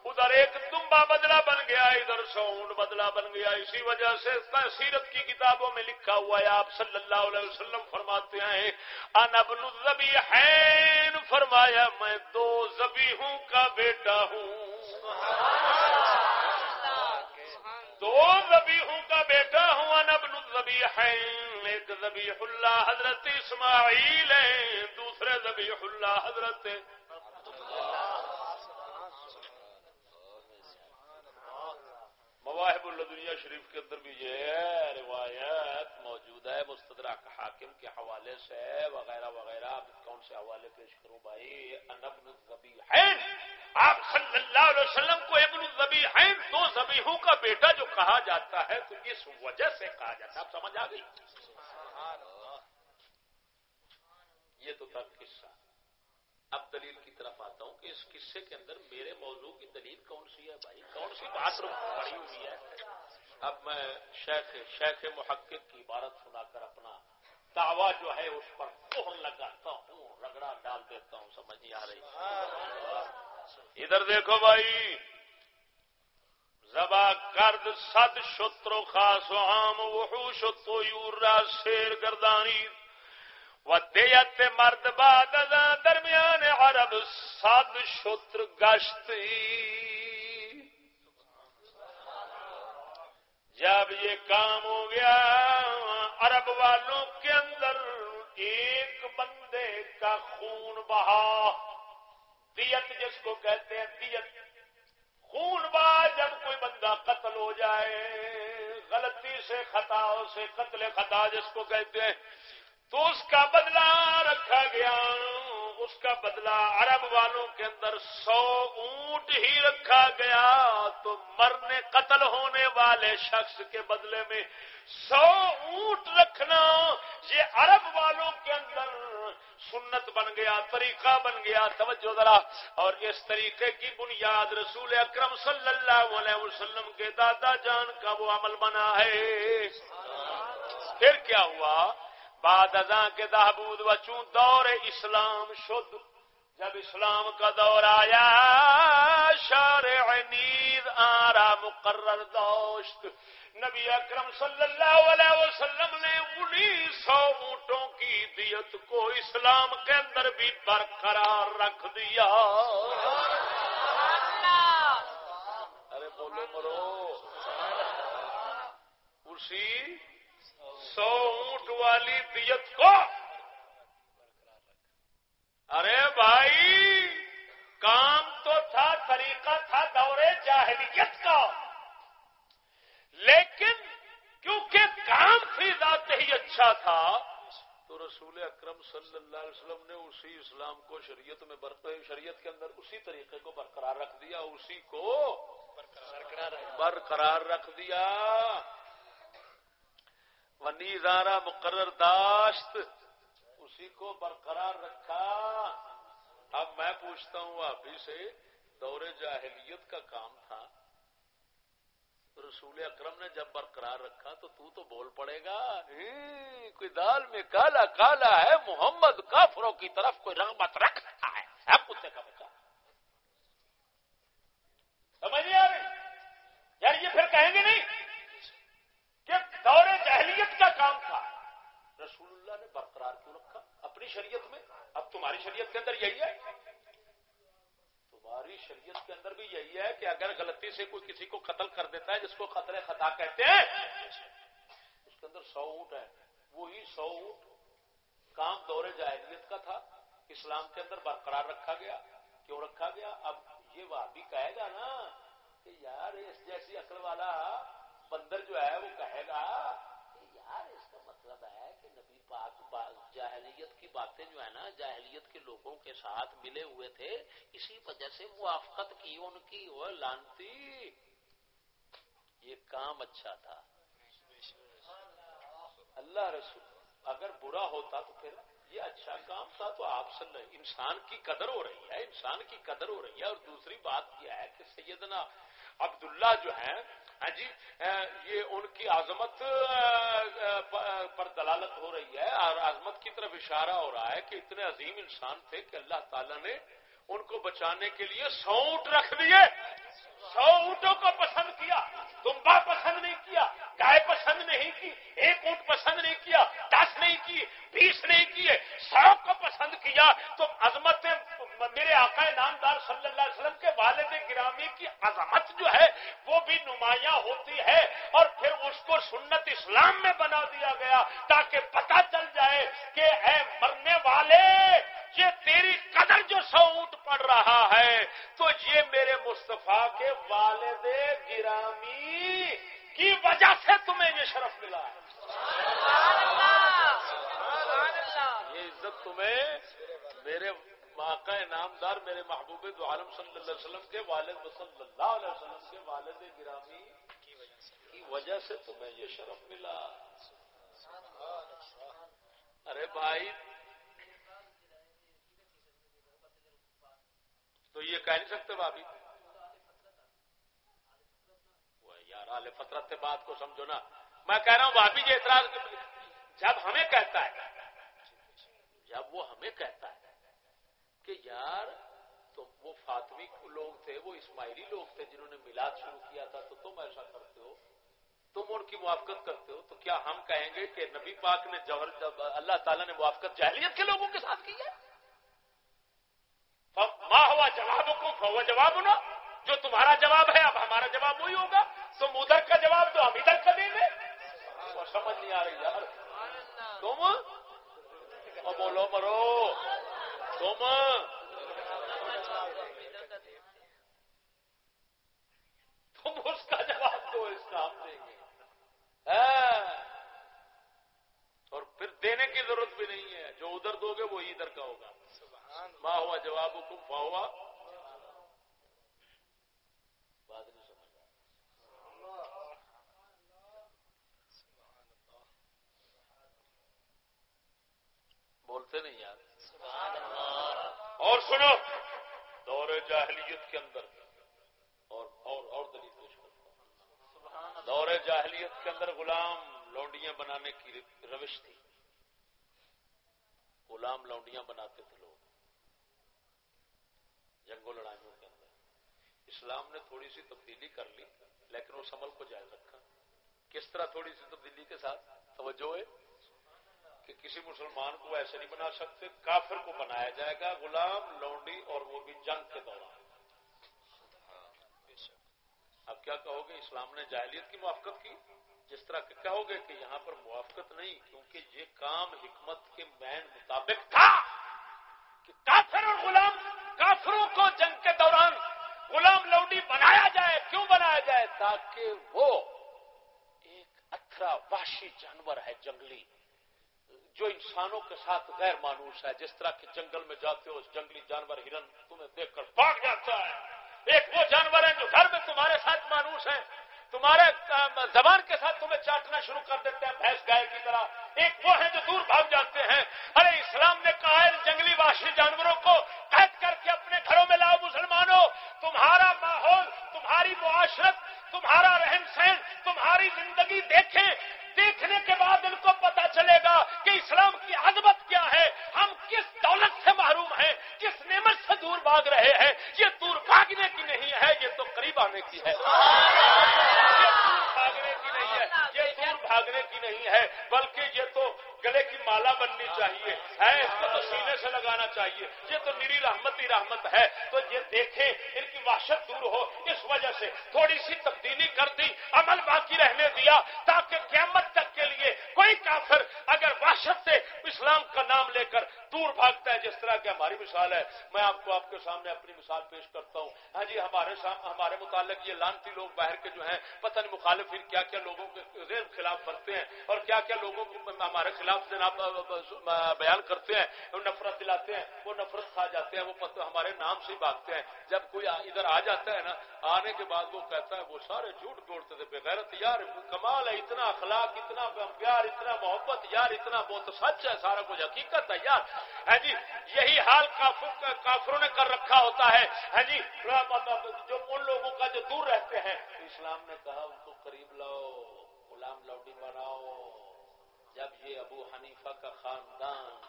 ادھر ایک دمبا بدلا بن گیا ادھر سو اونٹ بدلا بن گیا۔ اسی وجہ سے سیرت کی کتابوں میں لکھا ہوا ہے آپ صلی اللہ علیہ وسلم فرماتے ہیں انبن زبی حین فرمایا میں دو زبی ہوں کا بیٹا ہوں۔ دو زبیحوں کا بیٹا ہوں ابن ذبیحین ایک ذبیح اللہ حضرت اسماعیل دوسرے ذبیح اللہ حضرت مواہب الدنیا شریف کے اندر بھی یہ روایت موجود ہے مستدرک حاکم کے حوالے سے وغیرہ وغیرہ اب کون سے حوالے پیش کروں بھائی؟ انبن الزبی آپ صلی اللہ علیہ وسلم کو ابن الزبی دو زبیحوں کا بیٹا جو کہا جاتا ہے تو اس وجہ سے کہا جاتا ہے۔ آپ سمجھ آ گئی؟ یہ تو تب قصہ۔ اب دلیل کی طرف آتا ہوں کہ اس قصے کے اندر میرے موضوع کی دلیل کون سی ہے بھائی؟ کون سی بات پڑی ہوئی ہے؟ اب میں شیخ شیخ محقق کی عبارت سنا کر اپنا دعویٰ جو ہے اس پر کوہر لگاتا ہوں، رگڑا ڈال دیتا ہوں، سمجھ نہیں آ رہی۔ ادھر دیکھو بھائی۔ زبا کرد سد شترو خاص عام، وحوش تو یورا شیر گردانی۔ دیت مرد باد درمیان عرب سد شتر گشت جب یہ کام ہو گیا، عرب والوں کے اندر ایک بندے کا خون بہا. دیت جس کو کہتے ہیں دیت. خون بہا جب کوئی بندہ قتل ہو جائے، غلطی سے خطا سے قتل خطا جس کو کہتے ہیں. تو اس کا بدلہ رکھا گیا۔ اس کا بدلہ عرب والوں کے اندر سو اونٹ ہی رکھا گیا۔ تو مرنے قتل ہونے والے شخص کے بدلے میں سو اونٹ رکھنا، یہ عرب والوں کے اندر سنت بن گیا، طریقہ بن گیا۔ توجہ ذرا، اور اس طریقے کی بنیاد رسول اکرم صلی اللہ علیہ وسلم کے دادا جان کا وہ عمل بنا ہے۔ پھر کیا ہوا؟ بعد ازاں کے دہبود بچوں دور اسلام شد جب اسلام کا دور آیا شارع نیز آرا مقرر دوست نبی اکرم صلی اللہ علیہ وسلم نے انیس سو اونٹوں کی دیت کو اسلام کے اندر بھی برقرار رکھ دیا۔ ارے بولو مرو۔ اسی سو اونٹ والی دیت کو۔ ارے بھائی کام تو تھا طریقہ تھا دورے جاہلیت کا۔ لیکن کیونکہ کام فی ذات ہی اچھا تھا تو رسول اکرم صلی اللہ علیہ وسلم نے اسی اسلام کو شریعت میں شریعت کے اندر اسی طریقے کو برقرار رکھ دیا اسی کو برقرار رکھ دیا۔ ونی زارا مقرر داشت، اسی کو برقرار رکھا۔ اب میں پوچھتا ہوں، ابھی سے دور جاہلیت کا کام تھا۔ رسول اکرم نے جب برقرار رکھا تو تو تو بول پڑے گا کوئی دال میں کالا کالا ہے، محمد کافروں کی طرف کوئی رغبت رکھ رہا ہے۔ اب کتے کا بچہ۔ سمجھ نہیں آ رہی؟ یار یہ پھر کہیں گے نہیں؟ دور جہلیت کا کام تھا۔ رسول اللہ نے برقرار کیوں رکھا؟ اپنی شریعت میں۔ اب تمہاری شریعت کے اندر یہی ہے۔ تمہاری شریعت کے اندر بھی یہی ہے کہ اگر غلطی سے کوئی کسی کو قتل کر دیتا ہے، جس کو قتل خطا کہتے ہیں، اس کے اندر سو اونٹ ہے وہی سو اونٹ کام دور جاہلیت کا تھا۔ اسلام کے اندر برقرار رکھا گیا۔ کیوں رکھا گیا؟ اب یہ وہ بھی کہے گا نا کہ یار اس جیسی عقل والا بندر جو ہے وہ کہے گا یار اس کا مطلب ہے کہ نبی پاک جاہلیت کی باتیں جو ہے نا جاہلیت کے لوگوں کے ساتھ ملے ہوئے تھے اسی وجہ سے موافقت کی ان کی وہ لانتی۔ یہ کام اچھا تھا۔ اللہ رسول اگر برا ہوتا تو پھر یہ اچھا کام تھا تو آپ سے انسان کی قدر ہو رہی ہے انسان کی قدر ہو رہی ہے۔ اور دوسری بات یہ ہے کہ سیدنا عبداللہ جو ہے ہاں ہاں جی یہ ان کی عظمت پر دلالت ہو رہی ہے۔ اور عظمت کی طرف اشارہ ہو رہا ہے کہ اتنے عظیم انسان تھے کہ اللہ تعالیٰ نے ان کو بچانے کے لیے سو اونٹ رکھ دیے۔ سو اونٹوں کو پسند کیا تمبا پسند نہیں کیا، گائے پسند نہیں کی، ایک اونٹ پسند نہیں کیا، دس نہیں کی، بیس نہیں کیے، سو کو پسند کیا۔ تو عظمت میرے آقا نامدار صلی اللہ علیہ وسلم کے والد گرامی کی عظمت جو ہے وہ بھی نمایاں ہوتی ہے اور پھر اس کو سنت اسلام میں بنا دیا گیا تاکہ پتہ چل جائے کہ اے مرنے والے یہ تیری قدر جو سو اونٹ پڑ رہا ہے تو یہ میرے مصطفیٰ کے والد گرامی وجہ سے تمہیں یہ شرف ملا ہے۔ یہ عزت تمہیں میرے واقع نامدار میرے محبوب دو عالم صلی اللہ علیہ وسلم کے والد صلی اللہ علیہ وسلم کے والد گرامی کی وجہ سے تمہیں یہ شرف ملا۔ ارے بھائی، تو یہ کہہ نہیں سکتے بھابھی؟ یار آل فطرت سے بات کو سمجھو نا۔ میں کہہ رہا ہوں بھابھی جی اعتراض جب ہمیں کہتا ہے، جب وہ ہمیں کہتا ہے کہ یار تو وہ فاطمی لوگ تھے وہ اسماعیلی لوگ تھے جنہوں نے میلاد شروع کیا تھا تو تم ایسا کرتے ہو؟ تم ان کی موافقت کرتے ہو؟ تو کیا ہم کہیں گے کہ نبی پاک نے جوہر اللہ تعالیٰ نے موافقت جہلیت کے لوگوں کے ساتھ کی ہے؟ ماں ہوا جواب کو ہوا جواب ہونا جو تمہارا جواب ہے اب ہمارا جواب وہی ہوگا۔ تم ادھر کا جواب تو ہم ادھر کا دیں گے۔ سمجھ نہیں آ رہی یار۔ تم؟ بولو مرو۔ تم تم اس کا جواب دو اس دیں گے اور پھر دینے کی ضرورت بھی نہیں ہے۔ جو ادھر دو گے وہ ادھر کا ہوگا۔ ماں ہوا جواب حکم ہوا بات نہیں سمجھ بولتے نہیں یار اور سنو، دور جاہلیت کے اندر اور اور اور دلیل پیش کرتا ہوں۔ دور جاہلیت کے اندر غلام لونڈیاں بنانے کی روش تھی۔ غلام لونڈیاں بناتے تھے لوگ۔ جنگوں لڑائیوں کے اندر۔ اسلام نے تھوڑی سی تبدیلی کر لی، لیکن اس عمل کو جائز رکھا۔ کس طرح تھوڑی سی تبدیلی کے ساتھ؟ توجہ ہے۔ کہ کسی مسلمان کو ایسے نہیں بنا سکتے، کافر کو بنایا جائے گا، غلام لونڈی اور وہ بھی جنگ کے دوران۔ اب کیا کہو گے؟ اسلام نے جاہلیت کی موافقت کی۔ جس طرح کہ کہو گے کہ یہاں پر موافقت نہیں، کیونکہ یہ کام حکمت کے مین مطابق تھا کہ کافر اور غلام کافروں کو جنگ کے دوران غلام لوڈی بنایا جائے، کیوں بنایا جائے؟ تاکہ وہ ایک اترا واشی جانور ہے، جنگلی۔ جو انسانوں کے ساتھ غیر مانوس ہے، جس طرح کے جنگل میں جاتے ہو جنگلی جانور ہرن تمہیں دیکھ کر بھاگ جاتا ہے۔ ایک وہ جانور ہے جو گھر میں تمہارے ساتھ مانوس ہے۔ تمہارے زبان کے ساتھ تمہیں چاٹنا شروع کر دیتے ہیں، بھینس گائے کی طرح۔ ایک وہ ہے جو دور بھاگ جاتے ہیں۔ ارے، اسلام نے کہا ہے، جنگلی واشی جانوروں کو قید کر کے اپنے گھروں میں لاؤ مسلمانوں۔ تمہارا ماحول، تمہاری معاشرت، تمہارا رہن سہن، تمہاری زندگی دیکھیں۔ دیکھنے کے بعد ان کو پتا چلے گا کہ اسلام کی عظمت کیا ہے، ہم کس دولت سے محروم ہیں، کس نعمت سے دور بھاگ رہے ہیں۔ یہ دور بھاگنے کی نہیں ہے، یہ تو قریب آنے کی ہے۔ یہ دور بھاگنے کی نہیں ہے، یہ دور بھاگنے کی نہیں ہے، بلکہ یہ تو گلے کی مالا بننی چاہیے۔ ہے، اس کو تو سینے سے لگانا چاہیے۔ یہ تو میری رحمت ہی رحمت ہے۔ تو یہ دیکھیں، ان کی وحشت دور ہو۔ اس وجہ سے تھوڑی سی تبدیلی کر دی، عمل باقی رہنے دیا، تاکہ قیامت تک کے لیے کوئی کافر اگر وحشت سے اسلام کا نام لے کر دور بھاگتا ہے، جس طرح کی ہماری مثال ہے۔ میں آپ کو آپ کے سامنے اپنی مثال پیش کرتا ہوں۔ ہاں جی ہمارے ہمارے متعلق یہ لانتی لوگ باہر کے جو ہیں پتہ نہیں مخالف کیا کیا لوگوں کے خلاف بنتے ہیں اور کیا کیا لوگوں کو ہمارے خلاف جناب بیان کرتے ہیں، وہ نفرت دلاتے ہیں، وہ نفرت کھا جاتے ہیں، وہ ہمارے نام سے ہی بھاگتے ہیں۔ جب کوئی ادھر آ جاتا ہے نا، آنے کے بعد وہ کہتا ہے، وہ سارے جھوٹ بولتے تھے بغیرت یار، کمال ہے، اتنا اخلاق، اتنا پیار، اتنا محبت، یار، اتنا بہت سچ ہے، سارا کچھ حقیقت ہے، یار۔ ہے جی یہی حال کافروں نے کر رکھا ہوتا ہے۔ ہے جی جو ان لوگوں کا جو دور رہتے ہیں۔ اسلام نے کہا، ان کو قریب لاؤ، غلام لوڈی بناؤ۔ جب یہ ابو حنیفہ کا خاندان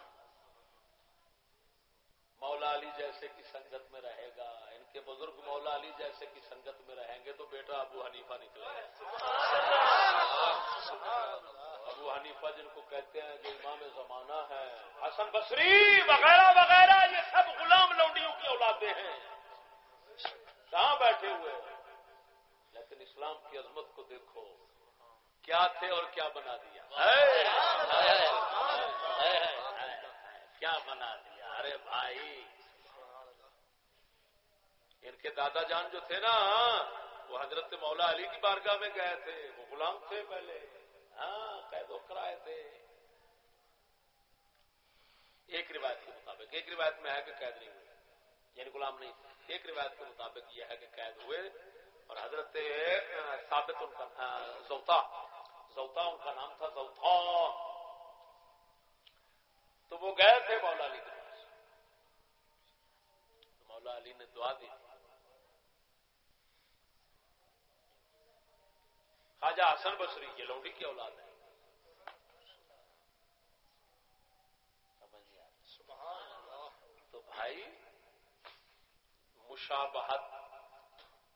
مولا علی جیسے کی سنگت میں رہے گا، ان کے بزرگ مولا علی جیسے کی سنگت میں رہیں گے، تو بیٹا ابو حنیفہ نکلے ابو حنیفہ جن کو کہتے ہیں جو امام زمانہ ہے، حسن بصری وغیرہ وغیرہ، یہ سب غلام لونڈیوں کی اولادیں ہیں۔ کہاں بیٹھے ہوئے؟ لیکن اسلام کی عظمت کو دیکھو۔ کیا تھے اور کیا بنا دیا کیا بنا دیا ارے بھائی ان کے دادا جان جو تھے نا وہ حضرت مولا علی کی بارگاہ میں گئے تھے وہ غلام تھے پہلے ہاں قید و کرائے تھے ایک روایت کے مطابق ایک روایت میں ہے کہ قید نہیں ہوئے یعنی غلام نہیں ایک روایت کے مطابق یہ ہے کہ قید ہوئے اور حضرت ثابت ان کا زوتا زوتا ان کا نام تھا زوتا تو وہ گئے تھے مولا علی کے پاس۔ مولا علی نے دعا دی۔ خواجہ حسن بسری یہ لوڈی کی اولاد ہے۔ تو بھائی، مشابہت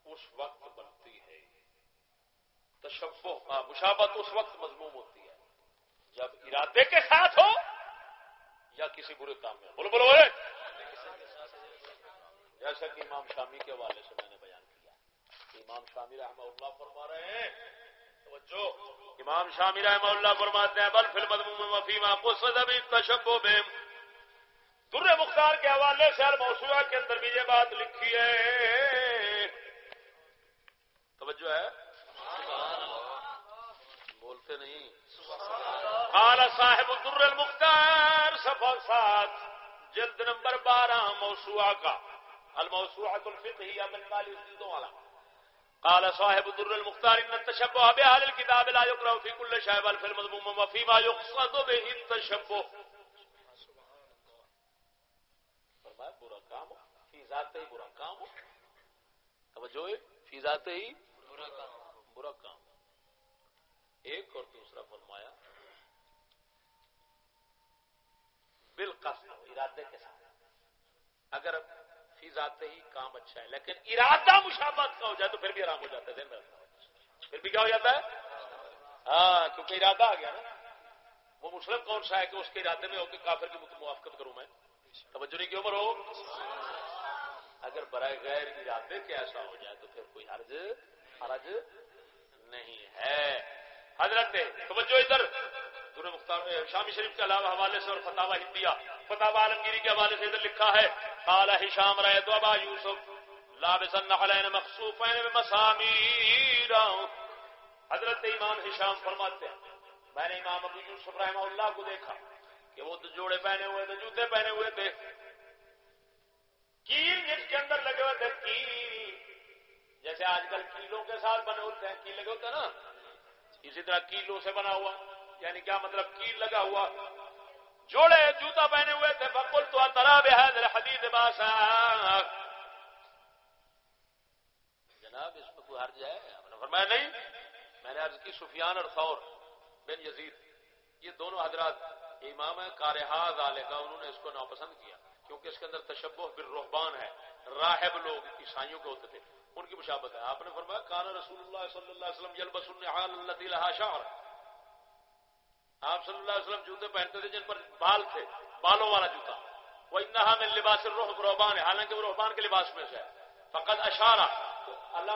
اس وقت بنتی ہے۔ تشبہ مشابت اس وقت مضموم ہوتی ہے جب ارادے کے ساتھ ہو یا کسی برے کام میں بولو بولو جیسا کہ امام شامی کے حوالے سے میں نے بیان کیا امام شامی رحمہ اللہ فرما رہے ہیں۔ توجہ۔ امام شامی رحمہ اللہ فرماتے ہیں، بل فلم مفیما ابھی تشبو میں در مختار کے حوالے سے الموسوا کے اندر بھی یہ بات لکھی ہے۔ توجہ ہے۔ بولتے نہیں۔ قال صاحب در المختار سفر سات، جلد نمبر بارہ موسوا کا۔ الموسوعة الفقهية من مال يسجدون والا۔ قال صاحب در المختار، ان التشبه بأهل الكتاب لا يقرأ في كل شيء، بل في المضموم وفيما يقصد به التشبه فرمایا، برا کام فی ذات ہی برا کام توجہ، فی ذات ہی برا کام برا کام ایک اور دوسرا فرمایا، بالقصد، ارادے کے ساتھ۔ اگر فی ذات ہی کام اچھا ہے، لیکن ارادہ مشابت کا ہو جائے تو پھر بھی آرام ہو جاتا ہے پھر بھی کیا ہو جاتا ہے؟ ہاں کیونکہ ارادہ آ گیا نا۔ وہ مسلم کون سا ہے کہ اس کے ارادے میں ہو کہ کافر کی موافقت کروں میں؟ توجہ نہیں کی عمر ہو؟ اگر برائے غیر ارادے کے ایسا ہو جائے تو پھر کوئی حرج حرج نہیں ہے۔ حضرت، توجہ ادھر۔ دور مختار شامی شریف کے علاوہ حوالے سے اور فتح ہندیا فتح عالمگیری کے حوالے سے ادھر لکھا ہے، قال ہشام رہے تو ابا یوسف، لابسن نحلین مخصوفین بمسامیر۔ حضرت امام ہشام فرماتے ہیں، میں نے امام ابو یوسف رحمہ اللہ کو دیکھا کہ وہ تو جوڑے پہنے ہوئے تھے، جوتے پہنے ہوئے تھے۔ کیل جس کے اندر لگے ہوئے تھے، کیل۔ جیسے آج کل کیلوں کے ساتھ بنے ہوتے ہیں، کیل لگے ہوتے ہیں نا۔ اسی طرح کیلوں سے بنا ہوا یعنی کیا مطلب کیل لگا ہوا؟ جوڑے، جوتا پہنے ہوئے تھے بکل تو حدیث باسا۔ جناب، اس میں کوئی حرج ہے؟ فرمایا نہیں۔ میں نے عرض کی، سفیان اور ثور بن یزید، یہ دونوں حضرات امام کارحاز عالے کا، انہوں نے اس کو ناپسند کیا، کیونکہ اس کے اندر تشبہ بالرحبان ہے۔ راہب لوگ، عیسائیوں کے ہوتے تھے۔ ان کی مشابت ہے۔ آپ نے فرمایا، کانا رسول اللہ صلی اللہ علیہ وسلم یلبس النحال الذي لها شعر. آپ صلی اللہ علیہ وسلم جوتے پہنتے تھے جن پر بال تھے، بالوں والا جوتا۔ وہ انہا میں لباس الرحب رحبان ہے حالانکہ وہ رحبان کے لباس میں سے ہے۔ فقط اشارہ اللہ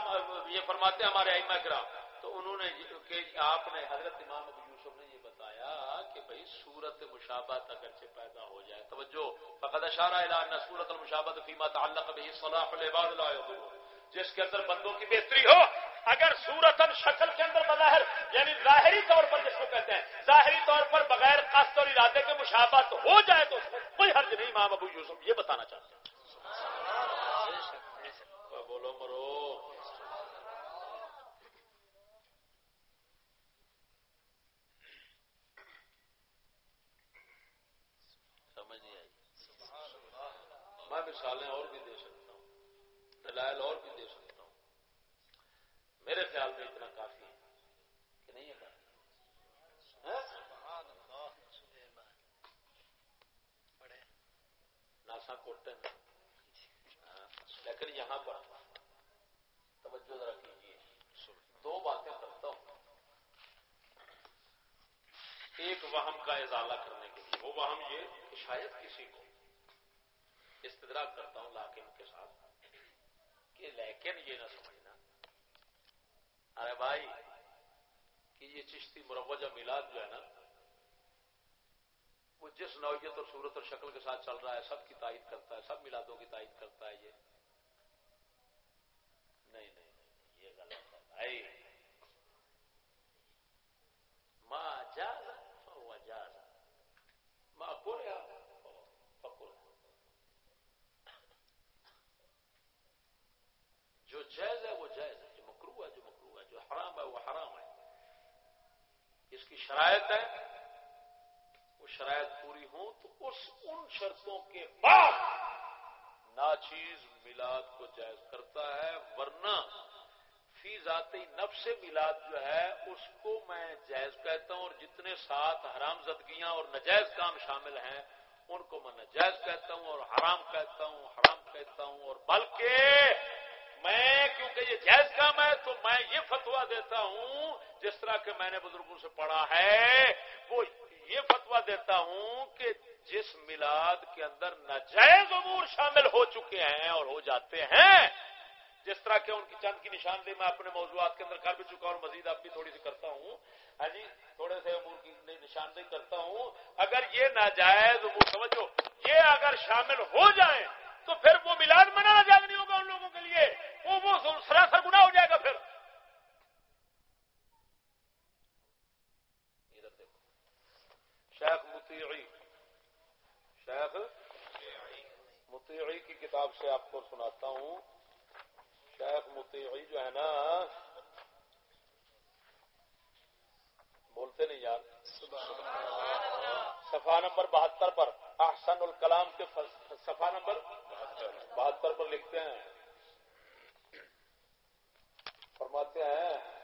یہ فرماتے ہیں ہمارے ائمہ کرام۔ تو انہوں نے کہ آپ نے حضرت امام ابو یوسف نے یہ بتایا کہ بھائی صورت مشابت اگرچہ پیدا ہو جائے۔ توجہ۔ فقط اشارہ اعلان نہ صورت المشابت فیما تعلق به صلاح العباد لا يضر جس کے اندر بندوں کی بہتری ہو، اگر صورت شکل کے اندر بظاہر یعنی ظاہری طور پر جس کو کہتے ہیں، ظاہری طور پر بغیر قصد اور ارادے کے مشابہت ہو جائے تو اس میں کوئی حرج نہیں، امام ابو یوسف یہ بتانا چاہتے ہیں۔ چشتی مروجہ میلاد جو ہے نا، وہ جس نوعیت اور صورت اور شکل کے ساتھ چل رہا ہے، سب کی تائید کرتا ہے، سب میلادوں کی تائید کرتا ہے یہ۔ نہیں نہیں یہ غلط ہے۔ بھائی ماں جا شرائط ہے وہ شرائط پوری ہوں تو اس ان شرطوں کے بعد ناچیز میلاد کو جائز کرتا ہے، ورنہ فی ذاتی نفس میلاد جو ہے، اس کو میں جائز کہتا ہوں اور جتنے ساتھ حرام زدگیاں اور نجائز کام شامل ہیں، ان کو میں نجائز کہتا ہوں اور حرام کہتا ہوں، حرام کہتا ہوں اور بلکہ میں، کیونکہ یہ جائز کام ہے، تو میں یہ فتوا دیتا ہوں جس طرح کہ میں نے بزرگوں سے پڑھا ہے، وہ یہ فتوا دیتا ہوں کہ جس میلاد کے اندر نجائز امور شامل ہو چکے ہیں اور ہو جاتے ہیں، جس طرح کہ ان کی چند کی نشاندہی میں اپنے موضوعات کے اندر کر بھی چکا اور مزید اب بھی تھوڑی سی کرتا ہوں۔ ہاں جی تھوڑے سے امور کی نشاندہی کرتا ہوں۔ اگر یہ ناجائز امور سمجھو یہ اگر شامل ہو جائیں تو پھر وہ ملاد منانا جائز نہیں ہوگا ان لوگوں کے لیے۔ وہ وہ سراسر گنا ہو جائے گا پھر ادھر دیکھو شیخ متیعی شیخ متیعی کی کتاب سے آپ کو سناتا ہوں۔ شیخ متیعی جو ہے نا، بولتے نہیں یار۔ صفحہ نمبر بہتر پر، احسن الکلام کے صفحہ نمبر بہتر پر لکھتے ہیں۔ فرماتے ہیں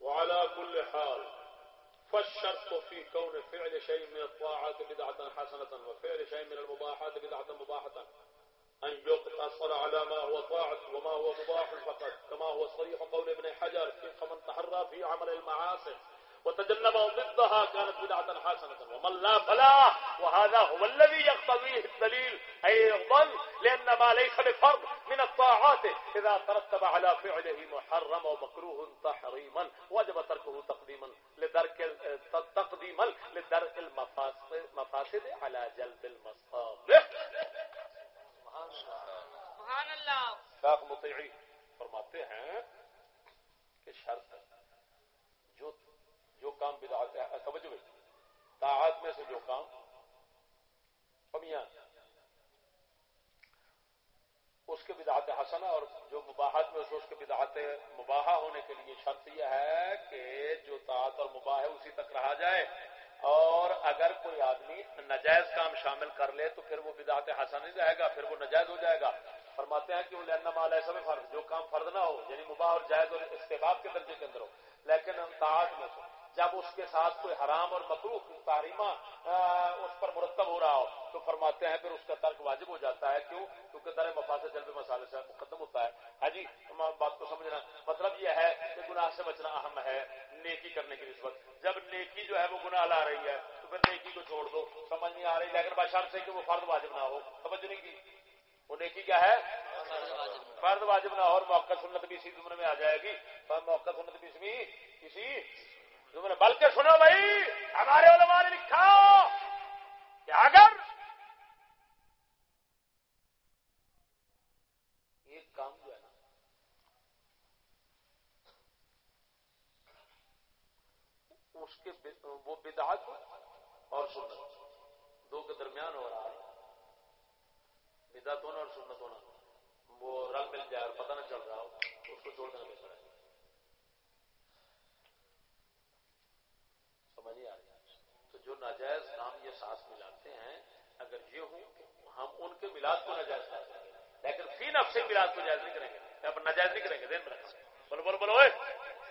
وعلى كل حال فالشرط في كون فعل شيء من الطاعات بدعة حسنة وفعل شيء من المباحات بدعة مباحة. أن يقتصر على ما هو طاعة وما هو مباح فقط. كما هو صريح قول ابن حجر فمن تحرى في عمل المعاصي ضدها كانت بدعة حسنة. ومن لا فلا وهذا هو الذي يقتضيه الدليل. لأن ما ليس بفرض من الطاعات. إذا ترتب على فعله محرم ومكروه تحريما وجب تركه تقديما لدرك تقديما لدرك المفاسد على جلب المصالح سبحان اللہ شاخ مطیعی فرماتے ہیں کہ شرط جو کام بدعت ہے توجہ طاعات میں سے جو کام کمیاں اس کے بدعت حسنہ اور جو مباحت میں سے اس کے بدعت مباحہ ہونے کے لیے شرط یہ ہے کہ جو طاعت اور مباح ہے، اسی تک رہا جائے۔ اور اگر کوئی آدمی نجائز کام شامل کر لے، تو پھر وہ بدعت حسن نہیں رہے گا، پھر وہ نجائز ہو جائے گا۔ فرماتے ہیں کہ وہ لینا مال ایسا بھی فرض، جو کام فرض نہ ہو یعنی مباح اور جائز اور استحباب کے درجے کے اندر ہو، لیکن ہم طاعت میں سے جب اس کے ساتھ کوئی حرام اور مقروف تاریمہ اس پر مرتب ہو رہا ہو، تو فرماتے ہیں پھر اس کا ترک واجب ہو جاتا ہے۔ کیوں؟ کیونکہ در مفاصل جلد مسالے سے مقدم ہوتا ہے۔ ہاں جی بات کو سمجھنا۔ مطلب یہ ہے کہ گناہ سے بچنا اہم ہے نیکی کرنے کی نسبت۔ جب نیکی جو ہے وہ گناہ لا رہی ہے، تو پھر نیکی کو چھوڑ دو۔ سمجھ نہیں آ رہی، لیکن بشر سے کہ وہ فرد واجب نہ ہو۔ سمجھ نہیں کی؟ وہ نیکی کیا ہے؟ فرد واجب نہ ہو اور موقع سنت بھی اسی زمرے میں آ جائے گی۔ موقع سنت بھی اسی کسی بلکہ سنو بھائی، ہمارے علماء نے لکھا کہ اگر ایک کام جو ہے نا، اس کے وہ بدعت اور سنت، دو کے درمیان ہو رہا ہے۔ بدعت ہونا اور سنت ہونا، وہ رنگ مل جائے اور پتہ نہ چل رہا ہو، اس کو چھوڑ دینا بہتر ہے۔ سمجھ آ رہی تو جو ناجائز کام یہ سانس ملاتے ہیں، اگر یہ ہوں ہم ان کے ملاد کو ناجائز کر دیں گے، لیکن فی نفس ملاد کو جائز نہیں کریں گے۔ اپنا ناجائز نہیں کریں گے دین میں بولو بولو بولو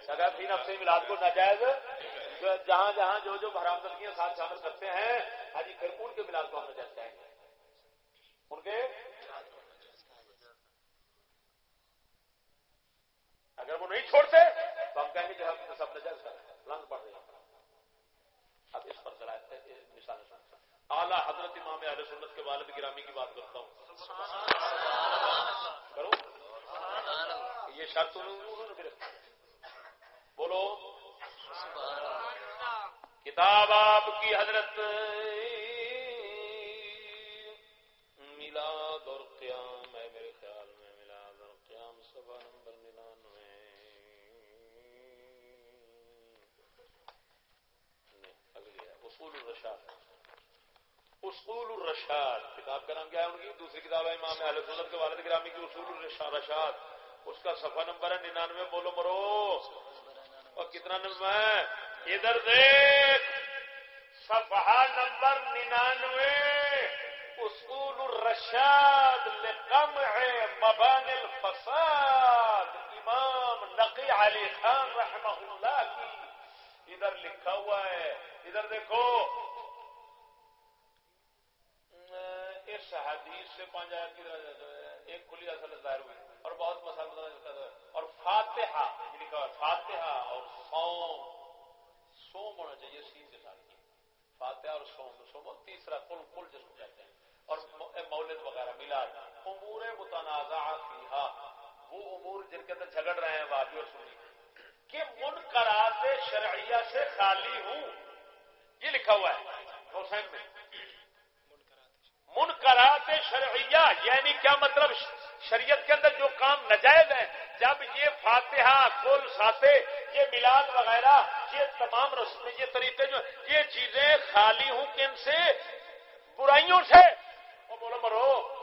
اگر فی نفس ملاد کو ناجائز جہاں جہاں جو جو حرام زدگیاں ساتھ شامل کرتے ہیں، حاجی پھر ان کے ملاد کو ہم ناجائز کہیں گے۔ ان کے اگر وہ نہیں چھوڑتے، تو ہم کہیں گے کہ ہم سب نجائز کر لنگ پڑ رہے اعلیٰ حضرت امام اہل سنت کے والد گرامی کی بات کرتا ہوں۔ کرو۔ یہ شرط بولو۔ کتاب آپ کی حضرت میلاد اور قیام ہے میرے خیال میں۔ میلاد اور قیام سبا نمبر ننانوے۔ اصول الرشاد۔ اصول الرشاد، کتاب کا نام کیا ہے ان کی؟ دوسری کتاب ہے امام اہل سنت کے والد گرامی کی اصول الرشاد اس کا صفحہ نمبر ہے ننانوے، بولو مرو۔ اور کتنا نمبر ہے؟ ادھر دیکھ۔ صفحہ نمبر ننانوے۔ اصول الرشاد لقمع مبان الفساد، امام نقی علی خان رحمہ اللہ کی۔ ادھر لکھا ہوا ہے۔ ادھر دیکھو۔ اس حدیث سے پانچ ایک کھلی اصل ظاہر ہوئی اور بہت مسئلہ اور فاتحہ یعنی لکھا ہوا فاتحہ اور سوم سوم ہونا چاہیے سین کے ساتھ فاتحہ اور سوم سوم اور تیسرا کل کل جس کو کہتے ہیں۔ اور مولد وغیرہ ملاد امور متنازع فیہا۔ وہ امور جن کے اندر جھگڑ رہے ہیں وادی اور سنی۔ کہ منقرات شرعیہ سے خالی ہوں، یہ لکھا ہوا ہے، حسین میں۔ منقرات شرعیہ یعنی کیا مطلب شریعت کے اندر جو کام نجائز ہیں، جب یہ فاتحہ کل ساتے یہ میلاد وغیرہ، یہ تمام رسم، یہ طریقے جو، یہ چیزیں خالی ہوں کن سے؟ برائیوں سے۔ وہ بولو مرو۔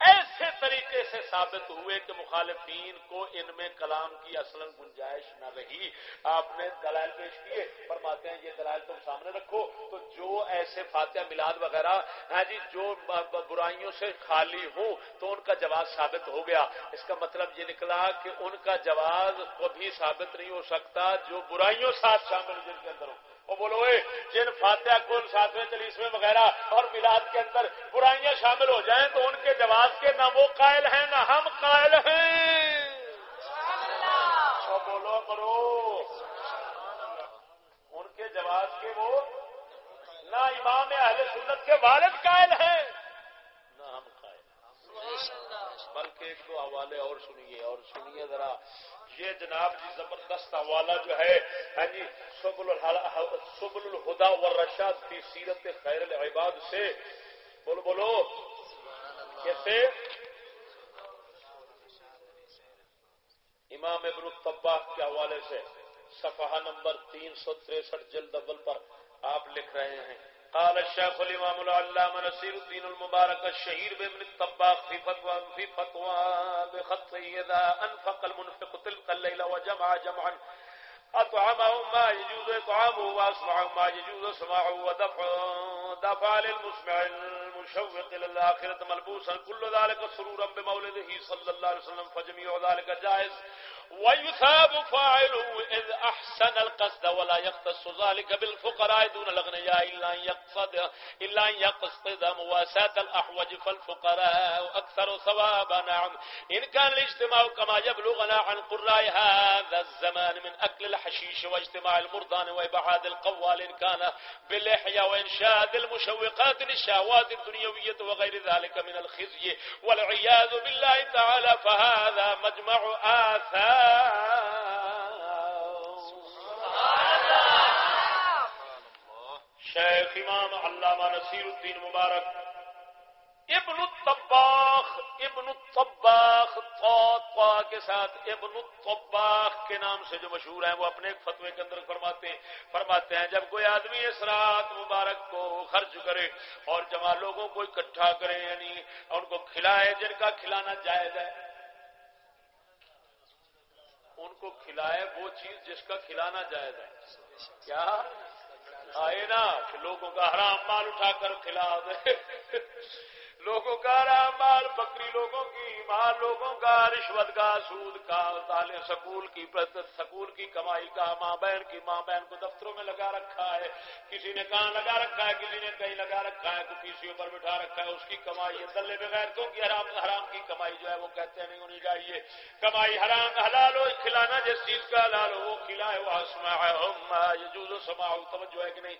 ایسے طریقے سے ثابت ہوئے کہ مخالفین کو ان میں کلام کی اصل گنجائش نہ رہی۔ آپ نے دلائل پیش کیے، فرماتے ہیں، یہ دلائل تم سامنے رکھو۔ تو جو ایسے فاتحہ میلاد وغیرہ ہاں جی جو برائیوں سے خالی ہوں، تو ان کا جواز ثابت ہو گیا۔ اس کا مطلب یہ نکلا کہ ان کا جواز کبھی ثابت نہیں ہو سکتا جو برائیوں ساتھ شامل جن کے اندر ہو۔ وہ بولو جن فاتحہ کل ساتویں چلیسویں وغیرہ اور میلاد کے اندر برائیاں شامل ہو جائیں تو ان کے جواز کے نہ وہ قائل ہیں نہ ہم قائل ہیں۔ بولو کرو ان کے جواز کے وہ نہ امام اہل سنت کے والد قائل ہیں نہ ہم قائل بلکہ ایک دو حوالے اور سنیے اور سنیے ذرا۔ یہ جناب جی زبردست حوالہ جو ہے ہاں جی سبل الہدا و رشاد کی سیرت خیر العباد سے۔ بولو بولو۔ کیسے؟ امام ابن الطباح کے حوالے سے، صفحہ نمبر تین سو تریسٹھ جلد اول پر آپ لکھ رہے ہیں۔ قال الشيخ الامام العلامه نصير الدين المبارك الشهير بابن الطباخ في فتوى في فتوى بخط اذا انفق المنفق تلك الليله وجمع جمعا. اطعمهم ما يجوز اطعامه واسمعهم ما يجوز سماعه ودفع دفع للمسمع. المشوق الى الاخره ملبوسا كل ذلك سرورا بمولده صلى الله عليه وسلم فجميع ذلك جائز۔ ويثاب فاعله إذ أحسن القصد ولا يختص ذلك بالفقراء دون الأغنياء إلا أن يقصد إلا أن يقصد مواساة الأحوج فالفقراء أكثر ثوابا، نعم۔ إن كان الاجتماع كما يبلغنا عن قراء هذا الزمان من أكل الحشيش واجتماع المرضان وإبعاد القوال، إن كان باللحية وإنشاد المشوقات للشهوات الدنيوية وغير ذلك من الخزي والعياذ بالله تعالى فهذا مجمع آثار. شیخ امام علامہ نصیر الدین مبارک ابن الطباخ ابن الطباخ طا کے ساتھ ابن الطباخ کے نام سے جو مشہور ہیں، وہ اپنے ایک فتوے کے اندر فرماتے ہیں فرماتے ہیں، جب کوئی آدمی اس رات مبارک کو خرچ کرے اور جمع لوگوں کو اکٹھا کرے یعنی ان کو کھلائے، جن کا کھلانا جائز ہے، ان کو کھلائے وہ چیز جس کا کھلانا جائز ہے۔ کیا؟ آئے نا کہ لوگوں کا حرام مال اٹھا کر کھلا دے۔ لوگوں کا مال بکری لوگوں کی مال لوگوں کا، رشوت کا، سود کا سکول کی سکول کی کمائی کا، ماں بہن کی، ماں بہن کو دفتروں میں لگا رکھا ہے۔ کسی نے کہاں لگا رکھا ہے، کسی نے کہیں لگا رکھا ہے تو کسی اوپر بٹھا رکھا ہے، اس کی کمائی ہے۔ دلے بغیر تو کی حرام حرام کی کمائی جو ہے وہ کہتے نہیں ہونی چاہیے۔ کمائی حرام، حلال ہو، کھلانا جس چیز کا حلال ہو، وہ کھلائے۔ وہ سما سما توجہ ہے کہ نہیں؟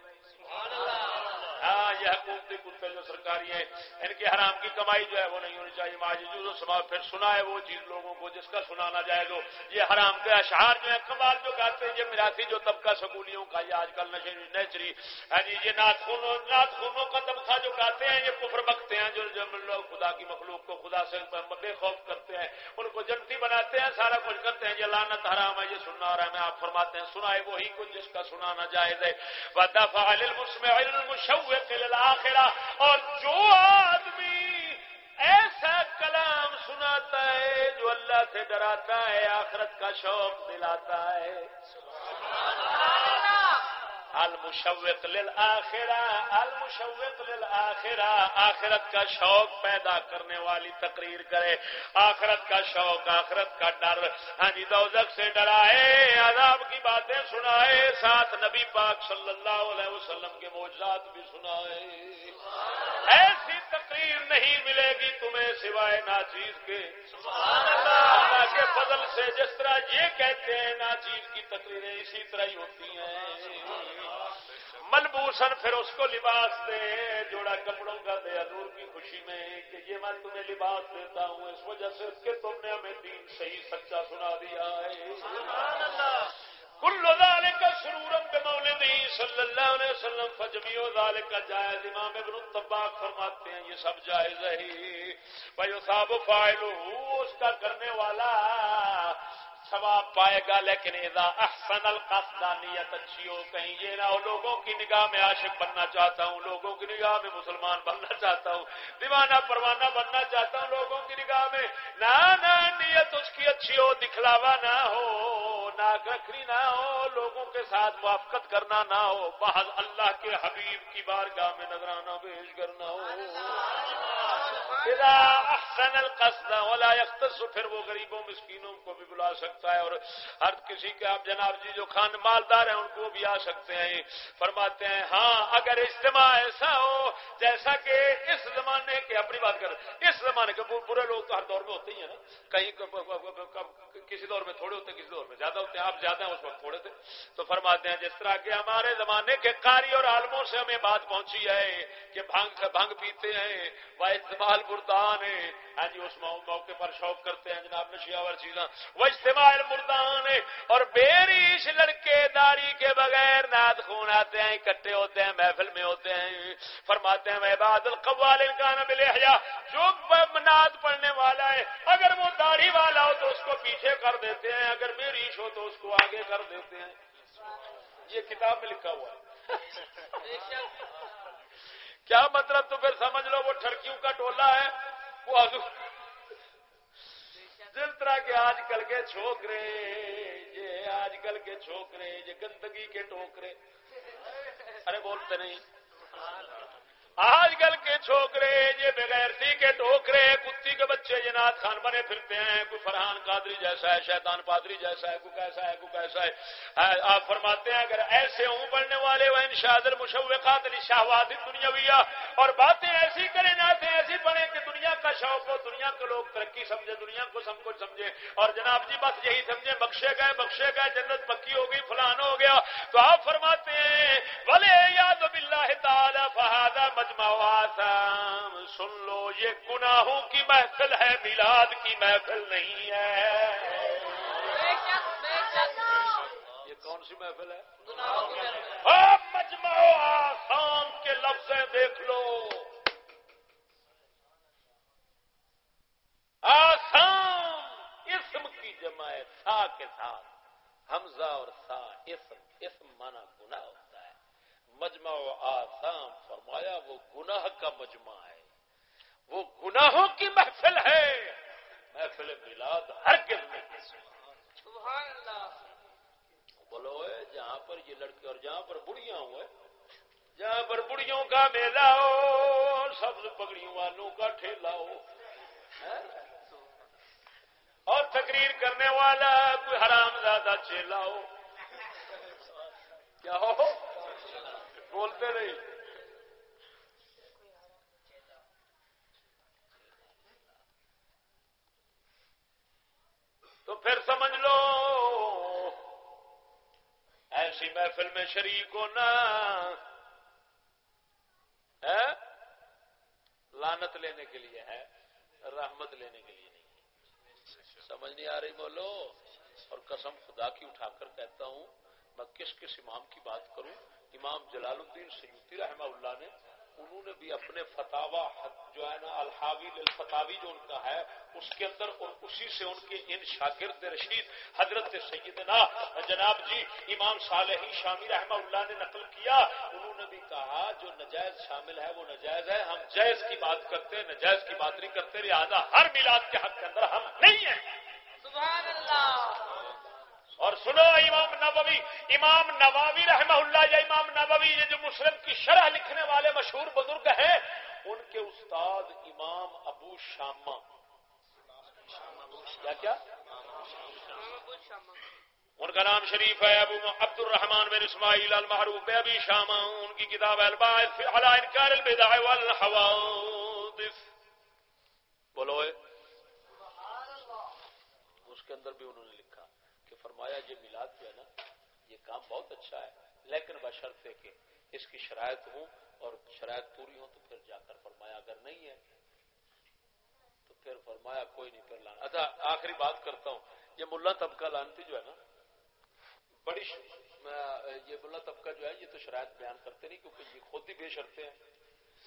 ہاں یہ حکومتی کتے جو سرکاری ہیں، ان کے حرام کی کمائی جو ہے وہ نہیں ہونی چاہیے۔ ماجو سما پھر سنا ہے وہ چیز لوگوں کو جس کا سنانا جائے گا یہ حرام کے اشعار جو ہے کمال جو گاتے ہیں، یہ میراثی جو طبقہ سکولیوں کا یہ آج کل نشے نیچری ہاں جی یہ نات خونوں خونوں کا طبقہ جو گاتے ہیں، یہ کفر بکتے ہیں، جو لوگ خدا کی مخلوق کو خدا سے بے خوف کرتے ہیں، ان کو جنتی بناتے ہیں، سارا کچھ کرتے ہیں۔ یہ لانت حرام ہے، یہ سننا اور ہمیں آپ فرماتے ہیں سنائے وہی کچھ جس کا سنانا جائز ہے۔ للآخرہ، اور جو آدمی ایسا کلام سناتا ہے جو اللہ سے ڈراتا ہے، آخرت کا شوق دلاتا ہے۔ المشوق للآخرہ المشوق للآخرہ آخرت کا شوق پیدا کرنے والی تقریر کرے۔ آخرت کا شوق آخرت کا ڈر۔ ہاں جی دوزک سے ڈرائے عذاب کی باتیں سنائے۔ ساتھ نبی پاک صلی اللہ علیہ وسلم کے موجات بھی سنائے۔ ایسی تقریر نہیں ملے گی تمہیں سوائے ناچیز کے۔ اللہ۔ کے فضل سے جس طرح یہ کہتے ہیں ناچیز کی تقریریں اسی طرح ہی ہوتی ہیں۔ ملبوسن پھر اس کو لباس دے جوڑا کپڑوں کا دے حضور کی خوشی میں کہ یہ میں تمہیں لباس دیتا ہوں اس وجہ سے کہ تم نے ہمیں دین صحیح سچا سنا دیا ہے۔ کل ذالک سرورم مولدی صلی اللہ علیہ وسلم فجمی و ذالک کا جائز امام ابن الطباق فرماتے ہیں یہ سب جائز ہے۔ بھائی صاحب فائل اس کا کرنے والا ثواب پائے گا، لیکن اذا احسن القصد نیت اچھی ہو کہیں یہ نہ ہو، لوگوں کی نگاہ میں عاشق بننا چاہتا ہوں، لوگوں کی نگاہ میں مسلمان بننا چاہتا ہوں، دیوانہ پروانہ بننا چاہتا ہوں، لوگوں کی نگاہ میں نہ نہ نیت اس کی اچھی ہو، دکھلاوا نہ ہو نہ رکھنی نہ ہو، لوگوں کے ساتھ موافقت کرنا نہ ہو، بحض اللہ کے حبیب کی بارگاہ میں نظرانہ پیش کرنا ہو۔ احسن القصد، ولا يختص پھر وہ غریبوں، مسکینوں کو بھی بلا سکتا ہے، اور ہر کسی کے آپ جناب جی جو خان مالدار ہیں، ان کو بھی آ سکتے ہیں۔ فرماتے ہیں ہاں اگر اجتماع ایسا ہو، جیسا کہ اس زمانے کے، اپنی بات کر، اس زمانے کے برے لوگ تو ہر دور میں ہوتے ہی ہیں نا۔ کہیں کسی دور میں تھوڑے ہوتے ہیں کسی دور میں زیادہ ہوتے ہیں۔ آپ زیادہ ہیں، اس وقت تھوڑے تھے۔ تو فرماتے ہیں، جس طرح کے ہمارے زمانے کے کاری اور عالموں سے ہمیں بات پہنچی ہے کہ بھنگ بھنگ پیتے ہیں، وہ استعمال مردان ہے ہاں جی اس موقع پر شوق کرتے ہیں جناب نشیاور چیزاں۔ وہ استعمال مردان ہے اور بیریش لڑکے داری کے بغیر ناد خون آتے ہیں، اکٹھے ہوتے ہیں، محفل میں ہوتے ہیں۔ فرماتے ہیں، میں باد القوال کا ملے جو ناد پڑھنے والا ہے، اگر وہ داڑھی والا ہو تو اس کو پیچھے کر دیتے ہیں، اگر بیریش ہو تو اس کو آگے کر دیتے ہیں۔ یہ کتاب میں لکھا ہوا ہے۔ کیا مطلب تو پھر سمجھ لو وہ ٹھڑکیوں کا ٹولہ ہے؟ وہ جس طرح کے آج کل کے چھوکرے، یہ آج کل کے چھوکرے، یہ گندگی کے ٹوکرے۔ ارے بولتے نہیں۔ آج کل کے چھوکرے یہ بغیر سی کے ٹوکرے کتی کے بچے یہ نات خان بنے پھرتے ہیں، کوئی فرحان قادری جیسا ہے، شیطان پادری جیسا ہے، کوئی کیسا ہے، کوئی کیسا ہے۔ آپ فرماتے ہیں، اگر ایسے ہوں پڑھنے والے وہ انشاد المشوقات شاہواد دنیا اور باتیں ایسی کریں ناتیں ایسی پڑھیں کہ دنیا کا شوق ہو، دنیا کے لوگ ترقی سمجھے دنیا کو سب کچھ سمجھے اور جناب جی بس یہی سمجھے بخشے گئے بخشے گئے، جنت پکی ہو گئی، فلان ہو گیا۔ تو آپ فرماتے ہیں بھلے یاد بلّہ تعالی فہادہ مجمع سن لو، یہ گناہوں کی محفل ہے، میلاد کی محفل نہیں ہے۔ یہ کون سی محفل ہے؟ ہاں، مجمع آسام کے لفظ دیکھ لو۔ آسام اسم کی جماعت سا کے ساتھ۔ حمزہ اور سا، اسم اسم مانا گناہ مجمع و آسام فرمایا وہ گناہ کا مجمع ہے۔ وہ گناہوں کی محفل ہے۔ محفل میلاد ہر بولو جہاں پر یہ لڑکے اور جہاں پر بڑھیاں ہوئے جہاں پر بڑھیوں کا میلہ ہو سبز پگڑیوں والوں کا ٹھیلا ہو۔ اور تقریر کرنے والا کوئی حرام زیادہ چیلا ہو۔ کیا ہو؟ بولتے نہیں۔ تو پھر سمجھ لو، ایسی محفل میں شریک ہونا لانت لینے کے لیے ہے، رحمت لینے کے لیے نہیں۔ سمجھ نہیں آ رہی بولو؟ اور قسم خدا کی اٹھا کر کہتا ہوں، میں کس کس امام کی بات کروں؟ امام جلال الدین سیوتی رحمہ اللہ نے، انہوں نے بھی اپنے فتوا جو ہے نا، الحاوی الفتاوی جو ان کا ہے، اس کے اندر اور اسی سے ان کے ان شاگرد رشید، حضرت سیدنا جناب جی امام صالح شامی رحمہ اللہ نے نقل کیا۔ انہوں نے بھی کہا، جو نجائز شامل ہے وہ نجائز ہے، ہم جائز کی بات کرتے نجائز کی بات نہیں کرتے، لہٰذا ہر میلاد کے حق کے اندر ہم نہیں ہیں۔ سبحان اللہ۔ اور سنو امام نبوی امام نواوی رحمہ اللہ یا امام نبوی یہ جو مسلم کی شرح لکھنے والے مشہور بزرگ ہیں، ان کے استاد امام ابو شامہ۔ کیا کیا؟ ان کا نام شریف ہے ابو عبد الرحمان بن اسماعیل المحروف ابی شامہ، ان کی کتاب الباعث فی علی انکار البدع والحوادث۔ بولو اس کے اندر بھی انہوں نے فرمایا یہ میلاد جو ہے نا یہ کام بہت اچھا ہے۔ لیکن بشرط ہے کہ اس کی شرائط ہوں اور شرائط پوری ہو تو پھر جا کر فرمایا اگر نہیں ہے تو پھر فرمایا کوئی نہیں پھر لانا اچھا آخری بات کرتا ہوں۔ یہ ملا طبقہ لانتی جو ہے نا بڑی ش... یہ ملا طبقہ جو ہے یہ تو شرائط بیان کرتے نہیں کیونکہ یہ خود ہی بے شرتے ہیں۔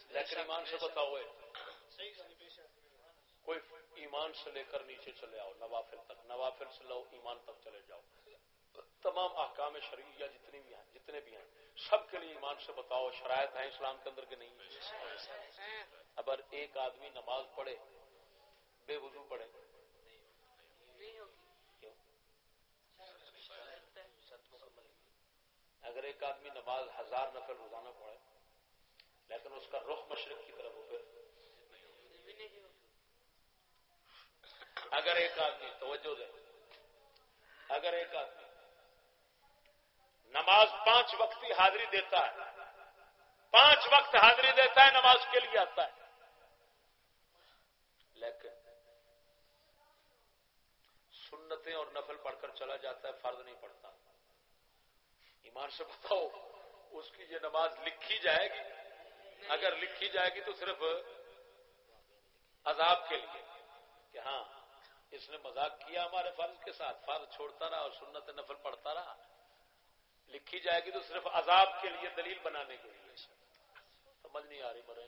لیکن ایمان سے بتاؤ۔ کوئی ایمان سے لے کر نیچے چلے آؤ، نوافل تک، نوافل سے لو، ایمان تک چلے جاؤ۔ تمام احکام شریعہ جتنی بھی ہیں، جتنے بھی ہیں، سب کے لیے ایمان سے بتاؤ، شرائط ہیں اسلام کے اندر کے نہیں؟ اگر ایک آدمی نماز پڑھے، بے وضو پڑھے اگر ایک آدمی نماز ہزار نفل روزانہ پڑھے، لیکن اس کا رخ مشرق کی طرف ہو پھر؟ اگر ایک آدمی، توجہ دے اگر ایک آدمی نماز پانچ وقت کی حاضری دیتا ہے، پانچ وقت حاضری دیتا ہے، نماز کے لیے آتا ہے۔ لیکن سنتیں اور نفل پڑھ کر چلا جاتا ہے، فرض نہیں پڑتا ایمان سے بتاؤ، اس کی یہ نماز لکھی جائے گی؟ اگر لکھی جائے گی تو صرف عذاب کے لیے کہ ہاں اس نے مذاق کیا ہمارے فرض کے ساتھ۔ فرض چھوڑتا رہا اور سنت نفل پڑھتا رہا۔ لکھی جائے گی تو صرف عذاب کے لیے دلیل بنانے کے لیے۔ سمجھ نہیں آ رہی مرے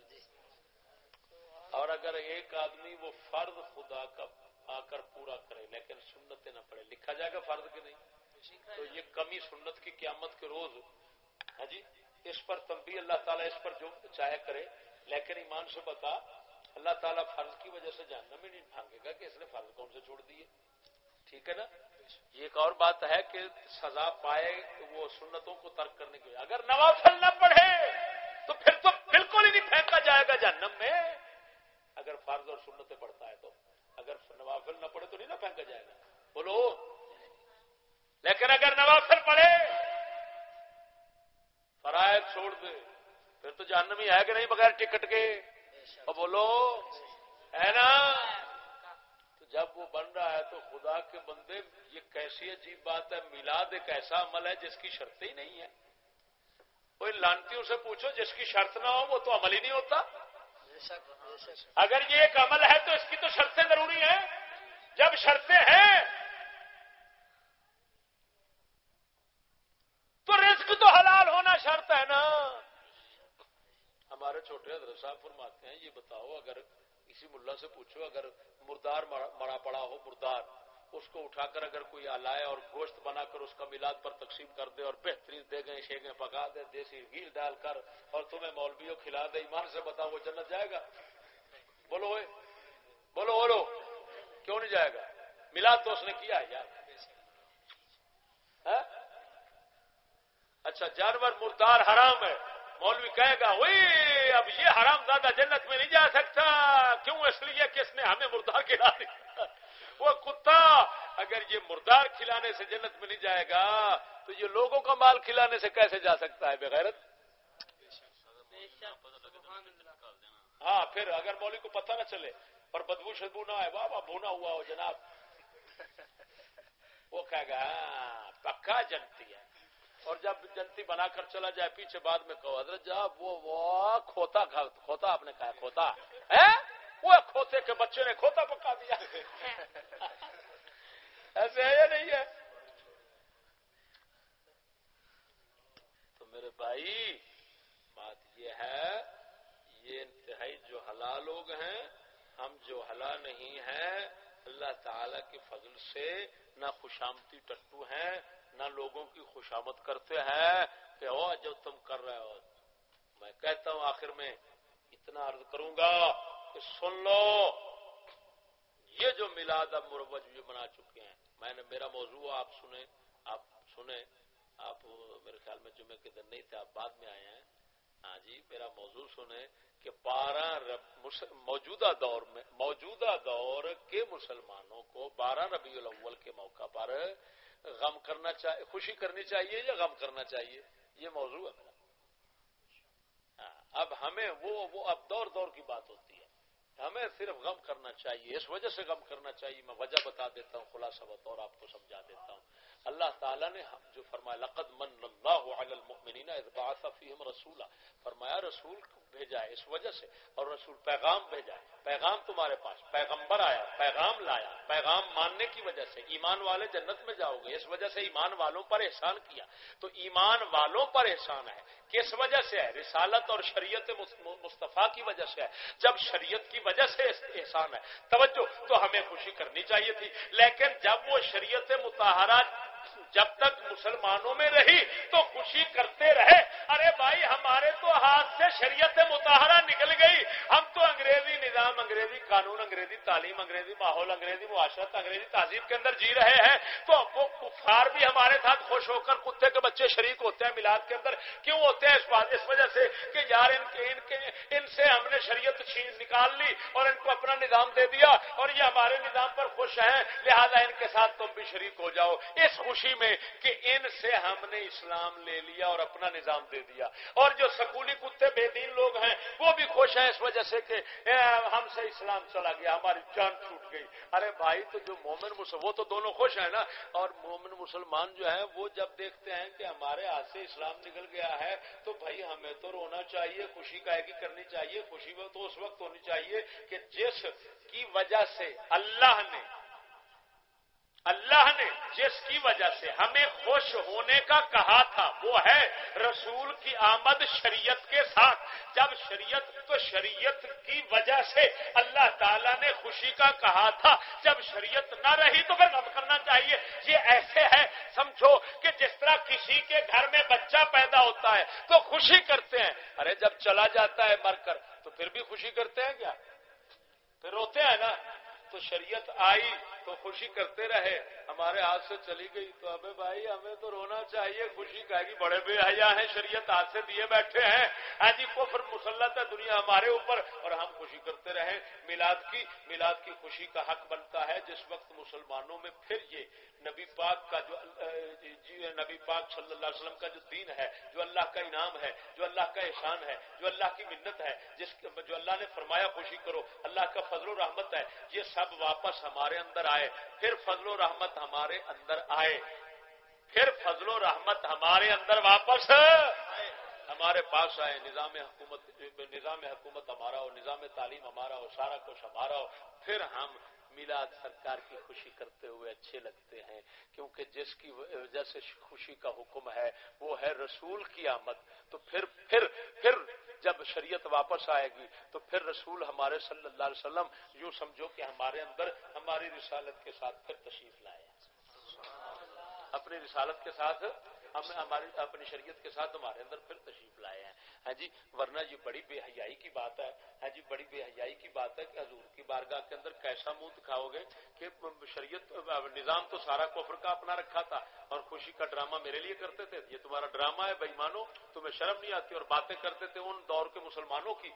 اور اگر ایک آدمی وہ فرض خدا کا آ کر پورا کرے، لیکن سنت نہ پڑے لکھا جائے گا فرض کے نہیں؟ تو یہ کمی سنت کی قیامت کے روز۔ ہاں جی اس پر تم بھی اللہ تعالیٰ اس پر جو چاہے کرے، لیکن ایمان سے بتا اللہ تعالیٰ فرض کی وجہ سے جاننا میں نہیں بھانگے گا کہ اس نے فرض کون سے چھوڑ دیے؟ ٹھیک ہے نا؟ یہ ایک اور بات ہے کہ سزا پائے وہ سنتوں کو ترک کرنے کے اگر نوافل نہ پڑھے، تو پھر تو بالکل ہی نہیں پھینکا جائے گا جہنم میں۔ اگر فرض اور سنتیں پڑھتا ہے تو۔ اگر نوافل نہ پڑھے تو نہیں نہ پھینکا جائے گا۔ بولو۔ لیکن اگر نوافل پڑھے، فرائض چھوڑ دے، پھر تو جہنم ہی ہے کہ نہیں بغیر ٹکٹ کے؟ اور بولو، ہے نا؟ تو جب وہ بن رہا ہے تو خدا کے بندے، یہ کیسی عجیب بات ہے؟ میلاد ایک ایسا عمل ہے جس کی شرط ہی نہیں ہے۔ کوئی لانتیوں سے پوچھو، جس کی شرط نہ ہو، وہ تو عمل ہی نہیں ہوتا۔ اگر یہ ایک عمل ہے تو اس کی تو شرطیں ضروری ہیں۔ جب شرطیں ہیں تو رزق تو حلال ہونا شرط ہے نا ہمارے چھوٹے حضرت صاحب فرماتے ہیں، یہ بتاؤ، اگر کسی ملا سے پوچھو، اگر مردار مرا پڑا ہو، مردار، اس کو اٹھا کر اگر کوئی آلائے اور گوشت بنا کر اس کا میلاد پر تقسیم کر دے اور بہترین دے گئے، شیگیں پکا دے، دیسی گیل ڈال کر اور تمہیں مولویوں کھلا دے، ایمان سے بتاؤ، وہ جنت جائے گا؟ بولو بولو بولو۔ کیوں نہیں جائے گا؟ میلاد تو اس نے کیا ہے، یار؟ ہاں؟ اچھا جانور مردار حرام ہے۔ مولوی کہے گا وہی اب یہ حرام زیادہ جنت میں نہیں جا سکتا. کیوں اس لیے کہ اس نے ہمیں مردار کھلا دیا؟ وہ کتا، اگر یہ مردار کھلانے سے جنت میں نہیں جائے گا، تو یہ لوگوں کا مال کھلانے سے کیسے جا سکتا ہے؟ بغیرت؟ ہاں پھر اگر مولوی کو پتہ نہ چلے اور بدبو شدبو نہ آئے بابا بھونا ہوا ہو جناب۔ وہ کہے گا ہاں، پکا جنتی ہے۔ اور جب جنتی بنا کر چلا جائے، پیچھے بعد میں کہو، حضرت جب وہ وہ کھوتا کھوتا آپ نے کہا، کھوتا۔ وہ کھوتے کے بچے نے کھوتا پکا دیا۔ ایسے ہے یا نہیں ہے؟ تو میرے بھائی، بات یہ ہے، یہ انتہائی جو حلال لوگ ہیں، ہم جو حلا نہیں ہیں، اللہ تعالی کے فضل سے نہ خوشامتی ٹٹو ہیں نہ لوگوں کی خوشامد کرتے ہیں کہ او جو تم کر رہے ہو میں کہتا ہوں آخر میں اتنا عرض کروں گا کہ سن لو، یہ جو میلاد اب مروج بھی بنا چکے ہیں۔ میں نے میرا موضوع آپ سنے آپ سنے آپ میرے خیال میں جمعے کے دن نہیں تھے، آپ بعد میں آئے ہیں۔ ہاں جی میرا موضوع سنے کہ بارہ موجودہ دور میں، موجودہ دور کے مسلمانوں کو بارہ ربیع الاول کے موقع پر غم کرنا چاہیے، خوشی کرنی چاہیے یا غم کرنا چاہیے؟ یہ موضوع ہے میرا۔ ہاں، اب ہمیں وہ وہ اب دور دور کی بات ہوتی ہے۔ ہمیں صرف غم کرنا چاہیے، اس وجہ سے غم کرنا چاہیے۔ میں وجہ بتا دیتا ہوں، خلاصہ بطور آپ کو سمجھا دیتا ہوں۔ اللہ تعالیٰ نے جو فرمایا، لقد من اللہ علی المؤمنین اذ بعث فیہم رسولا۔ فرمایا، رسول بھیجا ہے اس وجہ سے اور رسول پیغام بھیجا ہے۔ پیغام تمہارے پاس، پیغمبر آیا، پیغام لایا، پیغام ماننے کی وجہ سے۔ ایمان والے جنت میں جاؤ گے، اس وجہ سے ایمان والوں پر احسان کیا۔ تو ایمان والوں پر احسان ہے۔ کس وجہ سے ہے؟ رسالت اور شریعت مصطفیٰ کی وجہ سے ہے۔ جب شریعت کی وجہ سے احسان ہے۔ توجہ، تو ہمیں خوشی کرنی چاہیے تھی۔ لیکن جب وہ شریعت متحرہ جب تک مسلمانوں میں رہی تو خوشی کرتے رہے۔ ارے بھائی، ہمارے تو ہاتھ سے شریعت متحرہ نکل گئی۔ ہم تو انگریزی نظام، انگریزی قانون، انگریزی تعلیم، انگریزی ماحول، انگریزی معاشرت، انگریزی تہذیب کے اندر جی رہے ہیں۔ تو وہ کفار بھی ہمارے ساتھ خوش ہو کر کتے کے بچے شریک ہوتے ہیں میلاد کے اندر۔ کیوں ہوتے ہیں؟ اس بات اس وجہ سے کہ یار، ان کے ان کے ان سے ہم نے شریعت چھین نکال لی اور ان کو اپنا نظام دے دیا اور یہ ہمارے نظام پر خوش ہیں۔ لہذا ان کے ساتھ تم بھی شریک ہو جاؤ۔ اس خوشی میں کہ ان سے ہم نے اسلام لے لیا اور اپنا نظام دے دیا۔ اور جو سکولی کتے بے دین لوگ ہیں، وہ بھی خوش ہیں اس وجہ سے کہ ہم سے اسلام چلا گیا، ہماری جان چھوٹ گئی۔ ارے بھائی، تو جو مومن مسلم وہ تو دونوں خوش ہیں نا۔ اور مومن مسلمان جو ہے وہ جب دیکھتے ہیں کہ ہمارے ہاتھ سے اسلام نکل گیا ہے، تو بھائی، ہمیں تو رونا چاہیے، خوشی کا کرنی چاہیے، خوشی تو اس وقت ہونی چاہیے کہ جس کی وجہ سے اللہ نے اللہ نے جس کی وجہ سے ہمیں خوش ہونے کا کہا تھا، وہ ہے رسول کی آمد شریعت کے ساتھ۔ جب شریعت، تو شریعت کی وجہ سے اللہ تعالیٰ نے خوشی کا کہا تھا۔ جب شریعت نہ رہی تو پھر غم کرنا چاہیے۔ یہ ایسے ہے، سمجھو کہ جس طرح کسی کے گھر میں بچہ پیدا ہوتا ہے تو خوشی کرتے ہیں۔ ارے، جب چلا جاتا ہے مر کر، تو پھر بھی خوشی کرتے ہیں کیا؟ پھر روتے ہیں نا؟ تو شریعت آئی۔ تو خوشی کرتے رہے۔ ہمارے ہاتھ سے چلی گئی تو ابے بھائی، ہمیں تو رونا چاہیے۔ خوشی کہے گی بڑے بے حیا ہیں، شریعت ہاتھ سے دیے بیٹھے ہیں۔ ہاں جی کفر مسلط ہے دنیا ہمارے اوپر اور ہم خوشی کرتے رہے۔ میلاد کی میلاد کی خوشی کا حق بنتا ہے جس وقت مسلمانوں میں پھر یہ نبی پاک کا جو جی نبی پاک صلی اللہ علیہ وسلم کا جو دین ہے، جو اللہ کا انعام ہے، جو اللہ کا احسان ہے، جو اللہ کی منت ہے، جس جو اللہ نے فرمایا خوشی کرو، اللہ کا فضل و رحمت ہے، یہ سب واپس ہمارے اندر آئے۔ پھر فضل و رحمت ہمارے اندر آئے۔ پھر فضل و رحمت ہمارے اندر واپس ہمارے پاس آئے۔ نظام حکومت نظام حکومت ہمارا ہو، نظام تعلیم ہمارا ہو، سارا کچھ ہمارا ہو۔ پھر ہم میلاد سرکار کی خوشی کرتے ہوئے اچھے لگتے ہیں، کیونکہ جس کی وجہ سے خوشی کا حکم ہے، وہ ہے رسول کی آمد۔ تو پھر پھر پھر جب شریعت واپس آئے گی، تو پھر رسول ہمارے صلی اللہ علیہ وسلم یوں سمجھو کہ ہمارے اندر ہماری رسالت کے ساتھ پھر تشریف لائے اپنی رسالت کے ساتھ ہم، ہماری، اپنی شریعت کے ساتھ ہمارے اندر پھر تشریف لائے ہیں۔ ہاں جی ورنہ یہ بڑی بے حیائی کی بات ہے۔ ہاں جی بڑی بے حیائی کی بات ہے کہ حضور کی بارگاہ کے اندر کیسا منہ دکھاؤ گے کہ شریعت، نظام تو سارا کفر کا اپنا رکھا تھا اور خوشی کا ڈرامہ میرے لیے کرتے تھے۔ یہ تمہارا ڈرامہ ہے بھائی مانو تمہیں شرم نہیں آتی اور باتیں کرتے تھے ان دور کے مسلمانوں کی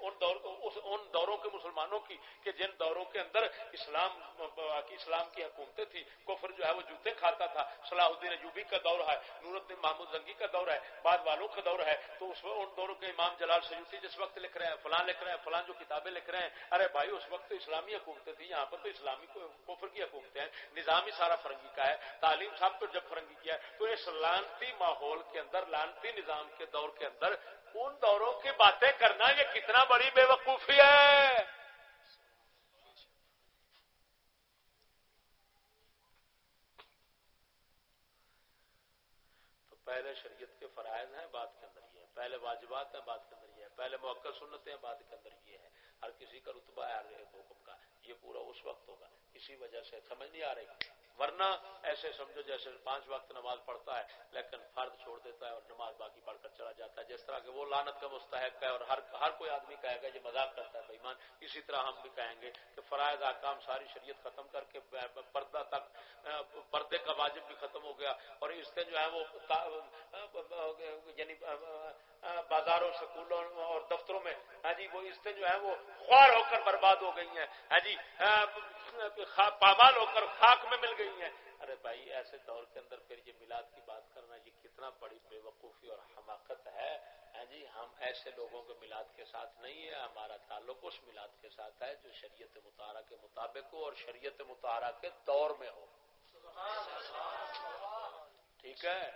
ان دور ان دوروں کے مسلمانوں کی کہ جن دوروں کے اندر اسلام اسلام کی حکومتیں تھی کفر جو ہے وہ جوتے کھاتا تھا۔ صلاح الدین اجوبی کا دور ہے، نور الدین محمود زنگی کا دور ہے، بعد والوں کا دور ہے۔ تو اس ان دوروں کے امام جلال سیوتی جس وقت لکھ رہے ہیں، فلاں لکھ رہے ہیں، فلاں جو کتابیں لکھ رہے ہیں۔ ارے بھائی، اس وقت تو اسلامی حکومتیں تھیں، یہاں پر تو اسلامی کفر کی حکومتیں ہیں۔ نظام ہی سارا فرنگی کا ہے۔ تعلیم سب پر جب فرنگی کیا ہے، تو اس لانتی ماحول کے اندر، لانتی نظام کے دور کے اندر، ان دوروں کی باتیں کرنا یہ کتنا بڑی بے وقوفی ہے۔ تو پہلے شریعت کے فرائض ہیں بات کے اندر یہ پہلے واجبات ہیں بات کے اندر یہ پہلے موقع سنتے ہیں بات کے اندر یہ ہے۔ ہر کسی کا رتبہ ہے، ہر حکم کا۔ یہ پورا اس وقت ہوگا۔ اسی وجہ سے سمجھ نہیں آ رہی۔ ورنہ ایسے سمجھو جیسے پانچ وقت نماز پڑھتا ہے، لیکن فرد چھوڑ دیتا ہے اور نماز باقی پڑھ کر چلا جاتا ہے۔ جس طرح کہ وہ لانت کا مستحق ہے اور ہر ہر کوئی آدمی کہے گا، یہ مذاق کرتا ہے بےمان اسی طرح ہم بھی کہیں گے کہ فرائض آکام ساری شریعت ختم کر کے پردہ تک پردے کا واجب بھی ختم ہو گیا۔ اور اس سے جو ہے وہ یعنی بازاروں سکولوں اور دفتروں میں۔ ہاں جی وہ اس سے جو ہے وہ خوار ہو کر برباد ہو گئی ہیں۔ ہاں جی پامال ہو کر خاک میں مل گئی ہیں۔ ارے بھائی ایسے دور کے اندر پھر یہ میلاد کی بات کرنا یہ کتنا بڑی بے وقوفی اور حماقت ہے۔ ہاں جی ہم ایسے لوگوں کے میلاد کے ساتھ نہیں ہے ہمارا تعلق اس میلاد کے ساتھ ہے جو شریعت مطالعہ کے مطابق ہو اور شریعت مطالعہ کے دور میں ہو۔ ٹھیک ہے؟